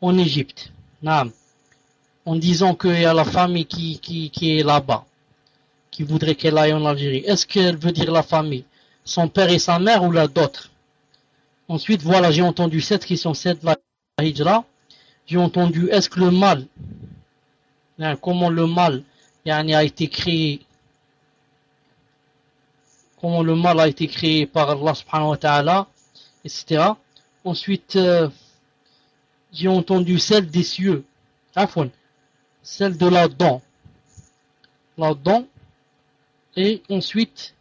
en Égypte, en disant qu'il y a la famille qui, qui, qui est là-bas, qui voudrait qu'elle aille en Algérie. Est-ce qu'elle veut dire la famille Son père et sa mère ou la d'autres? Ensuite, voilà, j'ai entendu cette question, cette la hijra. J'ai entendu, est-ce que le mal, hein, comment le mal a été créé? Comment le mal a été créé par Allah subhanahu wa ta'ala, etc. Ensuite, euh, j'ai entendu celle des cieux, celle de la dent, la dent, et ensuite,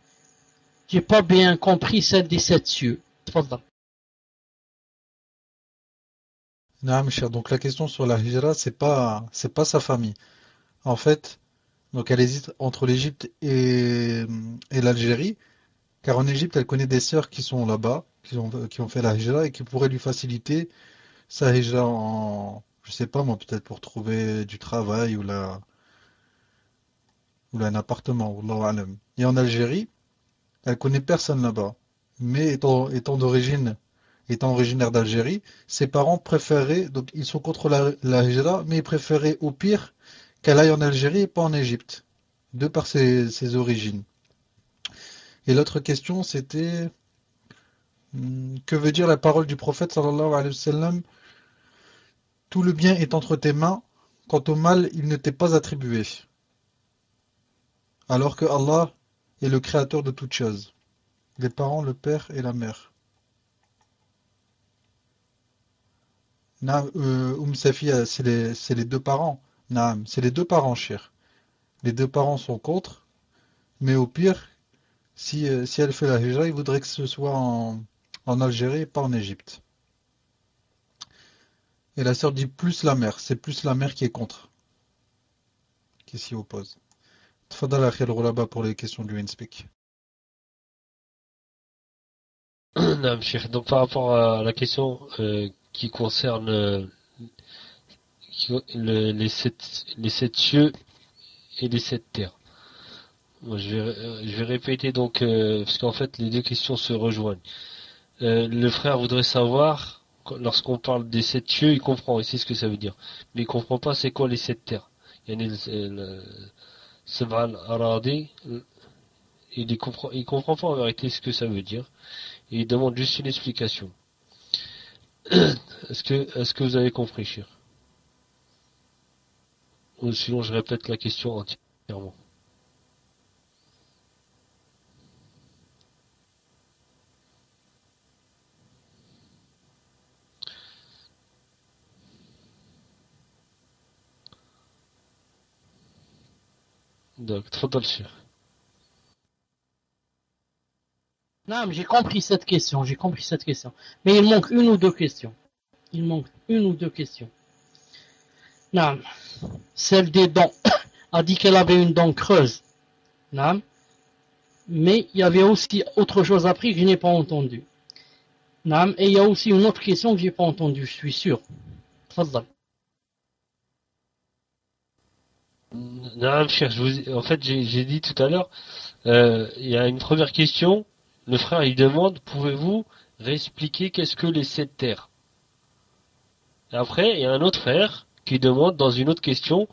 j'ai pas bien compris celle des sept cieux. Non, cher. Donc la question sur la hijra, c'est pas, c'est pas sa famille. En fait, donc elle hésite entre l'Égypte et, l'Algérie, car en Égypte, elle connaît des sœurs qui sont là-bas, qui ont, fait la hijra et qui pourraient lui faciliter sa hijra en, je sais pas moi, peut-être pour trouver du travail ou la, ou un appartement, Et en Algérie, elle connaît personne là-bas. Mais étant, d'origine, étant originaire d'Algérie, ses parents préféraient, donc ils sont contre la, la hijra, mais ils préféraient au pire qu'elle aille en Algérie et pas en Égypte, de par ses, origines. Et l'autre question, c'était que veut dire la parole du prophète Tout le bien est entre tes mains, quant au mal, il ne t'est pas attribué. Alors que Allah est le créateur de toutes choses. Les parents, le père et la mère. Euh, Oum Safia, c'est les deux parents c'est les deux parents, cher. Les deux parents sont contre, mais au pire, si, euh, elle fait la hijra, il voudrait que ce soit en, en Algérie et pas en Égypte. Et la sœur dit plus la mère. C'est plus la mère qui est contre. Qui s'y oppose. Tfadal Akhi al pour les questions du InSpeak. <coughs> Donc par rapport à la question euh, qui concerne euh, les sept cieux et les sept terres. Moi, je vais euh, je vais répéter donc parce qu'en fait les deux questions se rejoignent. Euh, le frère voudrait savoir lorsqu'on parle des sept cieux, il comprend, il ce que ça veut dire, mais il comprend pas c'est quoi les sept terres. Il Sab'a al-Aradi, il comprend il comprend pas en vérité ce que ça veut dire. Et il demande juste une explication. <coughs> Est-ce que, est-ce que vous avez compris, cher? Ou sinon, je répète la question entièrement. Donc, trop sûr. Non, j'ai compris cette question, j'ai compris cette question. Mais il manque une ou deux questions. Il manque une ou deux questions. Non, celle des dents. <coughs> a dit qu'elle avait une dent creuse. Non. Mais il y avait aussi autre chose après que je n'ai pas entendu. Non. Et il y a aussi une autre question que je n'ai pas entendue, je suis sûr. Non, je vous, en fait, j'ai dit tout à l'heure, euh, il y a une première question. Le frère, il demande, pouvez-vous réexpliquer qu'est-ce que les sept terres? Après, il y a un autre frère qui demande dans une autre question,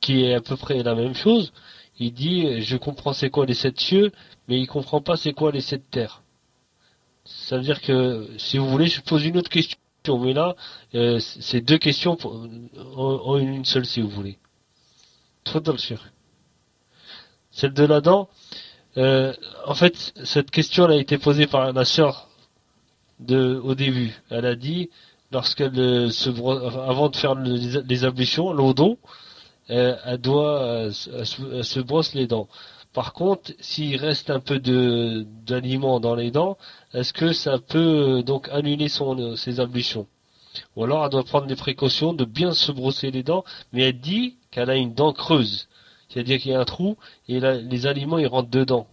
qui est à peu près la même chose. Il dit, je comprends c'est quoi les sept cieux, mais il comprend pas c'est quoi les sept terres. Ça veut dire que, si vous voulez, je pose une autre question. Mais là, euh, c'est deux questions en, en une seule, si vous voulez. Celle de la dent, euh, en fait, cette question a été posée par la sœur de, au début. Elle a dit, lorsqu'elle euh, se avant de faire les, ablutions, euh, elle doit, se- se, brosse les dents. Par contre, s'il reste un peu de d'aliments dans les dents, est-ce que ça peut euh, donc annuler ses ablutions? Ou alors elle doit prendre des précautions de bien se brosser les dents, mais elle dit qu'elle a une dent creuse, c'est-à-dire qu'il y a un trou et les aliments ils rentrent dedans.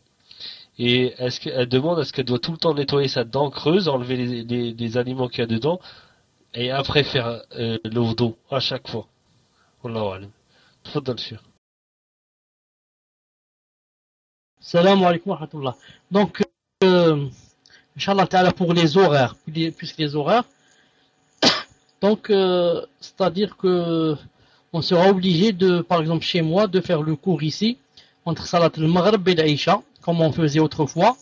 Et est-ce qu'elle demande est-ce qu'elle doit tout le temps nettoyer sa dent creuse, enlever les, aliments qu'il y a dedans, et après faire euh, l'eau d'eau à chaque fois. Wallahu alam. Tfaddal, Cheikh. Salam alaikum. Donc, euh, Inch'Allah pour les horaires, puisque les horaires, donc, euh, c'est-à-dire que on sera obligé de, par exemple chez moi, de faire le cours ici, entre Salat al-Maghrib et l'Aïcha, comme on faisait autrefois.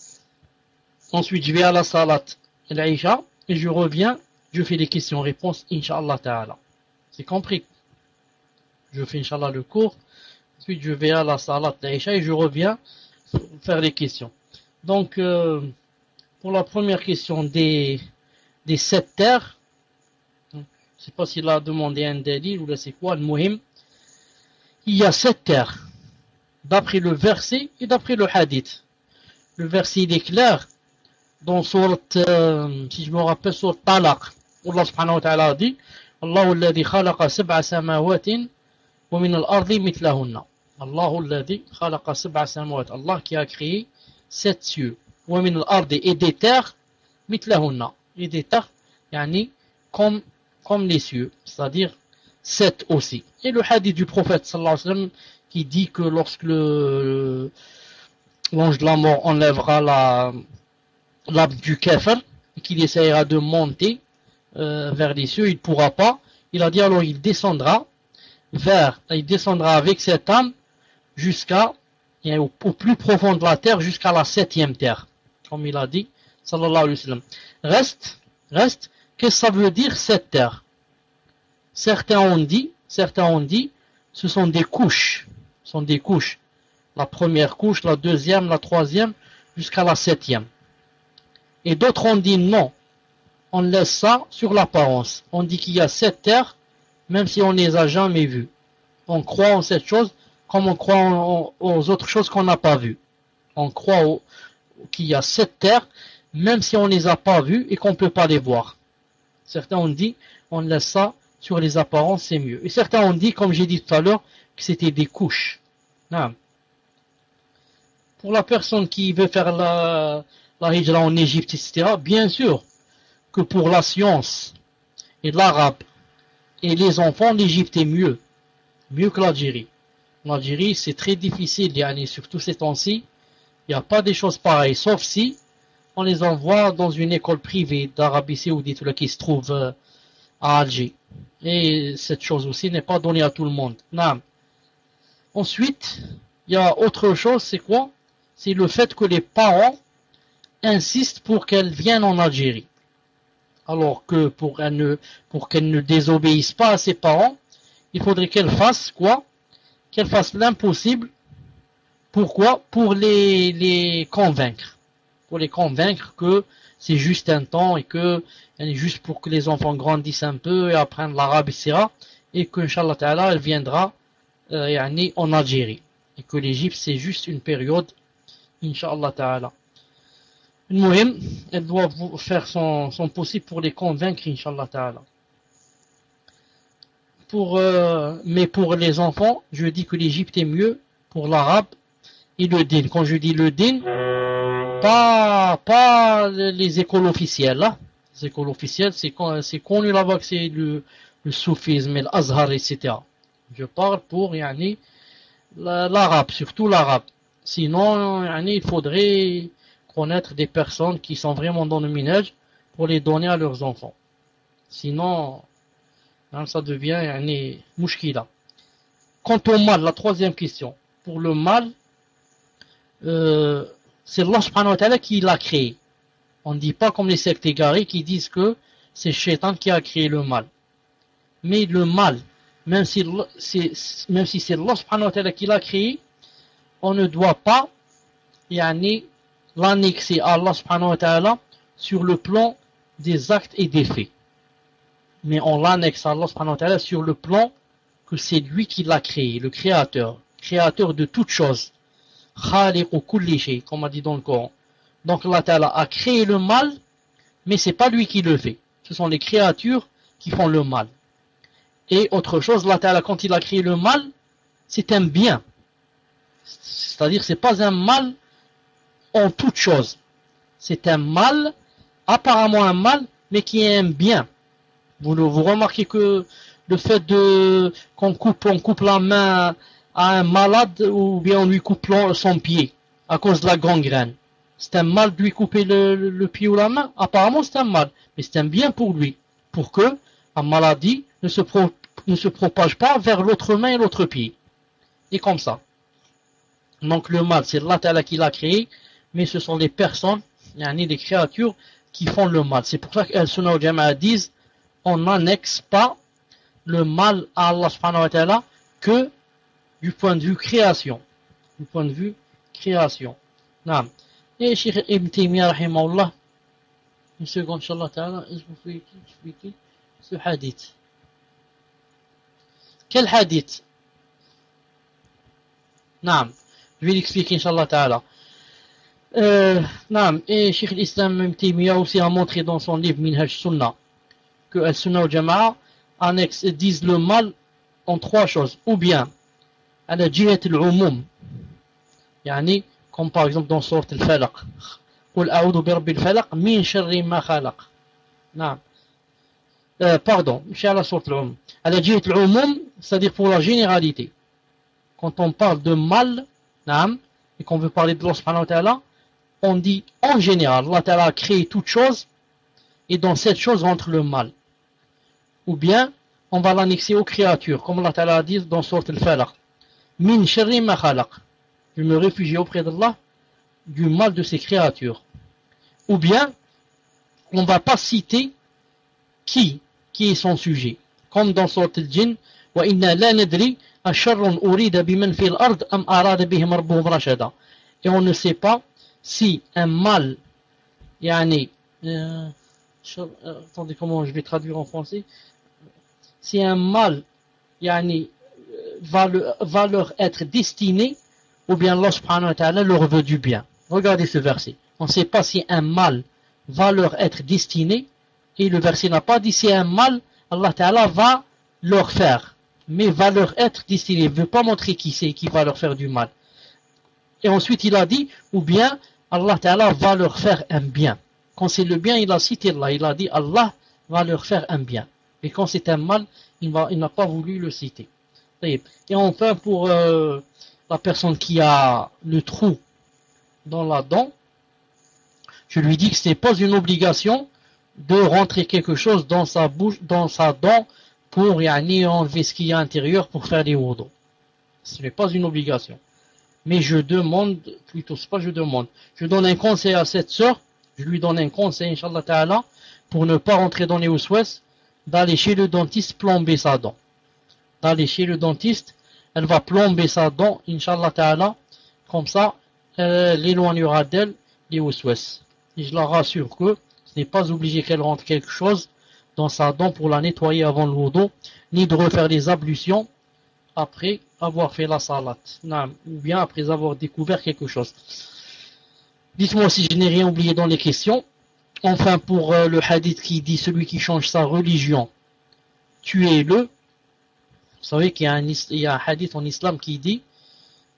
Ensuite, je vais à la Salat l'Aïcha, et je reviens, je fais les questions-réponses, Inch'Allah ta'ala. C'est compris Je fais Inch'Allah le cours, ensuite je vais à la Salat l'Aïcha et je reviens faire les questions. Donc, euh, pour la première question des sept terres, je ne sais pas s'il a demandé un délire ou là c'est quoi, le mohim. Il y a sept terres, d'après le verset et d'après le hadith. Le verset il est clair dans sourate, euh, si je me rappelle, sourate Talaq. Allah subhanahu wa ta'ala dit Allahu alladhi khalaqa samawatin wa min al-ardi mithlahunna. Allahu alladhi khalaqa sab'a samawat. Allah qui a créé sept cieux wa min al-ardi et des terres comme comme les cieux c'est-à-dire sept aussi et le hadith du prophète qui dit que lorsque l'ange de la mort enlèvera la l'âme du kafir qu'il essayera de monter euh, vers les cieux, il ne pourra pas. Il a dit alors il descendra vers, il descendra avec cette âme jusqu'à au, au, plus profond de la terre, jusqu'à la septième terre, comme il a dit, sallallahu alayhi wa sallam. Reste, reste, que ça veut dire cette terre Certains ont dit, certains ont dit, ce sont des couches, ce sont des couches. La première couche, la deuxième, la troisième, jusqu'à la septième. Et d'autres ont dit non, on laisse ça sur l'apparence. On dit qu'il y a sept terres, même si on ne les a jamais vues. On croit en cette chose comme on croit aux autres choses qu'on n'a pas vues. On croit qu'il y a sept terres, même si on ne les a pas vues et qu'on ne peut pas les voir. Certains ont dit, on laisse ça sur les apparences, c'est mieux. Et certains ont dit, comme j'ai dit tout à l'heure, que c'était des couches. Non. Pour la personne qui veut faire la, la en Égypte, etc., bien sûr que pour la science et l'arabe et les enfants, l'Égypte est mieux. Mieux que l'Algérie. L'Algérie, c'est très difficile, et surtout ces temps-ci. Il n'y a pas des choses pareilles, sauf si on les envoie dans une école privée d'Arabie Saoudite qui se trouve euh, à Alger. Et cette chose aussi n'est pas donnée à tout le monde. Non. Ensuite, il y a autre chose, c'est quoi? C'est le fait que les parents insistent pour qu'elle vienne en Algérie. Alors que pour qu'elle ne, désobéisse pas à ses parents, il faudrait qu'elle fasse quoi? Qu'elle fasse l'impossible. Pourquoi? Pour les convaincre. Pour les convaincre que c'est juste un temps et que juste pour que les enfants grandissent un peu et apprennent l'arabe, etc. Et que, Inch'Allah Ta'ala, elle viendra euh, en Algérie. Et que l'Égypte, c'est juste une période, Inch'Allah Ta'ala. Muhim, elle doit faire son, son, possible pour les convaincre, Inch'Allah Ta'ala. Pour, euh, mais pour les enfants, je dis que l'Égypte est mieux pour l'arabe et le din. Quand je dis le din, pas, pas les écoles officielles. Les écoles officielles, c'est connu là-bas que c'est le, le soufisme et l'azhar, etc. Je parle pour, yani, l'arabe, surtout l'arabe. Sinon, yani, il faudrait connaître des personnes qui sont vraiment dans le minage pour les donner à leurs enfants. Sinon, hein, ça devient yani, mouchkila. Quant au mal, la troisième question. Pour le mal, euh, c'est Allah qui l'a créé. On ne dit pas comme les sectes égarés qui disent que c'est Shaitan qui a créé le mal. Mais le mal, même si c'est Allah qui l'a créé, on ne doit pas l'annexer à Allah subhanahu sur le plan des actes et des faits. Mais on l'annexe à Allah sur le plan que c'est lui qui l'a créé, le créateur, créateur de toutes choses comme on dit dans le Coran. Donc Allah Ta'ala a créé le mal, mais c'est pas lui qui le fait. Ce sont les créatures qui font le mal. Et autre chose, Allah Ta'ala, quand il a créé le mal, c'est un bien. C'est-à-dire, c'est pas un mal en toute chose. C'est un mal, apparemment un mal, mais qui est un bien. Vous, vous remarquez que le fait de qu'on coupe, on coupe la main à un malade ou bien on lui coupe son pied à cause de la gangrène. C'est un mal de lui couper le, pied ou la main Apparemment c'est un mal, mais c'est un bien pour lui, pour que la maladie ne se, propage pas vers l'autre main et l'autre pied. Et comme ça. Donc le mal, c'est Allah qui l'a créé, mais ce sont les personnes, il y a des créatures qui font le mal. C'est pour ça qu'El Sunnah al disent, on n'annexe pas le mal à Allah subhanahu que du point de vue création. Du point de vue création. Non. Et Cheikh Ibn Taymiyyah, rahimahullah, une seconde, Inch'Allah ta'ala, je vous fais expliquer ce hadith? Quel hadith? Non. Je vais l'expliquer, Inch'Allah ta'ala. Euh, non. Et Cheikh l'Islam Ibn aussi a montré dans son livre Minhaj Sunnah que Al-Sunnah al Jama'a disent le mal en trois choses. Ou bien, على جهة العموم يعني comme par exemple dans سورة الفلق قل أعوذ برب الفلق من شر ما خلق نعم euh, pardon مش على سورة العموم على جهة العموم c'est-à-dire pour la généralité quand on parle de mal نعم et qu'on veut parler de Allah subhanahu wa ta'ala on dit en général Allah ta'ala a créé toute chose et dans cette chose rentre le mal ou bien on va l'annexer aux créatures comme Allah ta'ala a dit dans Sourate al-Falaq Min sharri ma. Je me réfugie auprès d'Allah du mal de ses créatures. Ou bien, on ne va pas citer qui, qui est son sujet. Comme dans Surat al-Jinn, wa inna la urida ard am arada bihim. Et on ne sait pas si un mal, yani, euh, euh attendez comment je vais traduire en français, si un mal, yani, va, le, va leur être destiné ou bien Allah subhanahu wa leur veut du bien. Regardez ce verset. On ne sait pas si un mal va leur être destiné et le verset n'a pas dit si un mal Allah Ta'ala va leur faire, mais va leur être destiné. Il ne veut pas montrer qui c'est qui va leur faire du mal. Et ensuite il a dit, ou bien Allah va leur faire un bien. Quand c'est le bien, il a cité Allah, il a dit Allah va leur faire un bien. Et quand c'est un mal, il n'a pas voulu le citer. Et enfin pour euh, la personne qui a le trou dans la dent, je lui dis que ce n'est pas une obligation de rentrer quelque chose dans sa bouche, dans sa dent pour yani, enlever ce qu'il y a à pour faire des wudu. Ce n'est pas une obligation. Mais je demande, plutôt pas je demande, je donne un conseil à cette sœur, je lui donne un conseil, Inch'Allah Ta'ala, pour ne pas rentrer dans les ouswes, d'aller chez le dentiste plomber sa dent. D'aller chez le dentiste, elle va plomber sa dent, Inch'Allah Ta'ala, comme ça, elle éloignera d'elle les ouswes. Et je la rassure que ce n'est pas obligé qu'elle rentre quelque chose dans sa dent pour la nettoyer avant le wudu, ni de refaire des ablutions après avoir fait la salade, ou bien après avoir découvert quelque chose. Dites-moi si je n'ai rien oublié dans les questions. Enfin, pour euh, le hadith qui dit celui qui change sa religion, tuez-le. Vous savez qu'il y, a un hadith en islam qui dit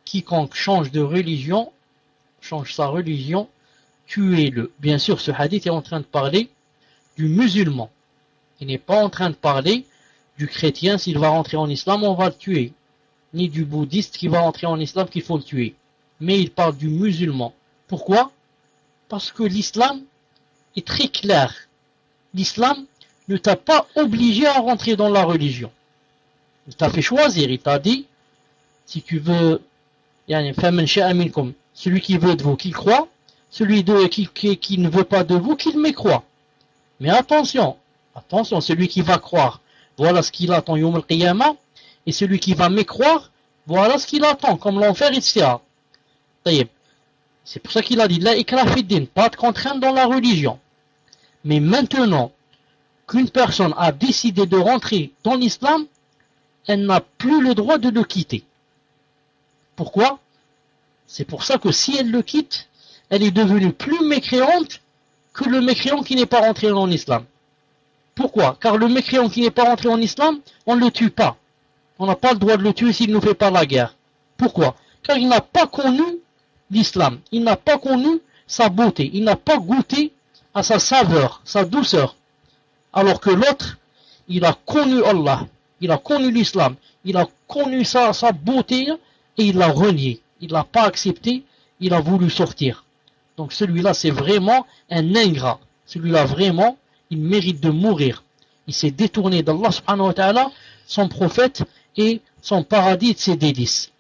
quiconque change de religion, change sa religion, tuez-le. Bien sûr, ce hadith est en train de parler du musulman. Il n'est pas en train de parler du chrétien, s'il va rentrer en islam, on va le tuer. Ni du bouddhiste qui va rentrer en islam, qu'il faut le tuer. Mais il parle du musulman. Pourquoi? Parce que l'islam est très clair. L'islam ne t'a pas obligé à rentrer dans la religion. Il t'a fait choisir, il t'a dit, si tu veux, celui qui veut de vous, qu'il croit, celui de, qui, qui, ne veut pas de vous, qu'il mécroit. Mais attention, attention, celui qui va croire, voilà ce qu'il attend Yom al et celui qui va mécroire, voilà ce qu'il attend, comme l'enfer, etc. C'est pour ça qu'il a dit, la ikrafiddin, pas de contrainte dans la religion. Mais maintenant qu'une personne a décidé de rentrer dans l'islam, elle n'a plus le droit de le quitter. Pourquoi? C'est pour ça que si elle le quitte, elle est devenue plus mécréante que le mécréant qui n'est pas rentré en islam. Pourquoi? Car le mécréant qui n'est pas rentré en islam, on ne le tue pas. On n'a pas le droit de le tuer s'il ne fait pas la guerre. Pourquoi? Car il n'a pas connu l'islam. Il n'a pas connu sa beauté. Il n'a pas goûté à sa saveur, sa douceur. Alors que l'autre, il a connu Allah. Il a connu l'islam. Il a connu sa, beauté et il l'a renié. Il l'a pas accepté. Il a voulu sortir. Donc celui-là, c'est vraiment un ingrat. Celui-là, vraiment, il mérite de mourir. Il s'est détourné d'Allah subhanahu wa ta'ala, son prophète et son paradis de ses délices.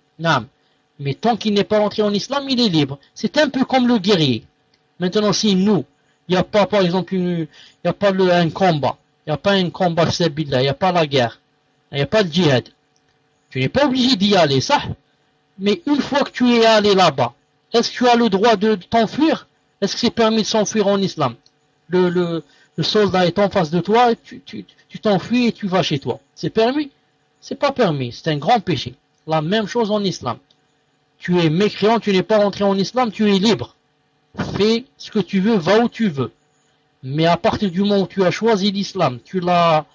Mais tant qu'il n'est pas rentré en islam, il est libre. C'est un peu comme le guerrier. Maintenant, si nous, il n'y a pas, par exemple, il n'y a pas le, un combat, il n'y a pas un combat, il n'y a pas la guerre, il n'y a pas le djihad. Tu n'es pas obligé d'y aller, ça. Mais une fois que tu es allé là-bas, est-ce que tu as le droit de t'enfuir? Est-ce que c'est permis de s'enfuir en islam? Le, soldat est en face de toi, tu t'enfuis et tu vas chez toi. C'est permis? C'est pas permis, c'est un grand péché. La même chose en islam. Tu es mécréant, tu n'es pas rentré en islam, tu es libre. Fais ce que tu veux, va où tu veux. Mais à partir du moment où tu as choisi l'islam, tu l'as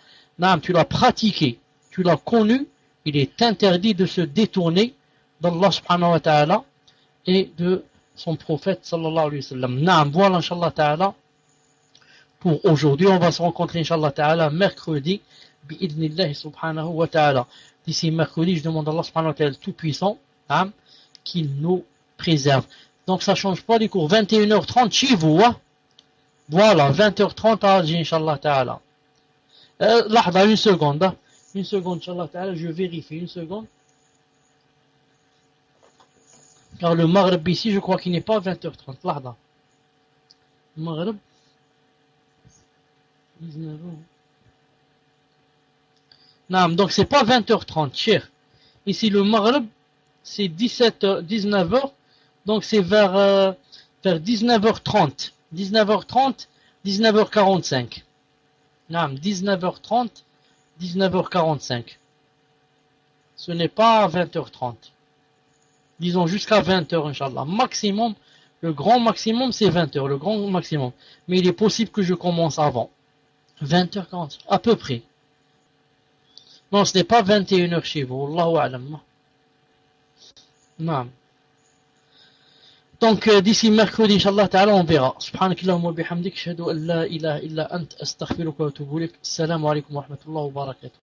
tu l'as pratiqué, tu l'as connu, il est interdit de se détourner d'Allah subhanahu wa ta'ala et de son prophète sallallahu alayhi wa sallam. Naam, voilà inshallah ta'ala. Pour aujourd'hui, on va se rencontrer inshallah ta'ala mercredi, bi'idnillahi subhanahu wa ta'ala. D'ici mercredi, je demande à Allah subhanahu wa ta'ala tout puissant, hein, qu'il nous préserve. Donc ça change pas les cours. 21h30 chez vous, hein? Voilà, 20h30 à Alger, inshallah ta'ala. Euh, une seconde, hein. Une seconde, je vérifie, une seconde. Car le Maghreb ici, je crois qu'il n'est pas 20h30. Là, Maghreb. 19h. Non, donc c'est pas 20h30, cher. Ici, le Maghreb, c'est 17h, 19h. Donc c'est vers, euh, vers 19h30. 19h30, 19h45. Non, 19h30, 19h45. Ce n'est pas 20h30 disons jusqu'à 20 heures, Inch'Allah. Maximum, le grand maximum, c'est 20 heures, le grand maximum. Mais il est possible que je commence avant. 20 h 40, à peu près. Non, ce n'est pas 21h chez vous. Allahu. Non. Donc, euh, d'ici mercredi, Inch'Allah ta'ala, on verra. Subhanakallahumma bihamdik, shahadu an la ilaha illa ant, astaghfiruka wa atubu ilayk. Assalamu alaikum wa rahmatullahi wa barakatuh.